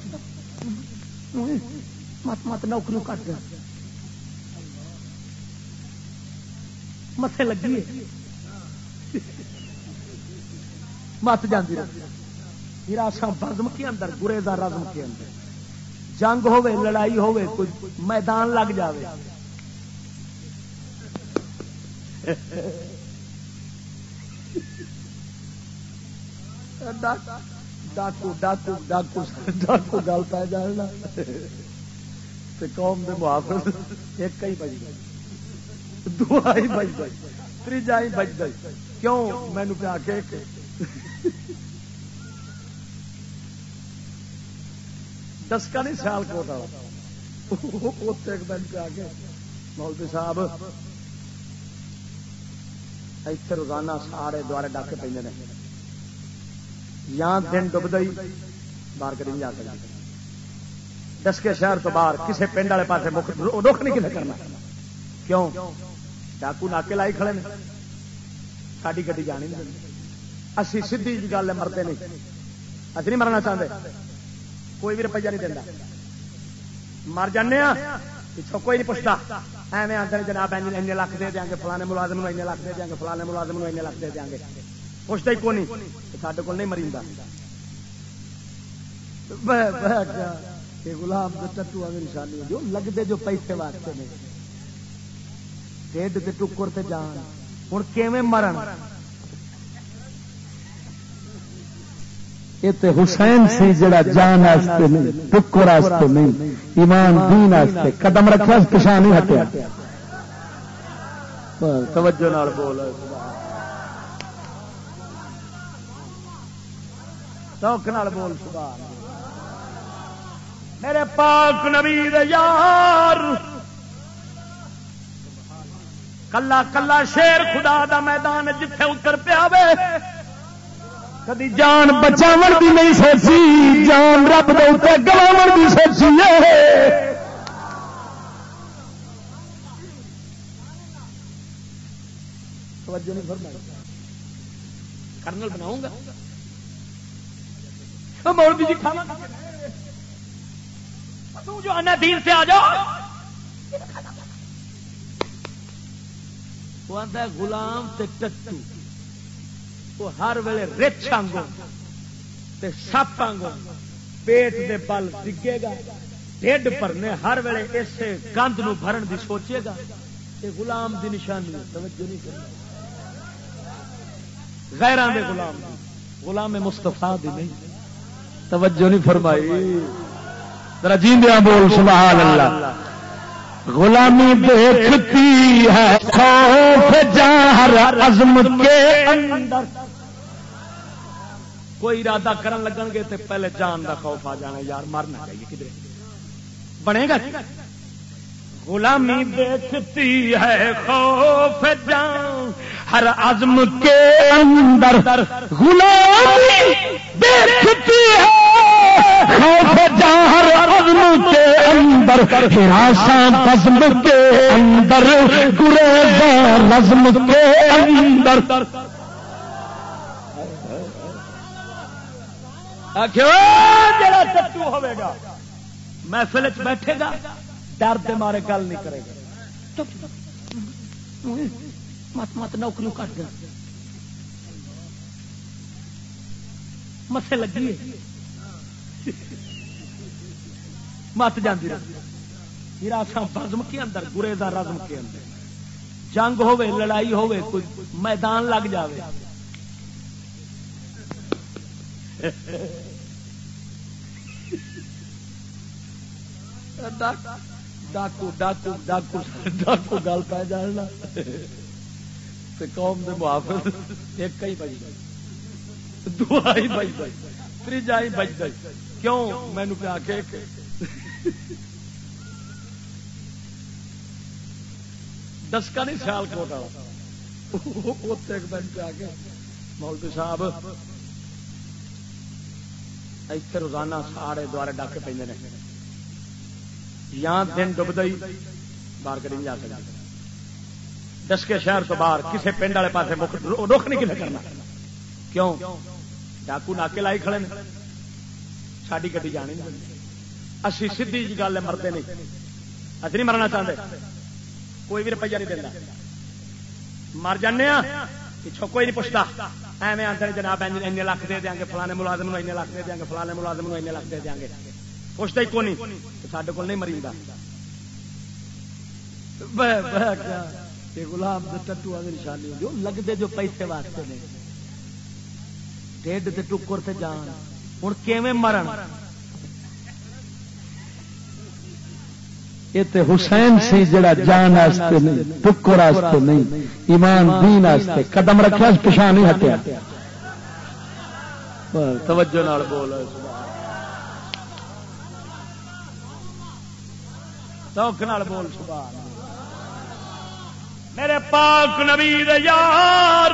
مت مت نوکری کٹ گیا متے لگی مت جاندی ہراساں بزم کے اندر گریزا رزم کے اندر۔ جنگ ہوے لڑائی ہوے کوئی میدان لگ جاوے۔ ڈاکو ڈاکو ڈاکو ڈاکو گل پہ جاننا قوم دے محافظ، ایک ہی بج گئی۔ دو ہی بج گئی۔ تیجا ہی بج گئی۔ کیوں؟ مینو پہ کے دسکا نہیں سیال کوٹ والا ایک دن پہ کے مولوی صاحب اتنے روزانہ سارے دوارے ڈاکے پہ یا دن ڈبد ہی باہر کری جا سکتے دسکے شہر تو باہر کسی پنڈ والے پاس رخ نہیں کسی کرنا۔ کیوں؟ ڈاکو ناکے لائی کھڑے ساری گی جانی نہیں اسی سیدھی جی گل مرتے نہیں۔ اچھ نہیں مرنا چاہتے کوئی بھی روپیہ نہیں دینا مر جانے ہاں، پچھو کوئی نہیں پوچھتا۔ ایویں آتے جناب این لاکھ دے دیں گے، فلانے ملازم این لاکھ دے دیں گے، فلانے ملازم این لاکھ دے دیں گے۔ پوچھتا ہی کون نہیں؟ سارے کو نہیں مری گلاب نشانی جو لگتے جو پیسے واسطے نے۔ ڈیڈ ٹکر تے جان۔ ہوں کیون مرن؟ حسین سی جڑا جان واسطے نہیں ٹکر واسطے نہیں ایمان دین واسطے۔ قدم رکھا پچھا نہیں ہٹیا۔ توجہ نال بول۔ چوک نال بول میرے پاک نبی یار۔ کلا کلا شیر خدا دا میدان جتھے اتر پیا کدی جان بچاو بھی نہیں سوچی، جان رب دے گواو بھی سوچی کرنل بناؤں گا؟ مولوی جی کھانا جو آنا دین سے آ جاؤ وہ آتا ہے غلام تے ٹٹو۔ وہ ہر ویلے رچ آنگو۔ تے سپ آنگو۔ پیٹ دے بل ڈگے گا۔ ڈیڈ پرنے ہر ویلے اسے گند نو بھرن دی سوچے گا۔ یہ غلام دی نشانی توجہ نہیں کرنا غیران دے غلام دی۔ غلام مصطفیٰ دی نہیں۔ توجہ نہیں فرمائی۔ رجیندیا بول، سبحان اللہ۔ غلامی دیکھتی ہے، خوف جہر عزم کے اندر۔ کوئی ارادہ کرن لگن گے تے پہلے جان دا خوف آ جانا، یار، مرنا چاہیے کدھر؟ بنے گا۔ غلامی دیکھتی ہے خوف جان۔ ہر عزم کے اندر غلامی دیکھتی ہے۔ خوف جان ہر عزم کے اندر ہراساں عزم کے اندر گریزا نظم کے اندر۔ جڑا ٹٹو ہوے گا، محفل بیٹھے گا۔ ڈر دے مارے گل نہیں کرے گا۔ مت مت نوکری کٹ۔ دیں مسے لگی مت جاندی۔ رزم کے اندر گرے دا رزم کے اندر۔ جنگ ہوے لڑائی ہوے کوئی میدان لگ جاوے۔ ڈاکو ڈاکو ڈاکو ڈاکو گل پہ جاننا قوم دے محافظ، ایک ہی بج گئی دعا ہی بج گئی تیجا ہی بج گئی کیوں؟ مینو پہ آ کے دسکا نہیں سیال کوٹ والا ایک دن پہ آ کے مولوی صاحب اتنے روزانہ سارے دوارے ڈاکے پہ یا دن ڈبد ہی باہر کری نہیں جا سکتے دس کے شہر تو باہر کسی پنڈ والے پاس رخ نہیں کسی کرنا۔ کیوں؟ ڈاکو ناکے لائی کھڑے ساری گی جانی اسی سیدھی جی گل مرتے نہیں۔ اچھ نہیں مرنا چاہتے کوئی بھی روپیہ نہیں دینا مر جانے ہاں، پچھو کوئی نہیں پوچھتا۔ ایویں آتے جناب این لاکھ دے دیں گے فلانے ملازم این لاکھ دے دیں گے فلانے ملازم این لاکھ دے دیں گے۔ پوچھتا ہی کون سڈے کو نہیں مری گلاب ٹٹو نشانی جو لگتے جو پیسے واسطے نے ڈیڈ ٹکر سے جان ہوں مرن یہ حسین سی جڑا جان واسطے نہیں ٹکر واسطے نہیں ایمان دین واسطے قدم رکھا پچھا نہیں ہٹیا توجہ نال بول سوکھ بول، سبحان میرے پاک نبی یار۔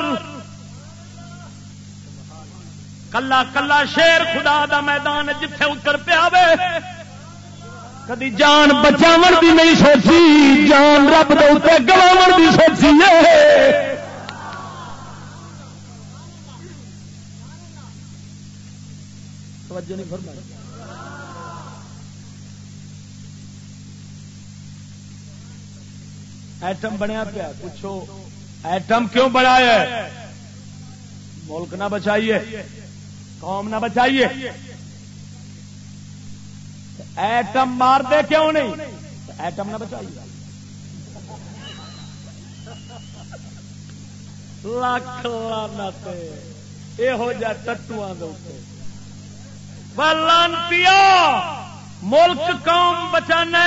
کلا کلا شیر خدا دا میدان جتھے اتر پیا کدی جان بچاو دی نہیں سوچی، جان رب دے گواو دی سوچی توجہ نہیں فرمائی۔ ایٹم بنیا پیا، پوچھو، ایٹم کیوں بنایا ملک نہ بچائیے، قوم نہ بچائیے۔ ایٹم مار دے کیوں نہیں؟ ایٹم نہ بچائیے۔ لاکھ لانا یہو جہ ٹٹو لانتی ملک قوم بچانا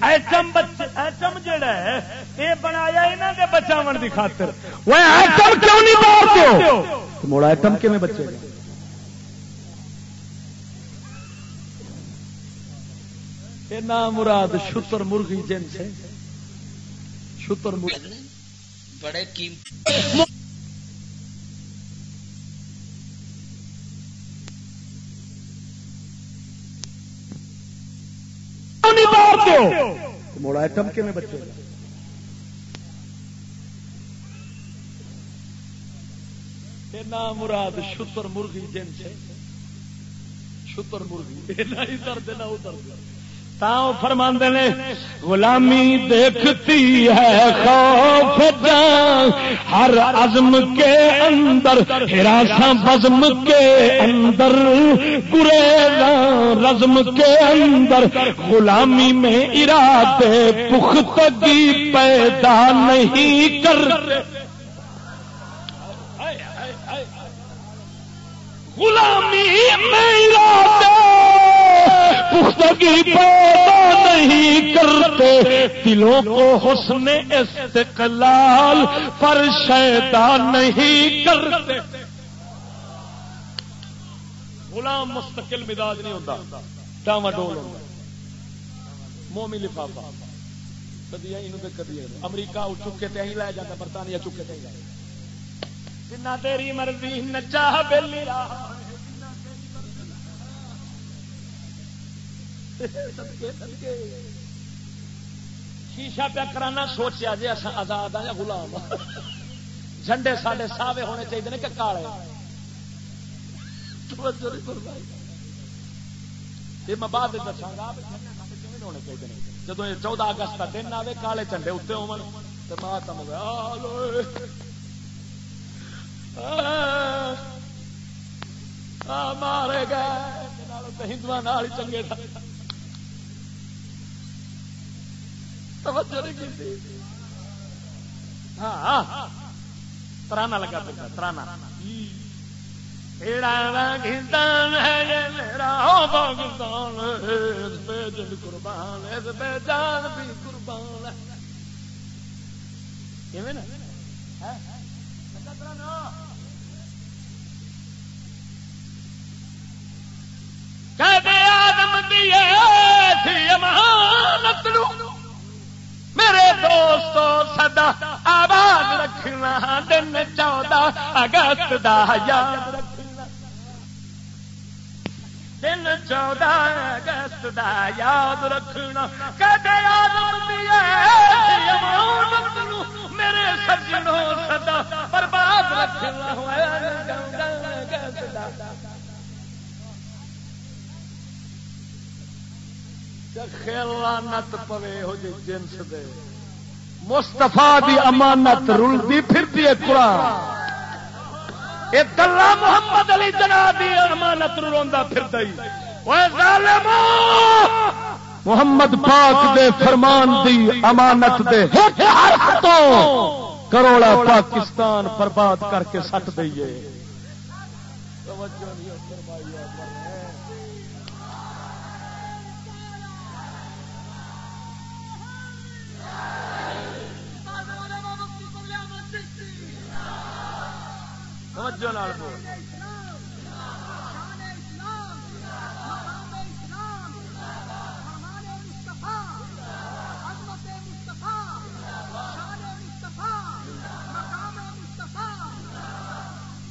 ایٹم ایٹم جڑا ہے یہ بنایا یہاں کے بچاو کی خاطر۔ وہ ایٹم کیوں نہیں مار موڑا ایٹم کیون بچے گا؟ نام مراد شتر مرغی جن سے۔ شتر مرغی۔ بڑے قیمتی موڑا آئٹم کے میں بچے۔ نام مراد شتر مرغی جن سے۔ شتر مرغی نہ ادھر نہ ادھر فرماندے نے، غلامی دیکھتی ہے خوف جان، ہر عزم کے اندر، ہراساں بزم کے اندر گریزا رزم کے اندر، غلامی میں ارادے پختگی پیدا نہیں کر غلامی میں ارادے پختگی پیدا نہیں کرتے، دلوں کو حسن استقلال پر شیدا نہیں کرتے۔ غلام مستقل مزاج نہیں ہوتا ڈاوا ڈول ہوتا مومی لفافہ۔ کدی کدی امریکہ چکے تے ہی لے جاتا، برطانیہ چکے تے جنا تیری مرضی نچا بلی راہ شیشا پیا کرانا سوچیا جی اصا آزاد ہاں غلام جھنڈے سارے ساوے ہونے چاہیے کہ کالے؟ یہ میں بعد دسا گا ہونے چاہیے جب یہ چودہ اگست کا دن آئے کالے جھنڈے اتنے ہو ماتم مارے گئے۔ ہندو چنگے ہاں ترانا لگا ترانا میرا قربان جان بھی قربان آدم دیے امانت میرے دوستو سدا آباد رکھنا، دن چودہ اگست دا یاد رکھنا۔ دن چودہ اگست دا یاد رکھنا۔ کدے یاد میرے سجنوں سدا برباد رکھنا خیلانت پوے ہو جی جنس دے۔ مستفا دی امانت رلتی پھرتی ہے قرآن۔ یہ تلا محمد علی جنا دی امانت رلوا پھرتا ہی۔ محمد پاک دے فرمان دی امانت دے کروڑا پاکستان برباد کر کے سٹ دئیے۔ توجہ نال بول۔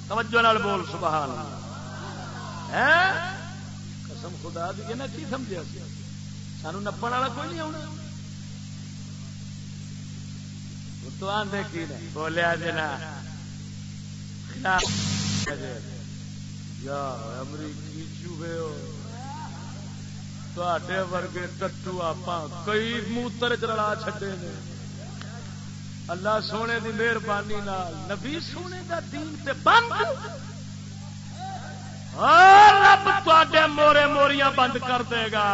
توجہ نال بول، سبحان قسم خدا دی نا کی سمجھا سانو نپن والا کوئی نہیں آنا تو آدھے کی بولیا جی جنا یا امریکی چوہے ہو۔ تے ورگے ٹٹو آپ کئی موتر چڑا چھڈے نے۔ اللہ سونے دی مہربانی نبی سونے دا دین تے بند۔ ہاں، رب تے مورے موریاں بند کر دے گا۔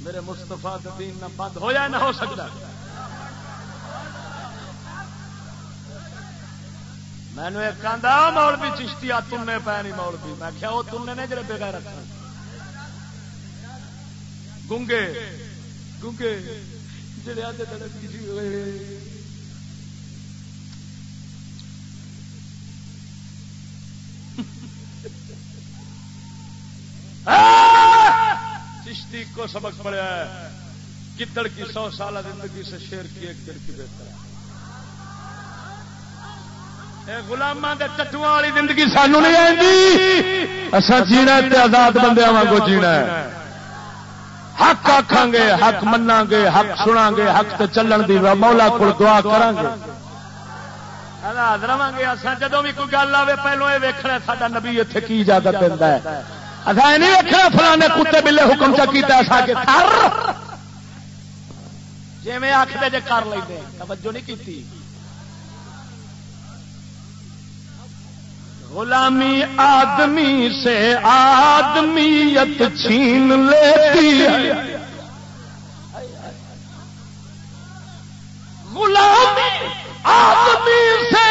میرے مستفا دین نہ بند ہویا نہ ہو سکتا۔ مینو ایک آدھا مول بھی چشتی، آ تنے پے نہیں مول بھی میں کیا وہ تنے نے جڑے بغیر رکھنا گونگے گونگے جڑے ہاں! چشتی کو سبق پڑا ہے۔ کدڑ کی سو سالہ زندگی سے شیر کی ایک دن کی بہتر ہے۔ گلاما کے کٹو والی زندگی سانو نہیں آئی جینا آزاد بندے واگو جینا ہے۔ حق آخان گے، حق منا گے، حق سنا گے، حق تے چلن دی مولا کو دعا کران گے۔ آزاد گے بھی کوئی گل پہلو یہ ویکنا سا نبی اتنے کی اجازت دینا ہے۔ اصا نہیں ویکنا فلانے کتے بلے حکم چکیتا کے جی میں جی کر لیں توجہ نہیں غلامی آدمی سے آدمیت چھین لیتی ہے غلامی آدمی سے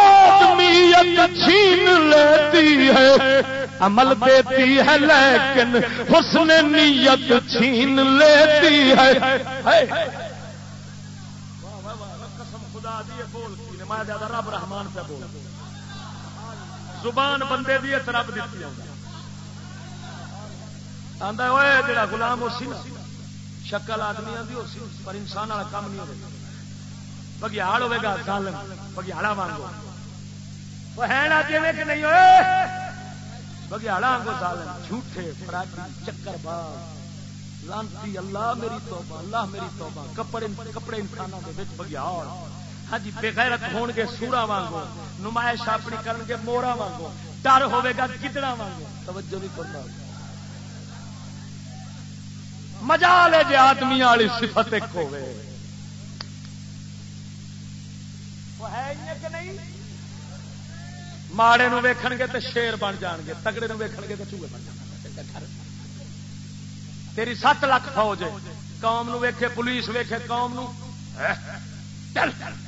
آدمیت چھین لیتی ہے، عمل دیتی ہے، لیکن حسن نیت چھین لیتی ہے۔ رب رحمان پہ بول زبان بندے دی رب دیتی آدھا وہ جڑا گلام ہو سی نا، شکل آدمی آدھی ہو سی پر انسان والا کام نہیں ہوگا بگیاڑ ہوے گا، ظالم بگیاڑا مانگو وہ ہے نا جی کہ نہیں ہوئے؟ بگیاڑا آنگو ظالم، جھوٹے فراٹی چکر باز لانتی، اللہ میری توبہ، اللہ میری توبہ۔ کپڑے کپڑے انسانوں کے بگیاڑ۔ ہاں جی بغیرت ہون گے سورا وانگو، نمائش اپنی کرن گے مورا وانگو، ڈر ہوے گا گدڑا وانگو۔ توجہ نہیں کرنا مزہ لے جی آدمی والی صفت ایک ہوے ماڑے ویکھن گے تو شیر بن جان گے تگڑے ویکھن گے تو چوہے بن جان تیری سات لاکھ فوج قوم نو ویکھے، پولیس ویکھے، قوم نو۔ ڈر ڈر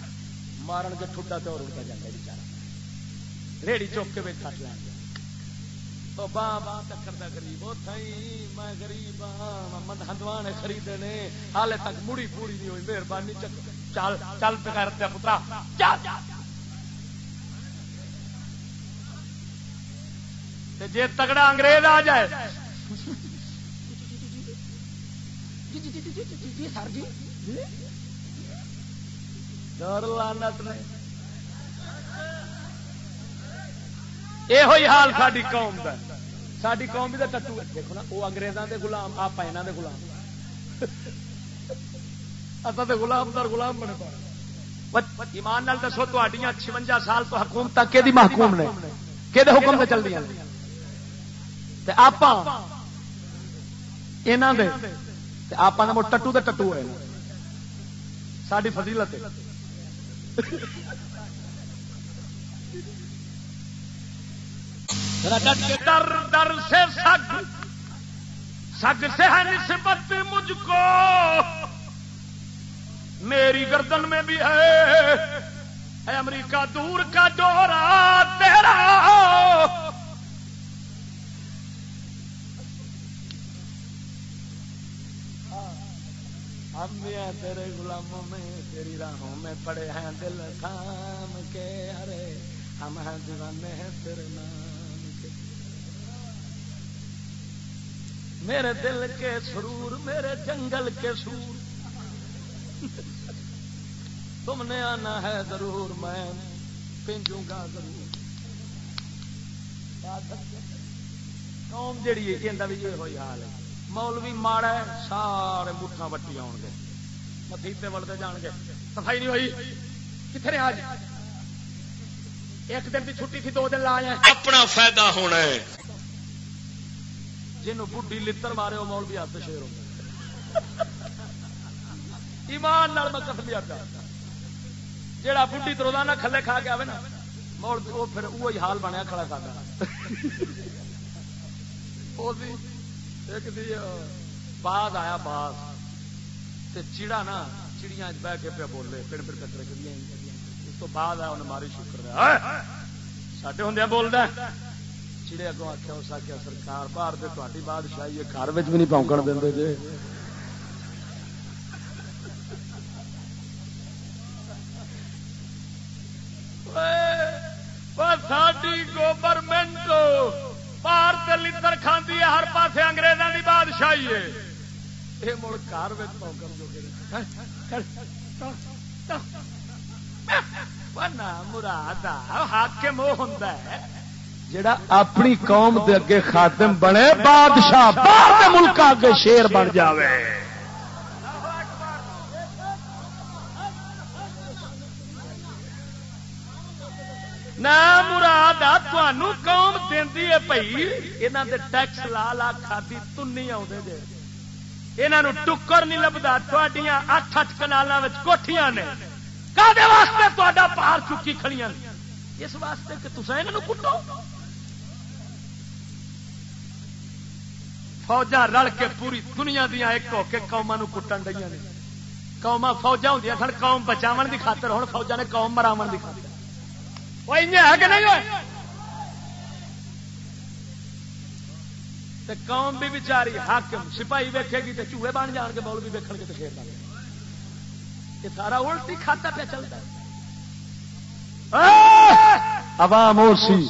مارن کے ٹھڈا تو اور اڑتا جاتا بچارا ریڑی چوک کے بیٹھا لیا باں باں ٹکر دا گریب میں گریب ہندوان خریدے نے حالے تک مڑی پوری نہیں ہوئی مہربانی چل چل پکار پترا جی تگڑا انگریز آ جائے سر جی ڈر لانت نے۔ یہ حال ساری قوم کا ساری قوم بھی ٹٹو دیکھو نا وہ اگریزوں کے گلام آپ یہاں کے گلام اصل تو گلام در گلام بنے۔ پا ایمان نال دسو تڈیاں چونجا سال تو حکومت کہ محکوم نے؟ کہ حکم سے چل دیا آپ آپ ٹٹو تو ٹٹو ہوئے۔ ساری فضیلت ڈر ڈر سے سگ سگ سے ہے نسبت مجھ کو۔ میری گردن میں بھی ہے۔ امریکہ، دور کا ڈورا تیرا۔ ہم تیرے غلاموں میں۔ تیری راہوں میں پڑے ہیں دل تھام کے، ارے ہم ہیں دیوانے ہیں تیرے نام کے۔ میرے دل کے سرور، میرے جنگل کے سور۔ تم نے آنا ہے ضرور، میں پینجوں گا ضرور۔ قوم جیڑی ہے یہ بھی یہ ہوئی حال ہے۔ مولوی ماڑا ہے، سارے مٹھا وٹی آن گے متیبے وڑتے جان گے صفائی نہیں ہوئی۔ کتنے آج؟ ایک دن کی چھٹی تھی دو دن لایا اپنا فائدہ ہونا ہے۔ جنوں بڈی لتر مارے وہ مولوی ہاتھ شیر ایمان نال میں قسم آتا۔ جیڑا بڈی تو روزانہ کھلے کھا کے آئے نا مول وہ پھر وہی حال بنیا کھڑا کھا ایک باز آیا باز۔ تے چڑا نا چڑیاں بہ کے پہ بولے پھر پھر کٹر کریے اس تو بعد آیا انہیں ماری شکر ساڈے ہوں بولتا چڑے اگوں آخیا اس آخیا سرکار باہر سے تاری بادشاہی ہے، گھر بھی نہیں پونکن دیں جی۔ ساری گورنمنٹ باہر سے لڑ کھانے ہر پاسے انگریزوں کی بادشاہی ہے۔ یہ مڑ گھر پونکن جو مراد حاکم وہ ہوں جڑا اپنی قوم دے اگے خاتم بنے، بادشاہ باہر ملک اگے شیر بن جاوے۔ نہ مراد تمہوں قوم دینی ہے بھائی۔ یہاں دے ٹیکس لا لا کھادی تنی آدھے جی یہاں ٹکر نہیں لبتا تھوڑیاں اٹھ اٹھ کنال کوٹیاں نے۔ کدے واسطے تا پار چکی کھڑی اس واسطے کہ تصا یہ کٹو۔ فوجا رل کے پوری دنیا دیا ایک ہو کے قوما کٹن دیا نے۔ قوما فوجا ہوں سن، قوم بچاو کی خاطر ہوں فوجا نے قوم مراو کی خاطر۔ وہ ہے کہ نہیں ہوئے؟ قوم بھی بچاری حاکم سپاہی ویکھے گی تو چوہے بن جان کے بول بھی ویکن گے تو شیر بن یہ سارا الٹی کھاتا پہ چلتا ہے۔ عوام اور سی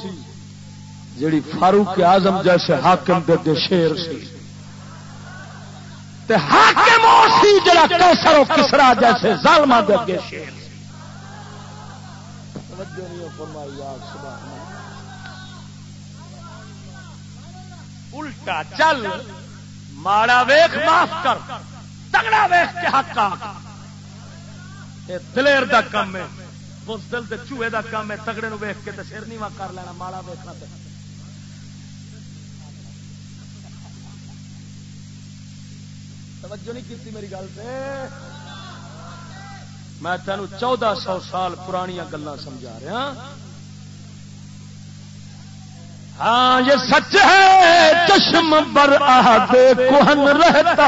جیڑی فاروق اعظم جیسے حاکم دے دے شیر سی۔ تے حاکم اور سی جڑا کیسر و کسرا جیسے ظالمہ دے دے شیر سی۔ توجہ نہیں فرمائی یار الٹا چل، ماڑا ویخ، معاف کر۔ تگڑا ویخ کے حق دلیر دا کام ہے اس دل دے چوہے دا کام ہے، تگڑے نو ویخ کے سر نیوا کر لینا، ماڑا ویخنا تے۔ توجہ نہیں کی میری گل سے میں تینوں چودہ سو سال پرانیاں گلان سمجھا رہا۔ ہاں یہ سچ ہے، چشم بر آدے کوہن رہتا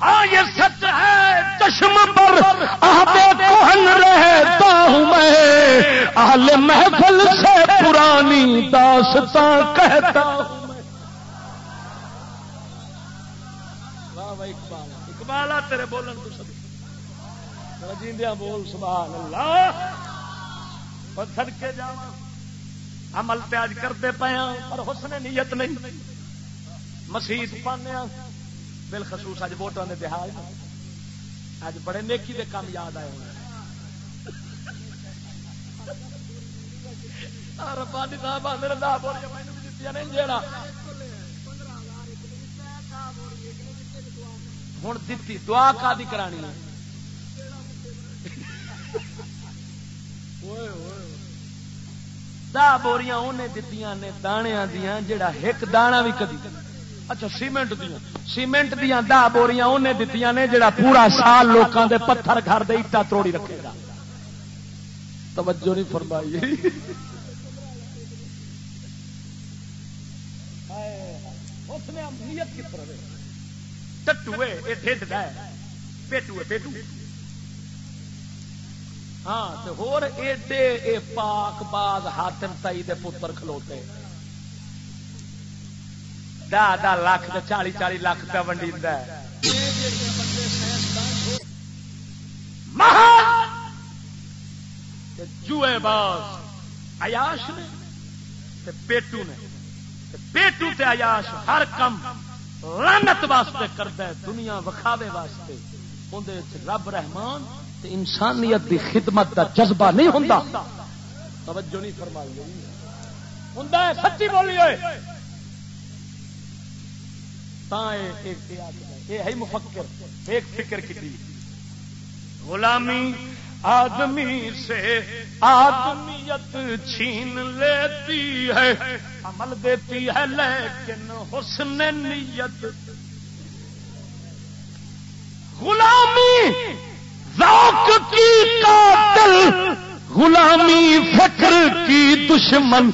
ہاں یہ سچ ہے، چشم پر آدے کوہن رہتا ہوں میں۔ آل محفل سے پرانی داستان کہتا ہوں اقبال تیرے بولن تو سب جیندیا بول، سبحان اللہ۔ پتھر کے جاؤ عمل تے کرتے پے پر حسن نیت نہیں مسیت پانے بالخصوص اج ووٹوں کے دہاج اج بڑے نیکی دے کام یاد آئے ربانی صاحب میرے دا بول نہیں جیڑا ہوں دتی دعا کا کرانی ہے دہ بوریاں انہیں دتیاں نے دانیا دیا جڑا ایک دانا بھی کدی۔ اچھا سیمنٹ دیا سیمنٹ دیا دہ بوریاں انہیں دتیاں نے جڑا پورا سال لوگوں دے پتھر گھر دے اٹا توڑی رکھے گا۔ توجہ نہیں فرمائی۔ اس نے نیت کس طرح ٹٹوے یہ ڈھڈ ہے۔ پیٹو پیٹو۔ ہاں ہور ایڈے اے پاک باغ ہاتم تائی دے پتر کھلوتے۔ دہ دہ لاکھ چالی چالی لاکھ پہ ونڈی جوئے باز عیاش نے پیٹو نے۔ پیٹو تے عیاش ہر کم لانت واسطے کرتا ہے دنیا وکھاوے واسطے۔ اندر رب رحمان انسانیت دی خدمت دا جذبہ نہیں ہوں توجہ نہیں فرمائی ہوں سچی بولی ہوئے۔ یہ ہے مفکر ایک فکر کی غلامی آدمی سے آدمیت چھین لیتی ہے، عمل دیتی ہے، لیکن حسن نیت۔ غلامی ذوق کی قاتل، غلامی فکر کی دشمن۔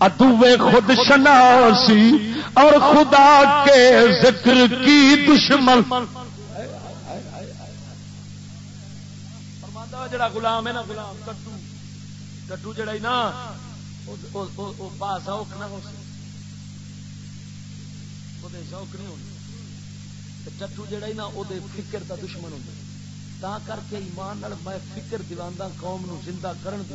ادوے خود شناسی اور خدا کے ذکر کی دشمن۔ جڑا غلام ہے نا، غلام کٹو کٹو جڑا نا پاس اوکھ نہ ہو ذوق نہیں ہونا ٹٹو جڑا ہی نا وہ فکر کا دشمن ہوتا تا کر کے ایمان نال میں فکر دلانا قوم نو زندہ کرن دی۔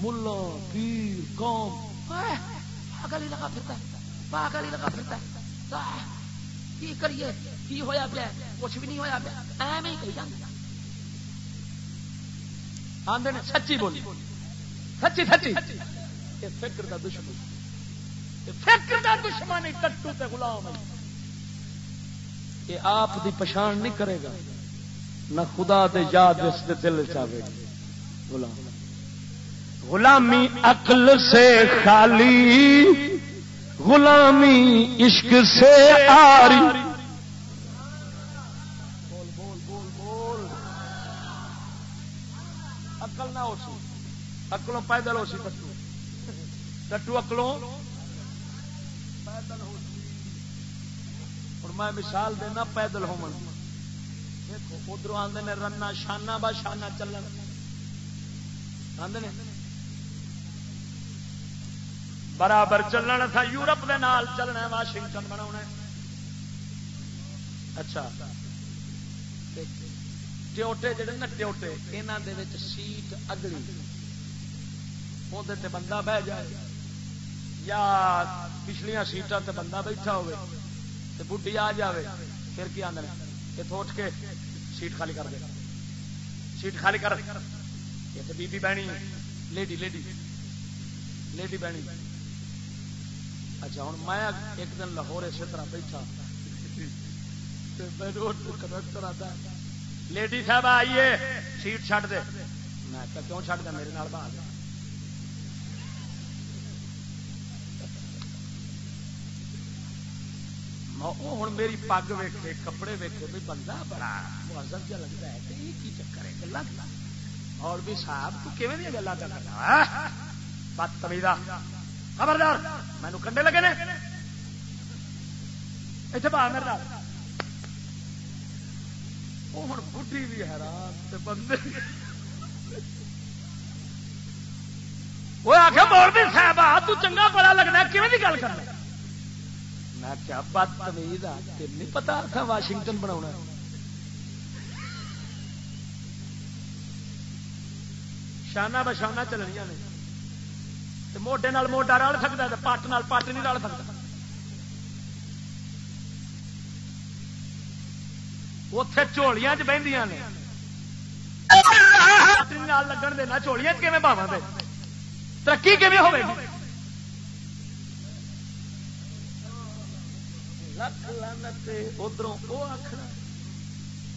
ملا پیر، قوم۔ پاگل ہی لگا پھرتا ہے، پاگل ہی لگا پھرتا ہے۔ کی کریے؟ کی ہویا پیا؟ کچھ بھی نہیں ہویا پیا۔ ایویں ہی کہی جاندے آدھے سچی بولی۔ سچی سچی۔ یہ فکر کا دشمن۔ یہ فکر کا دشمن کٹو تے غلام ہے۔ یہ آپ دی پچھان نہیں کرے گا۔ نہ خدا دے یاد اس دے دل چاہے غلام۔ غلامی عقل سے خالی، غلامی عشق سے آری۔ اکلوں پیدل ہو سی ٹٹو ٹٹو اکلوں پیدل ہو سی۔ اور میں مثال دینا، پیدل ہو من دیکھو، ادھر آدھے نے رنا شانہ با شانہ چلن آدھے برابر چلنا تھا، یورپ دے نال چلنا واشنگٹن بنا اچھا۔ ٹیوٹے جڑے نا ٹیوٹے یہاں سیٹ اگلی۔ وہ بندہ بہ جائے۔ یا پچھلیا سیٹان تے بندہ بیٹھا ہوئے، تے بڈی آ جائے پھر کی آدھے اتو اٹھ کے سیٹ خالی کر دے سیٹ خالی کر یہ بی بی بہنی لیڈی لیڈی لیڈی بہنی اچھا ہوں میں ایک دن لاہور اسی طرح بیٹھا کنڈکٹر آتا لیڈی صاحب آئیے سیٹ چھڈ دے میں کیوں چھڈ دیا میرے نال باہر ہوں میری پگ ویکے کپڑے ویکے بھی بندہ بڑا مہذب جا لگتا ہے یہ کی چکر ہے گلا اور بھی صاحب تین گلا کرنا بت تمیزا خبردار مینو کنڈے لگے نے اتنے پا میرے وہ ہوں بڑھی بھی حیران بندے وہ آخر بول بھی صاحب تو چنگا بڑا لگنا کیون کی گل کرنا میں کیا بات تمیز آ نہیں پتا تھا واشنگٹن بنا شانہ بشانہ چلنیا نے۔ موڈے موڈا رل سکتا ہے پٹ نال پٹ نہیں رل سکتا اتے چولیاں چ بہندیاں نے۔ لگن دینا چولیاں کیون ترقی کیون ہوگی لکھ لانت ادھر وہ آخر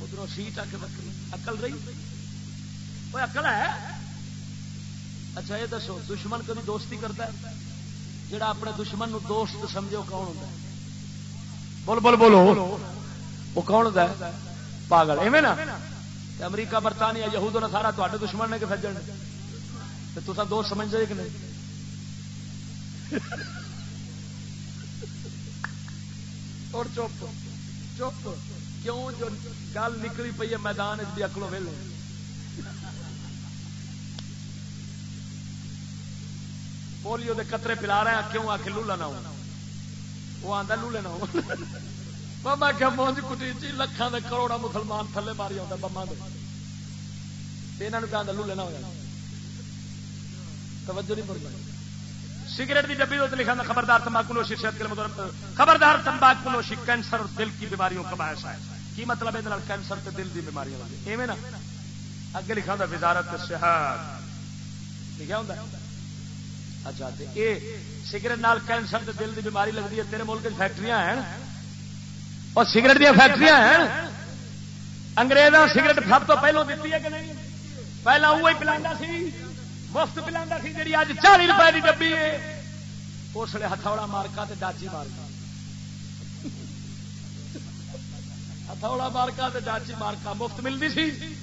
ادھر سیٹ آ کے بکری اکل رہی وہ اکل ہے اچھا یہ دسو دشمن کبھی دوستی کرتا ہے جڑا اپنے دشمن نو دوست سمجھو کون ہوتا ہے بول بول بولو وہ کون ہوتا ہے پاگل ایویں نا امریکہ برطانیہ یہود نے سارا تے دشمن نے کہ سجن تو دوست سمجھ جائے کہ نہیں اور چپ چپ۔ کیوں؟ جو گل نکلی پی ہے میدان بھی اکلو ویلے پولیو دے قطرے پلا رہے ہیں، کیوں؟ آ کے لولا نہ ہو۔ وہ آتا لولے نہ ہو۔ میں کیا مونج کٹی چی لکھان دے کروڑا مسلمان تھلے ماری آتا بما دے۔ یہاں کیا لولے نہ ہو جانا توجہ نہیں پڑ سگریٹ کی ڈبی ہوتے لکھا خبردار تمباکو نوشی، صحت کے لیے خبردار تمباکو نوشی، کینسر اور دل کی بیماریوں کا باعث ہے۔ کی مطلب ہے؟ کینسر تے دل کی بیماریاں ایویں نا۔ اگے لکھا ہوتا وزارت صحت۔ لکھا ہوتا اچھا یہ سگریٹ نال کینسر تے دل کی بیماری لگتی ہے، تیرے ملک فیکٹریاں ہیں۔ اور سگریٹ دیا فیکٹریاں ہیں۔ انگریز سگریٹ سب تو پہلو دیتی ہے کہ نہیں؟ پہلا وہی پلا سی۔ مفت پلا سی جی اج چالی روپئے کی ڈبی ہے۔ اس لیے ہتھوڑا مارکا تے ڈاچی مارکا ہتھوڑا مارکا تے ڈاچی مارکا مفت ملتی سی۔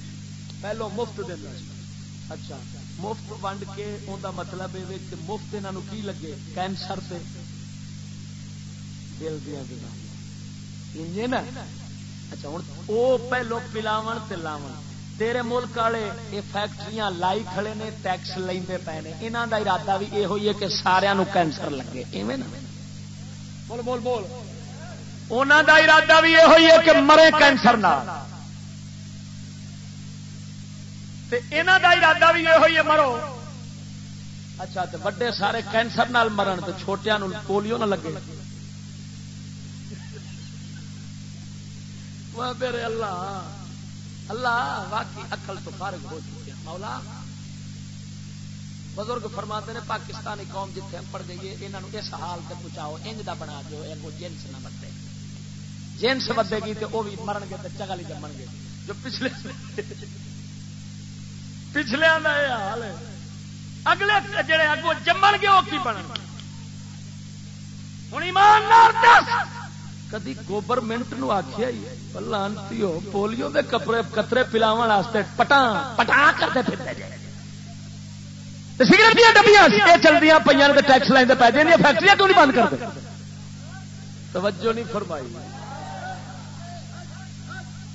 پہلو مفت دینا اچھا مفت ونڈ کے ان کا مطلب یہ کہ مفت یہاں کی لگے؟ کینسر سے دل دیا نا؟ اچھا ہوں وہ پہلو پلاو لاو تیرے ملک والے یہ فیکٹریاں لائی کھڑے نے ٹیکس لے پے نے. یہاں کا ارادہ بھی یہ ہوئی ہے کہ سارا کینسر لگے. ایویں نا؟ بول بول بول. انہوں کا ارادہ بھی یہ ہوئی ہے کہ مرے کینسر نہ یہاں کا ارادہ بھی یہ ہوئی ہے مرو. اچھا تو وڈے سارے کینسر نال مرن تو چھوٹیا پولیو نہ لگے. میرے اللہ. اللہ واقعی اکل تو فارغ ہو چکے مولا، بزرگ فرماتے ہیں، پاکستانی قوم جتنے پڑ گئی ہے اس حال سے پہنچاؤ، انج کا بنا دو جنس نہ بدے جنس بدے گی تو وہ بھی مرن گے تو چگل ہی جمن گے۔ جو پچھلے پچھلے کا یہ حال ہے۔ اگلے جڑے اگو جمن گے وہ کی بن ہوں ایماندار کدی گوورمنٹ نو آخیا ہی ہے؟ لانتی ہو پولیو کے کپڑے کترے پلاو پٹا پٹا کرتے پھرتے سگریٹ ڈبیاں چلتی پہ ٹیکس لائن پی جی فیکٹری کیوں نہیں بند کرتے؟ توجہ نہیں فرمائی۔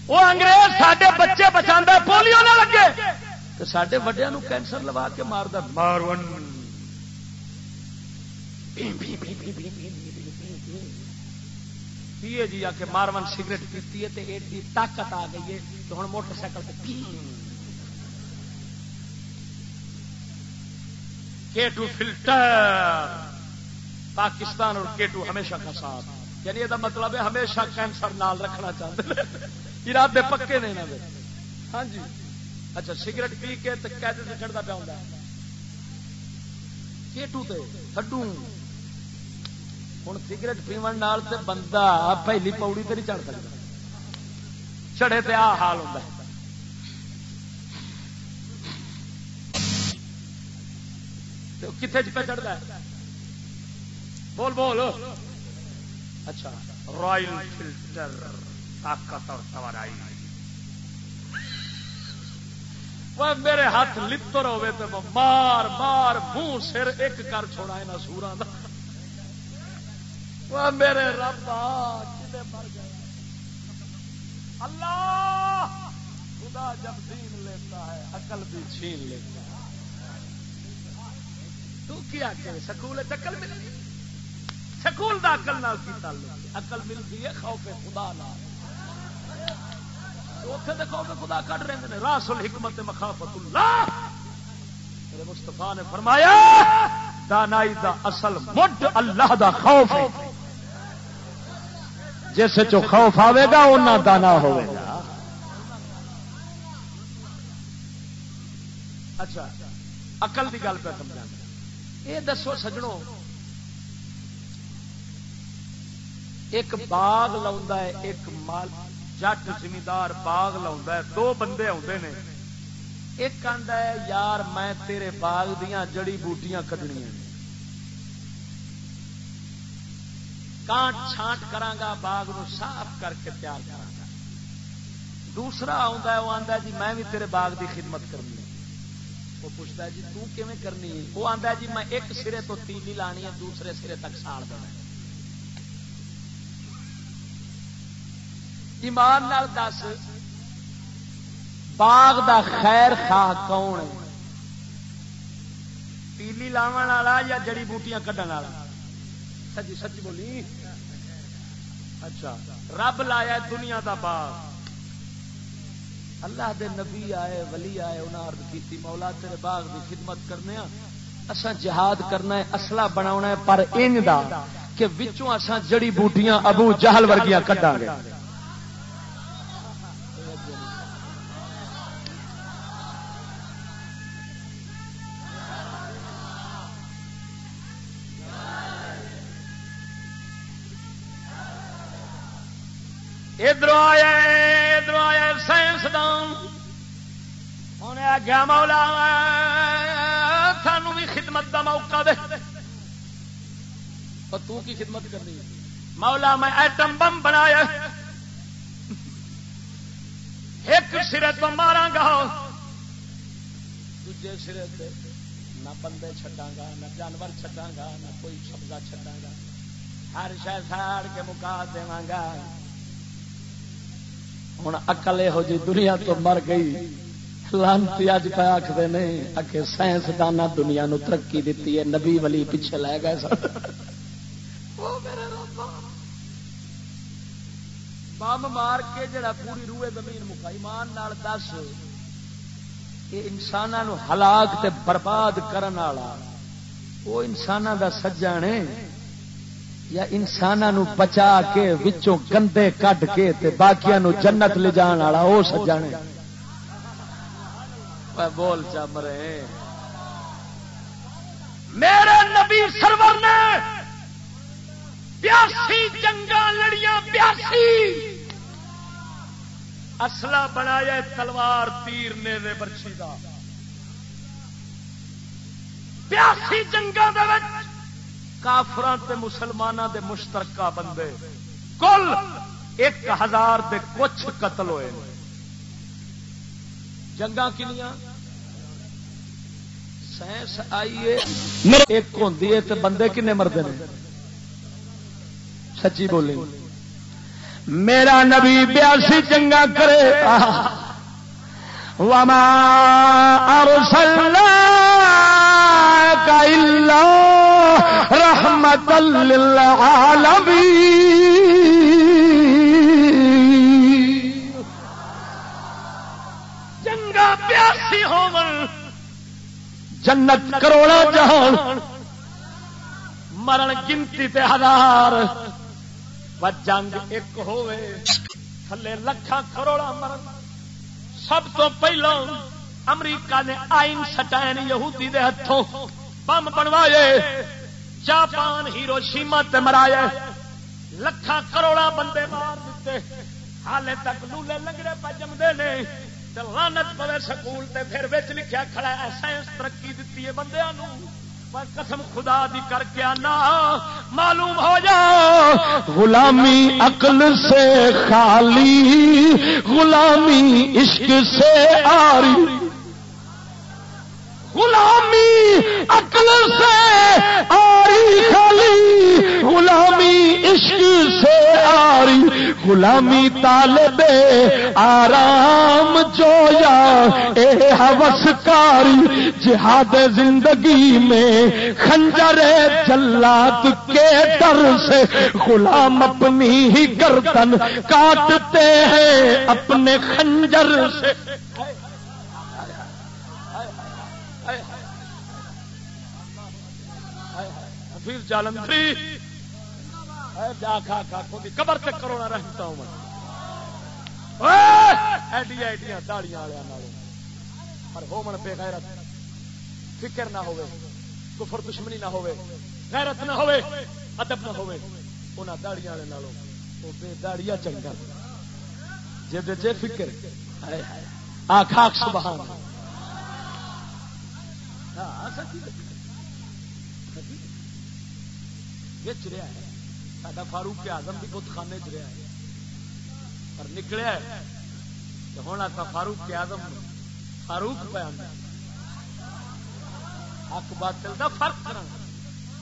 وہ انگریز سارے بچے بچا پولیو نہ لگے۔ تو سڈے وڈیا کینسر لوا کے مار مارون پیے جی آ کے مارون سگریٹ پیتی ہے تے ایڈی طاقت آ گئی ہے تو ہوں motorcycle K two filter. Pakistan اور کے ٹو ہمیشہ کا ساتھ۔ یعنی یہ مطلب ہے ہمیشہ کینسر نال رکھنا چاہتے ارادے پکے نے نہیں ہاں جی۔ اچھا سگریٹ پی کے قیدے سے چڑھتا پیا ہوتا کیٹو تے تھڈو۔ ہوں سگریٹ پیمن تے بندہ پہلی پوڑی تے نہیں چڑھ سکتا چڑھے تے آ حال ہوتا ہے کتنے چپے چڑھتا ہے بول بول اچھا رائل فلٹر طاقت اور سوار میرے ہاتھ لڑ ہوے تو مار مار منہ سر ایک کر چھوڑا یہاں سورا کا میرے رب مر گئے۔ اللہ، خدا جب دین لیتا ہے، عقل بھی چھین لیتا ہے۔ تو کیا کہ سکول چکل مل سکول کا عقل نال کی تعلق؟ عقل ملتی ہے خوف خدا نال۔ اتنے دیکھو کہ خدا کٹ رہے ہیں راس الحکمت مخافت اللہ۔ میرے مستفا نے فرمایا، دانائی دا اصل مڈ اللہ دا خوف ہے۔ جس خوف آئے گا اُنہ دانا ہوئے گا۔ اچھا اقل کی گل پہ سمجھا یہ دسو سجڑوں ایک باغ لا ایک مال، جٹ زمیندار باغ لا دو بندے آتے ہیں ایک آدھا ہے، یار، میں تیرے باغ دیا جڑی بوٹیاں کٹنیا کانٹ چھانٹ کرانگا باغ نو صاف کر کے تیار کرا دوسرا آتا ہے وہ آتا جی میں بھی تیرے باغ دی خدمت کرنی ہے۔ وہ پوچھتا ہے جی تمہیں کرنی ہے؟ وہ آتا جی میں ایک سرے تو تیلی لانی ہے، دوسرے سرے تک ساڑ دینا ایمان نال دس، باغ دا خیر خواہ کون ہے؟ پیلی لاو والا یا جڑی بوٹیاں کھڈن والا؟ سچی سچی بولی؟ اچھا۔ رب لایا دنیا دا باغ۔ اللہ دے نبی آئے، ولی آئے انہیں عرض کی مولا تیرے باغ دی خدمت کرنے اسا جہاد کرنا ہے اصلہ بنا ہے، پر ان دا کہ وچوں اسا جڑی بوٹیاں ابو جہل ورگیاں کڈا گے۔ ادھر آیا ادھر آیا سائنسدان انہیں آگیا مولا سانو بھی خدمت کا موقع دے۔ تو کی خدمت کرنی مولا، میں ایٹم بم بنایا ایک سرے تو مارا گا۔ دجے سرے نہ بندے چڈا گا، نہ جانور چڈا گا، نہ کوئی سبزہ چڈا گا۔ ہر شہ ساڑ کے مکا گا۔ ہوں اکل یہو جی دنیا تو مر گئی لانتی اج پہ آخر نہیں آخر سائنسدان دنیا نو ترقی دیتی ہے نبی ولی پیچھے لے گئے سر بم مار کے جڑا پوری روئے زمین مکائیمان دس یہ انسان ہلاک تے برباد کرن والا وہ انسان دا سجن یا انسان بچا کے وچوں گندے کٹ کے تے باقیاں نو جنت لے جان والا وہ سجن بول چمرے میرے نبی سرور نے پیاسی جنگا لڑیاں پیاسی اصلا بنایا تلوار تیر نے دے برچی دا۔ پیاسی جنگا کافران تے مسلمانوں دے مشترکہ بندے۔ کل ایک ہزار دے کچھ قتل ہوئے۔ جنگا کنیاں؟ سائنس آئیے۔ ایک ہوتی ہے بندے کنے مرد نے؟ سچی بولی میرا نبی بیاسی چنگا کرے۔ وما ارسلنا کا رحمت للعالمین چنگا پیاسی ہو جنت کروڑا جہان مرن گنتی تے ہزار جنگ ایک ہوئے تھلے لکھان کروڑا مرن سب تو پہلو امریکہ نے آئن سٹائن یہودی دے ہاتھوں بم بنوائے، جاپان ہیرو شیما مرائے لکھان کروڑا بندے مار دیتے۔ حالے تک لولے لنگڑے پہ جمدے نے لانت پوے سکول تے پھر بچ لکھیا کھڑا ہے، سائنس ترقی دیتی ہے بندیاں نو قسم خدا دی کر کے آنا، معلوم ہو جا۔ غلامی عقل سے خالی، غلامی عشق سے آری۔ غلامی عقل سے آری خالی، غلامی عشق آری غلامی طالب آرام جو یا اے حوث کاری جہاد زندگی میں خنجر جلات کے ڈر سے غلام اپنی ہی گردن کاٹتے ہیں، اپنے خنجر سے۔ جالندری۔ جا کھا کھا قبر تک کرونا رہتا ایڈیا ایڈیا داڑیاں والے پر ہومن پہ غیرت، فکر نہ ہوئے کفر دشمنی نہ ہوئے غیرت نہ ہوئے ادب نہ ہوئے انہاں داڑیاں والے نالوں، وہ بے داڑیاں چنگا۔ جے دے جے فکر آخاک سبحان ہاں سچی بچ رہا ہے۔ سا فاروق آزم بھی بت خانے چ رہا ہے۔ پر نکلیا ہوں آپ فاروق آزم فاروق پہ آنا حق باطل کا فرق کرنا۔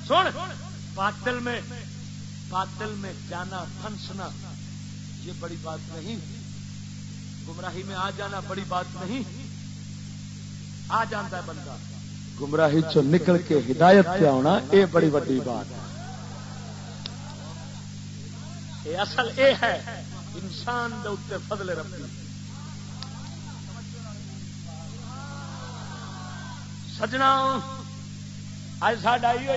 سن، باطل میں باطل میں جانا، پھنسنا، یہ بڑی بات نہیں۔ گمراہی میں آ جانا بڑی بات نہیں۔ آ جانا ہے بندہ۔ گمراہی چ نکل کے ہدایت پہ آنا یہ بڑی بڑی بات ہے۔ یہ اصل اے ہے، انسان دے اتنے فضل ربی۔ سجنا اج ساڈا یہ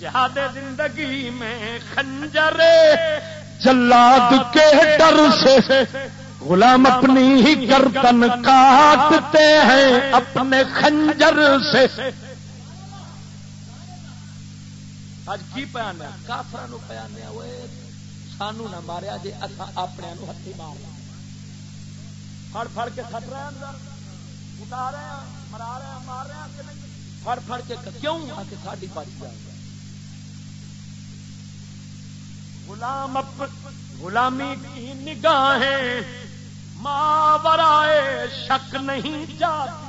جہاد زندگی میں خنجر، جلاد کے ڈر سے غلام اپنی ہی گردن کاٹتے ہیں، اپنے خنجر سے۔ اج کی پیان پیانے کافر پیانے سانو نہ ماریا جی اصا اپنے ہاتھی مار لیا۔ فڑ فڑ کے سٹ رہے ہیں اٹھا رہے ہیں، مرا رہے ہیں، مار رہے ہیں کہ نہیں؟ فڑ فڑ کے کیوں آ کے ساڈی بچ جائے غلام اپ غلامی کی نگاہیں، ماں برائے شک نہیں جاتی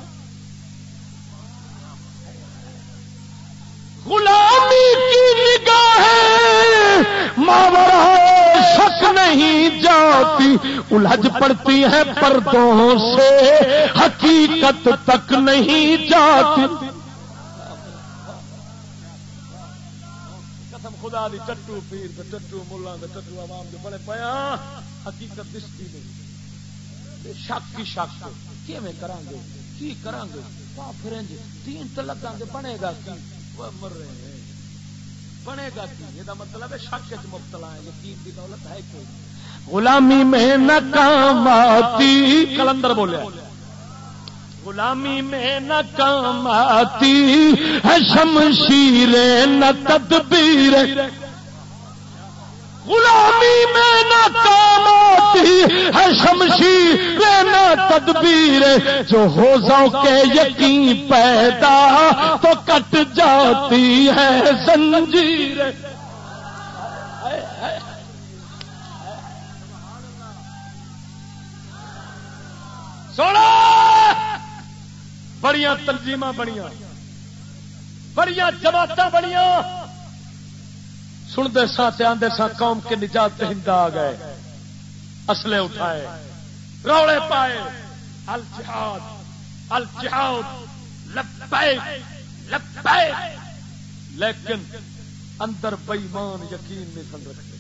غلامی کی نگاہیں، ماں برائے شک نہیں جاتی الجھ پڑتی ہے پردوں سے، حقیقت تک نہیں جاتی۔ خدا دی ٹٹو پیر ٹٹو ملا ٹٹو عوام جو بڑے پیا حقیقت دستی نہیں۔ شک کی شک کیویں کران گے کی کران گے کافر جی تین تو لگا گے بنے گا کی؟ مر رہے ہیں۔ بنے گا کی؟ یہ مطلب ہے شک چ مبتلا ہے یقین کی دولت ہے کوئی۔ غلامی میں ناکام آتی۔ کلندر بولیا۔ غلامی میں نہ کام آتی۔ ہے شمشیر نہ تدبیر غلامی میں نہ کام آتی ہے شمشیر نہ تدبیر جو ہو کے یقین پیدا تو کٹ جاتی ہے زنجیر سوڑا بڑی تنظیم بڑی بڑی جماعت بڑی سنتے سا آدھے سا قوم کے نجات ہند آ گئے۔ اصلے اٹھائے، روڑے پائے الجہاد الجہاد لپائے لپائے لیکن اندر بےمان یقین نہیں سن رکھتے۔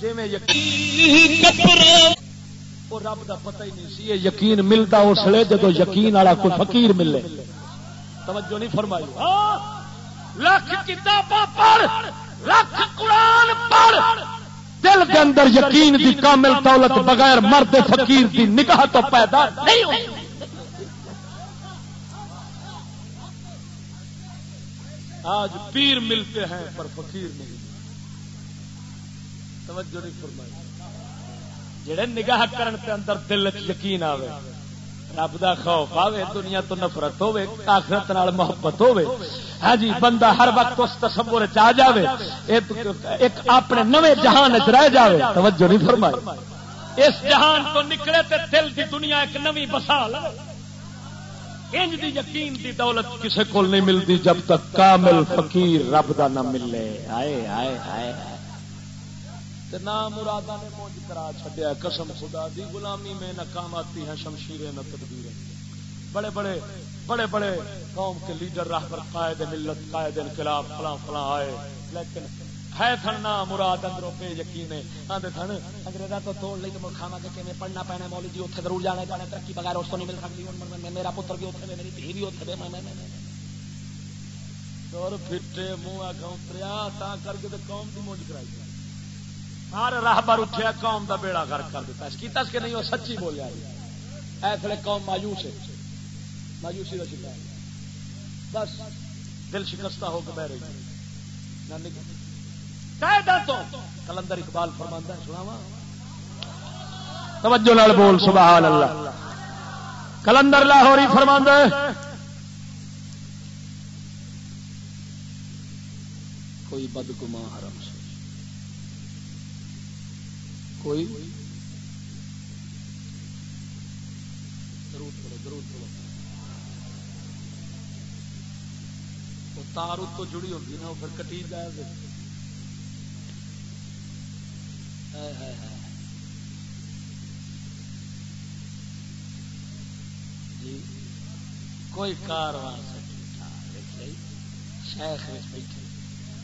جی میں یقین وہ رب دا پتہ ہی نہیں سی یقین ملتا اس لیے جب یقین والا کوئی فقیر ملے۔ توجہ نہیں فرمائی۔ لکھ کتاباں پڑھ۔ لکھ قرآن پڑھ۔ دل کے اندر یقین دی کامل دولت بغیر مرد فقیر دی نگاہ تو پیدا نہیں آج پیر ملتے ہیں پر فقیر نہیں۔ توجہ نہیں فرمائی۔ جڑے نگاہ کرن تے اندر دل یقین آوے۔ رب دا خوف آوے، دنیا تو نفرت ہوے آخرت نال محبت ہوے ہاں جی بندہ ہر وقت اس تصور چ آ جاوے، ایک اپنے نوے جہان چ رہ جاوے۔ توجہ نہیں فرمائی۔ اس جہان تو نکلے تے دل دی دنیا ایک نوی بسا لے انج دی یقین دی دولت کسے کول نہیں ملتی جب تک کامل فقیر رب دا نہ ملے۔ آئے آئے آئے آئے۔ نہ مرادہ نے موج کرا چڈیا قسم خدا دی، غلامی میں ناکام آتی ہے شمشیریں نہ تدبیر بڑے بڑے بڑے بڑے قوم کے لیڈر راہ پر قائد ملت، قائد انقلاب، فلاں فلاں آئے۔ لیکن ہے تھن نہ مراد، اندروں پہ یقین آدھے تھن انگریزا تو توڑ لی تو کھاوا کے کیون پڑھنا پینا مولی جی اتنے ضرور جانا پہنا ترقی بغیر اس کو نہیں مل سکتی۔ میرا پتر بھی اتنے میری دھی بھی اتنے پھٹے منہ آ تا کر کے تے قوم کی مونج کرائی۔ ہر راہ بار اٹھیا، قوم دا بیڑا گھر کر دیتا اس کیتا کہ نہیں، وہ سچی بولیا ایسے قوم مایوس ہے۔ مایوسی کا شکار۔ بس دل شکستہ ہو کے بہ رہی۔ تو۔ کلندر اقبال فرماندہ سناوا توجہ لال بول، سبحان اللہ۔ کلندر لاہوری فرماندہ کوئی بدگما حرم سے۔ کوئی ضرور پڑھو ضرور پڑھو۔ تار تو جڑی ہوتی نا، وہ پھر کٹی جائے جی کوئی کارواں سے ٹوٹا شیخ بیٹھے۔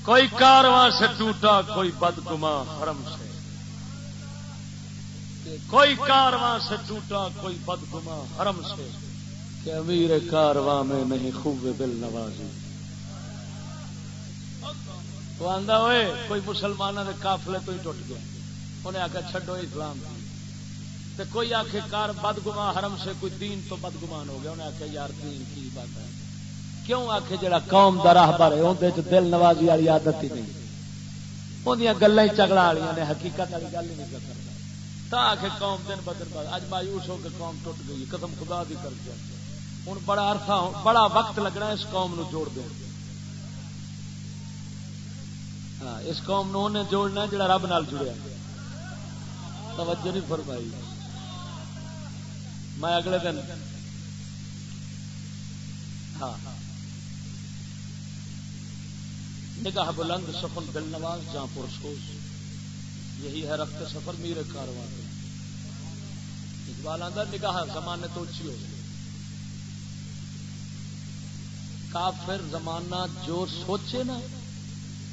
کوئی کارواں سے ٹوٹا، کوئی بدگما حرم سے۔ کوئی کارواں سے ٹوٹا، کوئی بدگما حرم سے کہ امیر کارواں میں نہیں، خوب دل نوازی تو آدھا ہوئے، کوئی مسلمانوں کے کافلے تو ہی ٹوٹ گیا۔ انہیں آخر چڈو اسلام۔ تے کوئی آخ کار بدگما حرم سے کوئی دین تو بدگمان ہو گیا۔ انہیں آخیا یار، دین کی بات ہے۔ کیوں آخ جڑا قوم دا راہ ہے اندر دل نوازی والی عادت ہی نہیں۔ گلا چگڑا والی نے، حقیقت والی گل ہی نہیں کرتا تا کے قوم دن بدن بعد اج مایوس ہو کے قوم ٹوٹ گئی قدم خدا بھی کر دیا ہوں بڑا عرصہ بڑا وقت لگنا اس قوم نو جوڑ دے۔ ہاں اس قوم نو نے جوڑنا جڑا رب نال جڑیا۔ توجہ نہیں فرمائی۔ میں اگلے دن ہاں۔ نگاہ بلند سفل دل نواز جہاں پرسوس یہی ہے رفت سفر میرے کارواں اقبال آدھا نگاہ زمانے تو اچھی ہو کافر زمانہ جو سوچے نا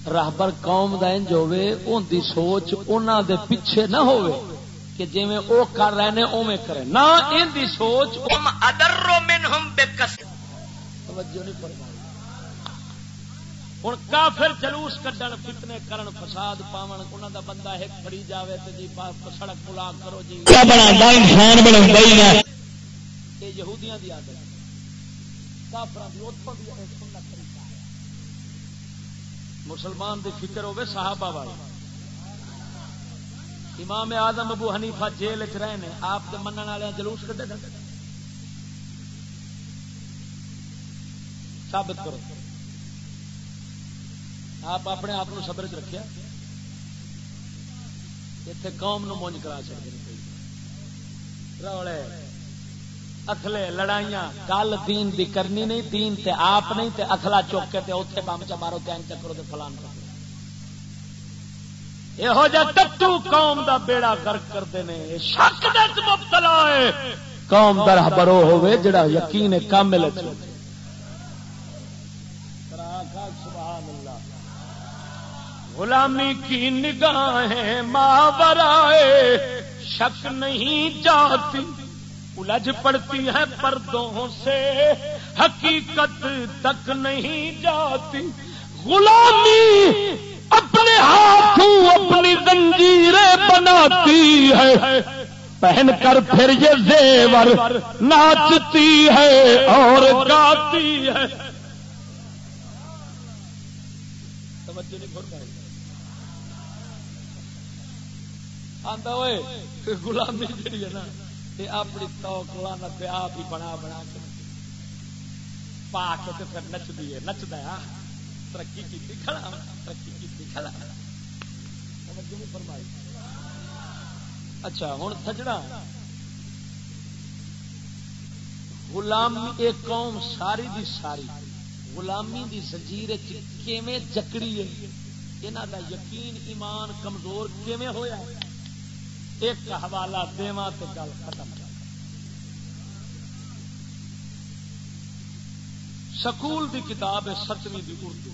راہبر قوم دا انج ہوے اون دی سوچ انہاں دے پیچھے نہ ہوے کہ جویں او کر رہے نے، اوویں کرے۔ نہ ان دی سوچ ہم ادر منہم بکس توجہ نہیں فرمائی۔ ہوں کافر جلوس کڈن فتنے کرن فساد پاون انہوں دا بندہ ایک پڑی جاوے تو جی سڑک ملا کرو جی۔ انسان بنا یہ یہودیاں دی عادت کافران دی اتوں دی سنت طریقہ ہے۔ مسلمان دی فکر ہوے صحابہ والی۔ امام آدم ابو حنیفہ جیل چ رہے ہیں آپ کے منع والے جلوس کڈے ثابت کرو۔ آپ اپنے آپ سبر چ رکھا اتنے قوم نو مونج کرا سکتے روڑے اخلے لڑائیاں، گل دین دی کرنی نہیں، دین تے آپ نہیں تے اخلا چوک کے اتنے بم چ مارو کین چکرو تے فلان کرو یہو جہ ٹٹو قوم دا بیڑا گرک کرتے ہیں شک مبتلا ہے۔ قوم در برو ہوے جڑا یقین کامل چ غلامی کی نگاہیں ماورائے شک نہیں جاتی، الجھ پڑتی ہے پردوں سے، حقیقت تک نہیں جاتی۔ غلامی اپنے ہاتھوں اپنی زنجیریں بناتی ہے، پہن کر پھر یہ زیور ناچتی ہے اور گاتی ہے۔ توجہ نہیں آتا ہوئے گلابی جہی ہے نا یہ اپنی توک لانا پہ آپ ہی بنا بنا کے پا کے پھر نچتی ہے نچتا ہے ترقی کی کھڑا ہاں، ترقی کی کھڑا ہاں۔ فرمائی۔ اچھا ہوں سجڑا غلامی، ایک قوم ساری دی ساری۔ غلامی دی زنجیر کیویں جکڑی ہے؟ یہاں دا یقین، ایمان کمزور کیویں ہویا؟ ہے ایک حوالہ دوا تو گل ختم سکول دی کتاب ہے ستویں دی اردو۔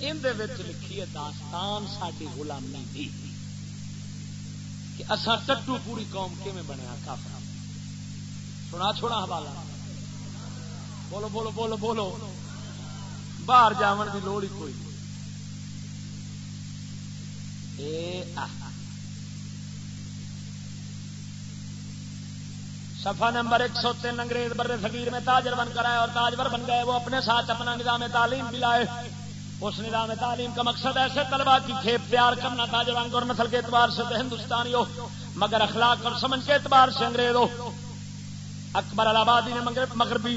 اندر لکھی ہے داستان ساری غلامی دی کہ اصا ٹٹو پوری قوم کیون بنیا کافر سنا چھوڑا حوالہ۔ بولو بولو بولو بولو۔ باہر جاون کی لوڑ ہی کوئی۔ سفا نمبر ایک سو تین، انگریز بر فقیر میں تاجر بن کر آئے اور تاجور بن گئے۔ وہ اپنے ساتھ اپنا نظام تعلیم بھی لائے۔ اس نظام تعلیم کا مقصد ایسے طلبا کی کھیپ پیار کرنا، تاجر اور نسل کے اعتبار سے تو ہندوستانی ہو، مگر اخلاق اور سمجھ کے اعتبار سے انگریز ہو۔ اکبر الہبادی نے مغربی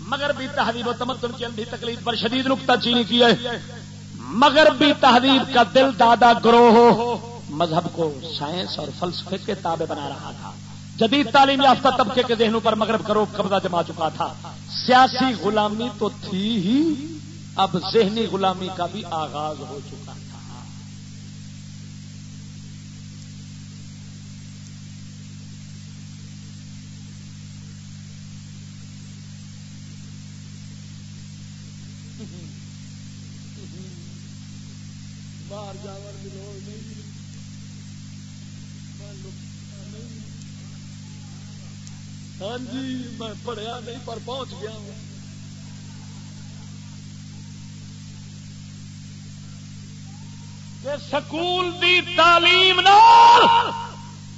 مغربی تہذیب و تمدن کی اندھی تکلیف پر شدید نقطہ چینی کی ہے۔ مغربی تہذیب کا دل دادا گروہ مذہب کو سائنس اور فلسفے کے تابع بنا رہا تھا۔ جدید تعلیم یافتہ طبقے کے ذہنوں پر مغرب کرو قبضہ جما چکا تھا۔ سیاسی غلامی تو تھی ہی، اب ذہنی غلامی کا بھی آغاز ہو چکا۔ ہاں جی میں پڑھیا نہیں، پر پہنچ گیا ہوں۔ سکول دی تعلیم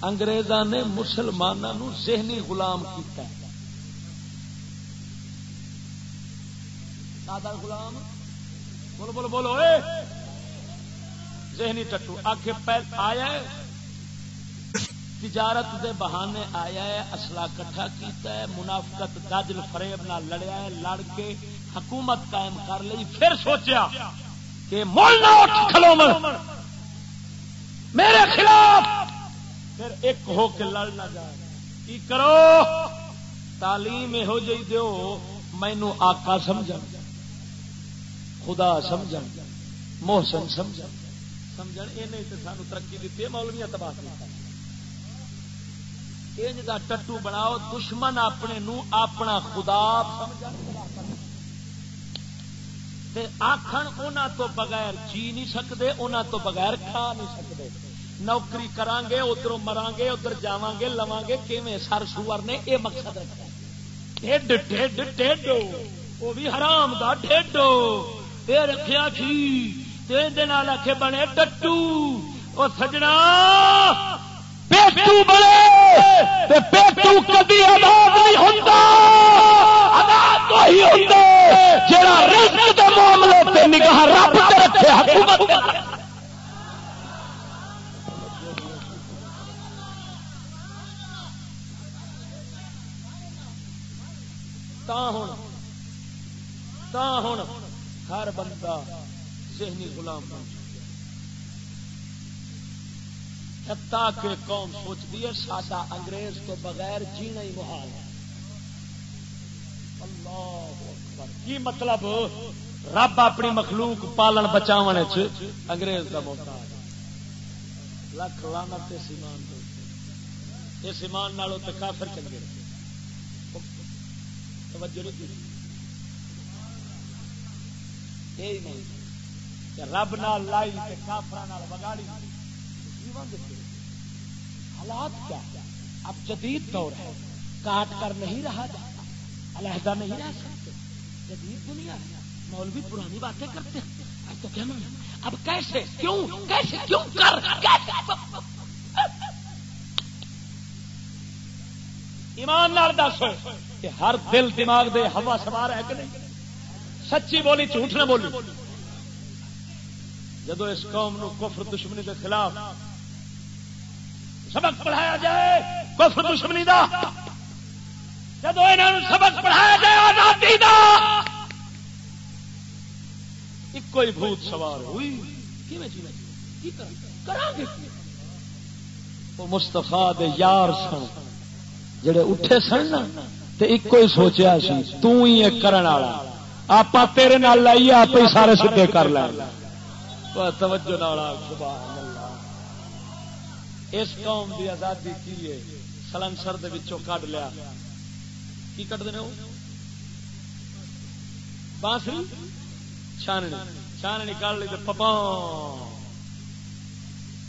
انگریزاں نے مسلمانوں ذہنی غلام کیتا ہے۔ سادہ غلام؟ بولو بولو بولو، اے! ذہنی ٹٹو آخر پہل آیا ہے؟ تجارت دے بہانے آیا ہے، اسلحہ کٹھا کیتا ہے، منافقت دجل فریب نہ لڑیا ہے، لڑ کے حکومت قائم کر لی پھر سوچیا کہ مول نہ اٹھ کھلو من میرے خلاف۔ پھر ایک ہو کے لڑ نہ جائے۔ کی کرو؟ تعلیم یہو جی دیو، مینو آقا سمجھ خدا سمجھ محسن سمجھ سمجھ یہ نہیں تو سانو ترقی دیتی ہے مولویا تباہ کرتا انج دا ٹٹو بناؤ، دشمن اپنے نو اپنا خدا تے آخر انہوں تو بغیر جی نہیں سکتے انہوں تو بغیر کھا نہیں سکتے نوکری کران گے ادھر مران گے، ادھر جا گے لوا گے، کیویں سر سور نے یہ مقصد رکھا؟ ٹھڈ ٹھڈ ٹھڈ۔ وہ بھی حرام دا ٹھڈو یہ رکھیا جی، تھی آخے بنے ٹٹو۔ وہ سجنا۔ پیٹو بڑے تے پیٹو کدی آباد نہیں ہوتا آباد وہی ہوتا جڑا رزق دے معاملے تے نگاہ رب تے رکھے حکومت ہوں ہر بندہ ذہنی غلام بن کہ قوم سوچتی ہے سادہ انگریز تو بغیر جینا ہی محال ہے۔ اللہ کی مطلب؟ رب اپنی مخلوق پالن بچاو انگریز کا موقع لکھ لانا سیمان اس ایمان نالوں تو کافر چنگے توجہ رب نال لائی کافر بگاڑی حالات کیا اب جدید دور ہے۔ کاٹ کر نہیں رہا جاتا۔ علیحدہ نہیں رہ سکتے۔ جدید دنیا ہے۔ مولوی پرانی باتیں کرتے ہیں۔ اب تو کیا اب کیسے؟ کیوں؟ کیسے؟ کیوں کر؟ ایمان نال دس کہ ہر دل دماغ دے ہوا سوار ہے کہ نہیں؟ سچی بولی، جھوٹ نہ بولی۔ جدو اس قوم نو کفر دشمنی کے خلاف سبق پڑھایا جائے، کفر دشمنی دا۔ جدو انہوں سبق پڑھایا جائے، آزادی دا۔ ایک کوئی بھوت سوار ہوئی۔ جی مستفا یار سن، جڑے اٹھے سن تے ایک کوئی سوچیا سی، تو ہی ایک کرن والا۔ آپ تیرے نال لائیے آپ ہی سارے سدھے کر لیں۔ توجہ نال سبحان اس قوم کی آزادی کی ہے؟ سلنسر کٹ لیا۔ کی کٹتے ہیں بانسری؟ چھاننی۔ چھاننی کٹ لی پپا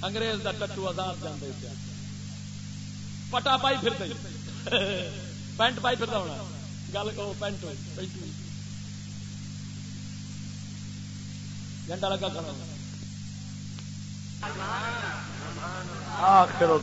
انگریز کا کٹو آزاد جانے پیا۔ پٹا پائی پھر پینٹ پائی پھر ہونا۔ گل کرو پینٹ گھنٹہ لگا کھڑا۔ آخر